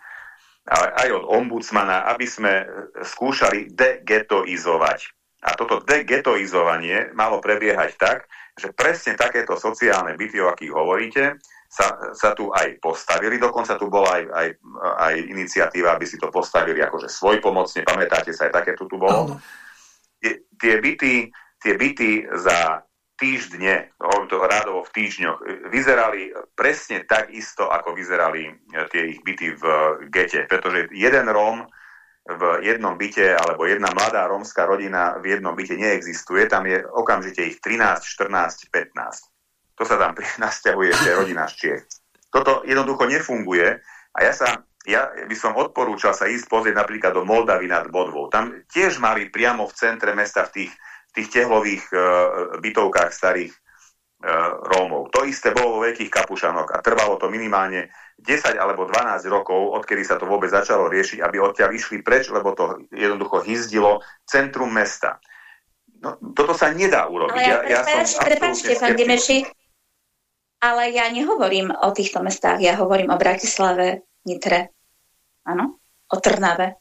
ale aj od ombudsmana, aby sme skúšali degetoizovať a toto degetoizovanie malo prebiehať tak, že presne takéto sociálne byty, o akých hovoríte, sa, sa tu aj postavili. Dokonca tu bola aj, aj, aj iniciatíva, aby si to postavili akože svojpomocne. Pamätáte sa, aj také tu, tu bolo? Tie, byty, tie byty za týždne, to rádovo v týždňoch, vyzerali presne tak isto, ako vyzerali tie ich byty v gete. Pretože jeden Róm v jednom byte alebo jedna mladá rómska rodina v jednom byte neexistuje, tam je okamžite ich 13, 14, 15. To sa tam nasťahuje ešte rodina z Čiech. Toto jednoducho nefunguje a ja sa ja by som odporúčal sa ísť pozrieť napríklad do Moldavy nad Bodvou. Tam tiež mali priamo v centre mesta v tých, tých tehlových uh, bytovkách starých Rómov. To isté bolo vo Veľkých Kapušanoch a trvalo to minimálne 10 alebo 12 rokov, odkedy sa to vôbec začalo riešiť, aby odtiaľ išli preč, lebo to jednoducho hyzdilo centrum mesta. No, toto sa nedá urobiť. Ale ja, ja, prepáčte, pán Dimeši, ale ja nehovorím o týchto mestách, ja hovorím o Bratislave, Nitre, áno, o Trnave.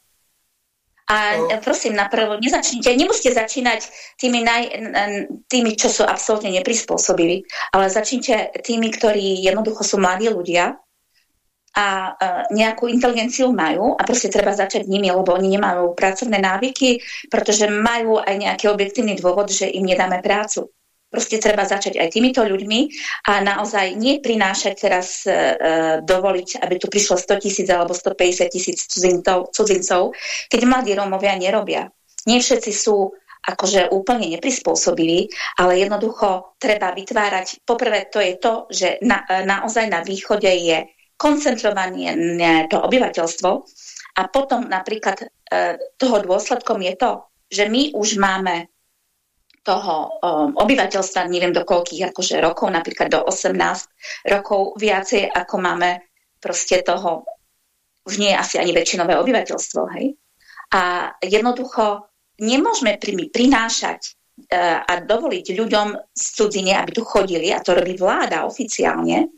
A oh. prosím, naprvo, nezačnite, nemusíte začínať tými, naj, tými, čo sú absolútne neprispôsobiví, ale začnite tými, ktorí jednoducho sú mladí ľudia, a nejakú inteligenciu majú a proste treba začať nimi, lebo oni nemajú pracovné návyky, pretože majú aj nejaký objektívny dôvod, že im nedáme prácu. Proste treba začať aj týmito ľuďmi a naozaj nie prinášať teraz e, dovoliť, aby tu prišlo 100 tisíc alebo 150 tisíc cudzincov, cudzincov, keď mladí Rómovia nerobia. Nie všetci sú akože úplne neprispôsobili, ale jednoducho treba vytvárať, poprvé to je to, že na, naozaj na východe je koncentrované to obyvateľstvo a potom napríklad e, toho dôsledkom je to, že my už máme toho um, obyvateľstva, neviem do koľkých akože rokov, napríklad do 18 rokov viacej, ako máme proste toho, už nie je asi ani väčšinové obyvateľstvo, hej. A jednoducho nemôžeme pri, prinášať uh, a dovoliť ľuďom z cudzine, aby tu chodili, a to robí vláda oficiálne,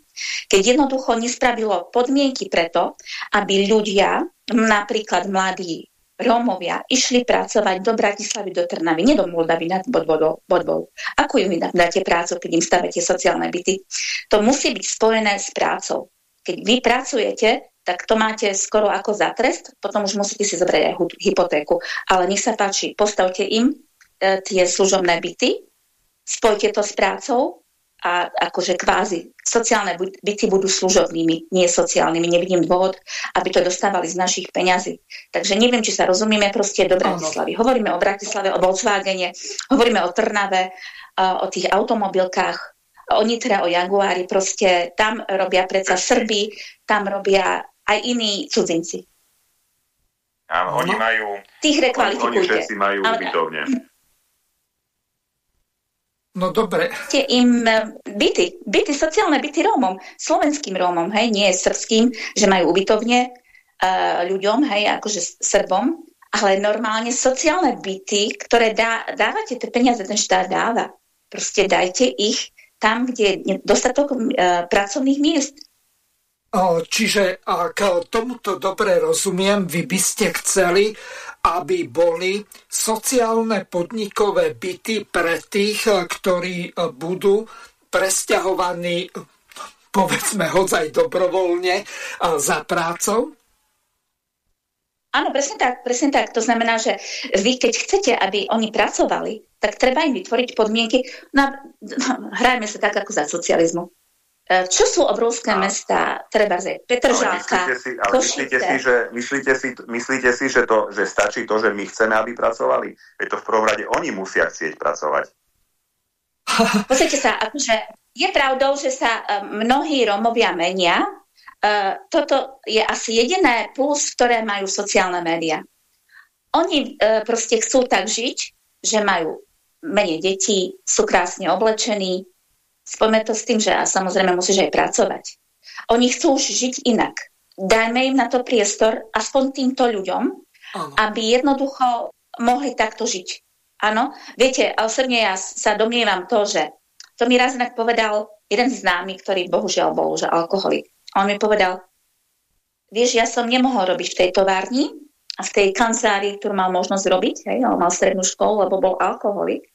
keď jednoducho nespravilo podmienky preto, aby ľudia, napríklad mladí Rómovia išli pracovať do Bratislavy, do Trnavy, nie do Moldavy nad bodbou. Ako im dáte prácu, keď im stavete sociálne byty? To musí byť spojené s prácou. Keď vy pracujete, tak to máte skoro ako za trest, potom už musíte si zobrať aj hypotéku. Ale nech sa páči, postavte im e, tie služobné byty, spojte to s prácou a akože kvázi sociálne byty budú služobnými, nie sociálnymi. Nevidím dôvod, aby to dostávali z našich peňazí. Takže neviem, či sa rozumieme proste do Bratislavy. Hovoríme o Bratislave, o Volkswagene, hovoríme o Trnave, o tých automobilkách, o Nitre, o Jaguári. Proste tam robia predsa Srby, tam robia aj iní cudzinci. Áno, oni majú... Tých rekvalifikujte. Oni všetci majú ubytovne. No dobre. Ste im e, byty, byty, sociálne byty Rómom, slovenským Rómom, hej, nie srbským, že majú ubytovne uh, ľuďom, hej, akože Srbom, ale normálne sociálne byty, ktoré dá, dávate tie peniaze, ten štát dáva. Proste dajte ich tam, kde je dostatok uh, pracovných miest. Čiže ak tomuto dobre rozumiem, vy by ste chceli, aby boli sociálne podnikové byty pre tých, ktorí budú presťahovaní povedzme hodzaj dobrovoľne za prácou? Áno, presne tak, presne tak. To znamená, že vy, keď chcete, aby oni pracovali, tak treba im vytvoriť podmienky. No, hrajme sa tak, ako za socializmu. E, čo sú obrovské a... mesta, treba zrieť, Petržalka, myslíte si, ale myslíte si, že, myslíte si, myslíte si že, to, že stačí to, že my chceme, aby pracovali? Je to v prvom rade oni musia chcieť pracovať. Pozrite sa, akože je pravdou, že sa e, mnohí Rómovia menia. Uh, toto je asi jediné plus, ktoré majú sociálne médiá. Oni proste chcú tak žiť, že majú menej detí, sú krásne oblečení, Spojme to s tým, že a samozrejme musíš aj pracovať. Oni chcú už žiť inak. Dajme im na to priestor, aspoň týmto ľuďom, ano. aby jednoducho mohli takto žiť. Áno, viete, osobne ja sa domnievam to, že to mi raz inak povedal jeden známy, ktorý bohužiaľ bol už alkoholik. On mi povedal, vieš, ja som nemohol robiť v tej továrni a v tej kancelárii, ktorú mal možnosť robiť, hej, on mal strednú školu, lebo bol alkoholik.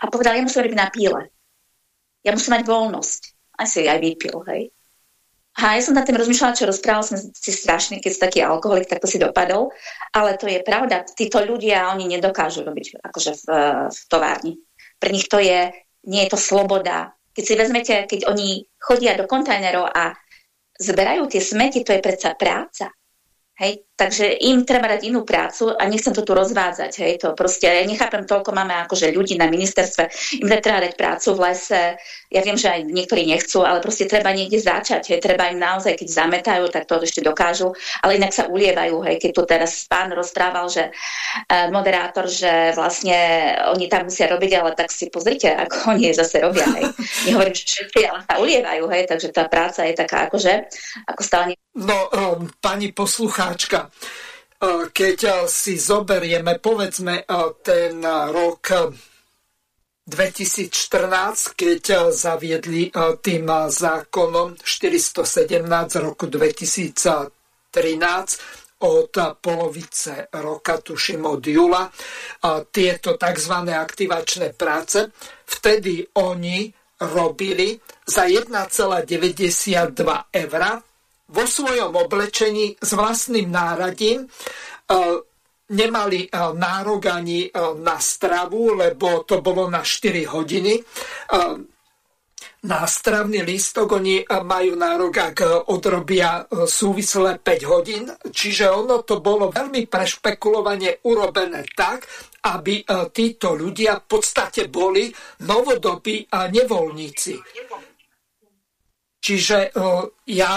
A povedal, ja musím robiť na píle ja musím mať voľnosť. Aj si aj vypil, hej. A ja som nad tým rozmýšľala, čo rozprával som si strašný, keď si taký alkoholik, tak to si dopadol. Ale to je pravda. Títo ľudia, oni nedokážu robiť akože v, v továrni. Pre nich to je, nie je to sloboda. Keď si vezmete, keď oni chodia do kontajnerov a zberajú tie smeti, to je predsa práca. Hej, takže im treba dať inú prácu a nechcem to tu rozvádzať. Hej, to proste, nechápem, toľko máme akože ľudí na ministerstve, im treba dať prácu v lese. Ja viem, že aj niektorí nechcú, ale proste treba niekde začať. Hej, treba im naozaj, keď zametajú, tak to ešte dokážu, ale inak sa ulievajú. Hej, keď tu teraz pán rozprával, že uh, moderátor, že vlastne oni tam musia robiť, ale tak si pozrite, ako oni zase robia. Hej. Nehovorím, že všetci, ale sa ulievajú, hej, takže tá práca je taká akože, ako stále No, um, pani poslucháčka, uh, keď si zoberieme, povedzme, uh, ten rok 2014, keď zaviedli tým zákonom 417 roku 2013 od polovice roka, tuším od júla, tieto tzv. aktivačné práce, vtedy oni robili za 1,92 eur vo svojom oblečení s vlastným náradím nemali nárok ani na stravu, lebo to bolo na 4 hodiny na stravný lístok oni majú nárok, ak odrobia súvislé 5 hodín. Čiže ono to bolo veľmi prešpekulovane urobené tak, aby títo ľudia v podstate boli novodobí a nevoľníci. Čiže ja,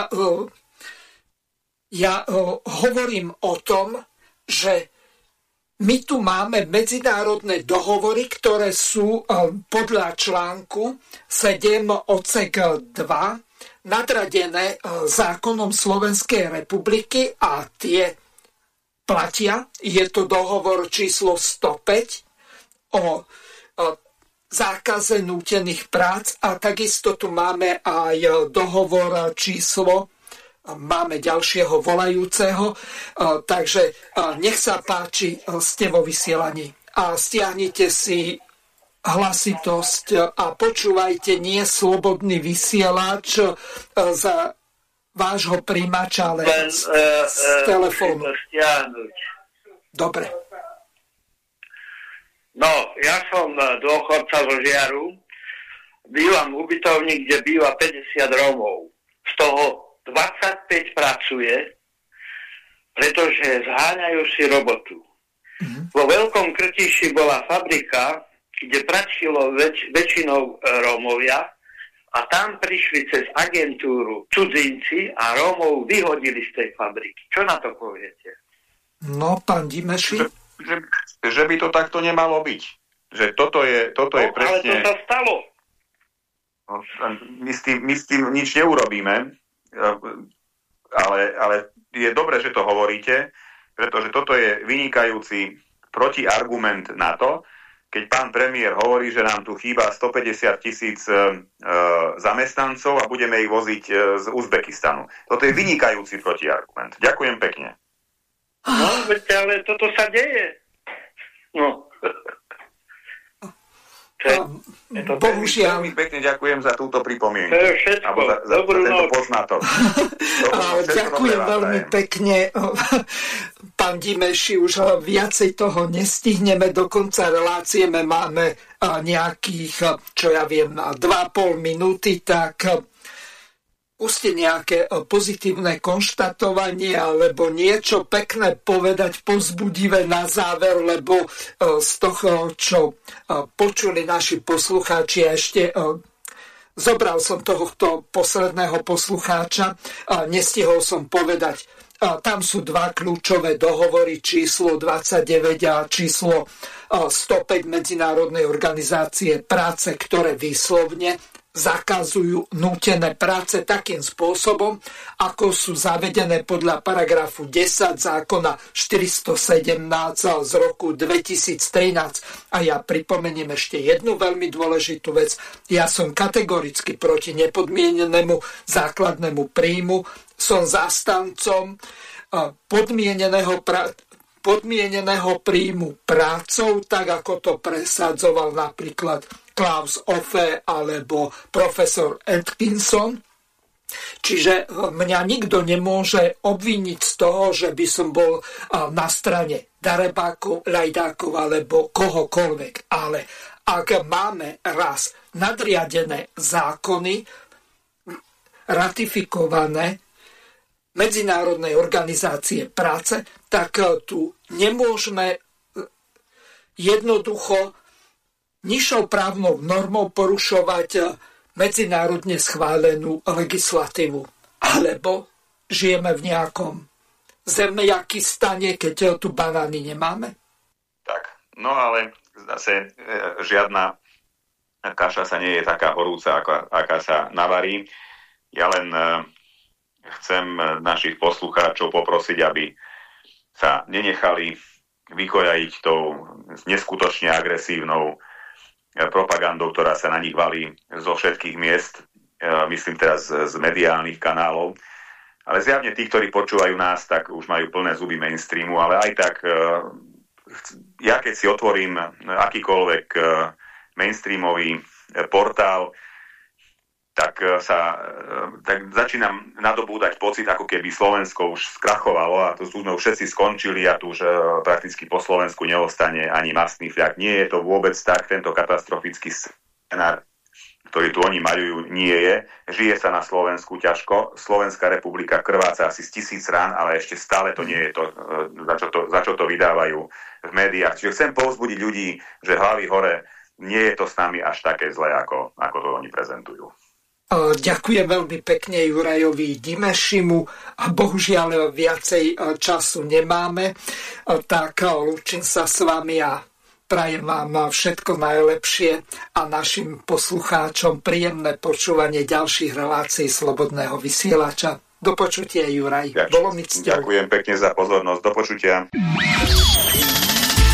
ja hovorím o tom, že my tu máme medzinárodné dohovory, ktoré sú e, podľa článku 7 odsek 2 nadradené e, zákonom Slovenskej republiky a tie platia. Je to dohovor číslo 105 o e, zákaze nútených prác a takisto tu máme aj dohovor číslo máme ďalšieho volajúceho, takže nech sa páči, ste vo vysielaní a stiahnite si hlasitosť a počúvajte nie slobodný vysielač za vášho príjimača, ale z, e, z e, telefónu. Dobre. No, ja som e, dôchodca zo Žiaru. Bývam v ubytovni, kde býva 50 Rómov. Z toho 25 pracuje, pretože zháňajú si robotu. Mm-hmm. Vo Veľkom Krtiši bola fabrika, kde pračilo väč- väčšinou e, Rómovia a tam prišli cez agentúru cudzinci a Rómov vyhodili z tej fabriky. Čo na to poviete? No, pán Dimeši? Že, že, že by to takto nemalo byť. Že toto je, toto no, je presne... Ale to sa stalo. No, my, s tým, my s tým nič neurobíme ale, ale je dobré, že to hovoríte, pretože toto je vynikajúci protiargument na to, keď pán premiér hovorí, že nám tu chýba 150 tisíc e, e, zamestnancov a budeme ich voziť z Uzbekistanu. Toto je vynikajúci protiargument. Ďakujem pekne. No, ale toto sa deje. No. To Bohužiaľ. Veľmi pekne ďakujem za túto pripomienku. To je všetko. za, za, Dobrú za tento poznatok. ďakujem veľmi pekne. Pán Dimeši, už viacej toho nestihneme. Do konca relácie máme nejakých, čo ja viem, 2,5 minúty, tak skúste nejaké e, pozitívne konštatovanie alebo niečo pekné povedať pozbudivé na záver, lebo e, z toho, čo e, počuli naši poslucháči, ešte zobral som tohto posledného poslucháča, nestihol som povedať, tam sú dva kľúčové dohovory, číslo 29 a číslo 105 Medzinárodnej organizácie práce, ktoré výslovne zakazujú nútené práce takým spôsobom, ako sú zavedené podľa paragrafu 10 zákona 417 z roku 2013. A ja pripomeniem ešte jednu veľmi dôležitú vec. Ja som kategoricky proti nepodmienenému základnému príjmu. Som zástancom podmieneného pra- podmieneného príjmu prácou, tak ako to presadzoval napríklad Klaus Offe alebo profesor Atkinson. Čiže mňa nikto nemôže obviniť z toho, že by som bol na strane darebákov, lajdákov alebo kohokoľvek. Ale ak máme raz nadriadené zákony, ratifikované Medzinárodnej organizácie práce, tak tu nemôžeme jednoducho nižšou právnou normou porušovať eh, medzinárodne schválenú legislatívu. Alebo žijeme v nejakom zemiaky stane, keď eh, tu banány nemáme? Tak, no ale zase e, žiadna kaša sa nie je taká horúca, ako, aká sa navarí. Ja len e, chcem našich poslucháčov poprosiť, aby sa nenechali vykojajiť tou neskutočne agresívnou E, propagandou, ktorá sa na nich valí zo všetkých miest, e, myslím teraz z, z mediálnych kanálov. Ale zjavne tí, ktorí počúvajú nás, tak už majú plné zuby mainstreamu, ale aj tak e, ja keď si otvorím akýkoľvek mainstreamový portál, tak sa tak začínam nadobúdať pocit, ako keby Slovensko už skrachovalo a tu sme všetci skončili a tu už prakticky po Slovensku neostane ani masný fľak. Nie je to vôbec tak, tento katastrofický scenár ktorý tu oni maľujú, nie je. Žije sa na Slovensku ťažko. Slovenská republika krváca asi z tisíc rán, ale ešte stále to nie je to, e, za čo to, za čo to vydávajú v médiách. Čiže chcem povzbudiť ľudí, že hlavy hore, nie je to s nami až také zlé, ako, ako to oni prezentujú. Ďakujem veľmi pekne Jurajovi Dimešimu a bohužiaľ viacej času nemáme, tak lúčim sa s vami a Prajem vám všetko najlepšie a našim poslucháčom príjemné počúvanie ďalších relácií Slobodného vysielača. Do počutia, Juraj. Ďakujem, Bolo mi cťou. Ďakujem pekne za pozornosť. Do počutia.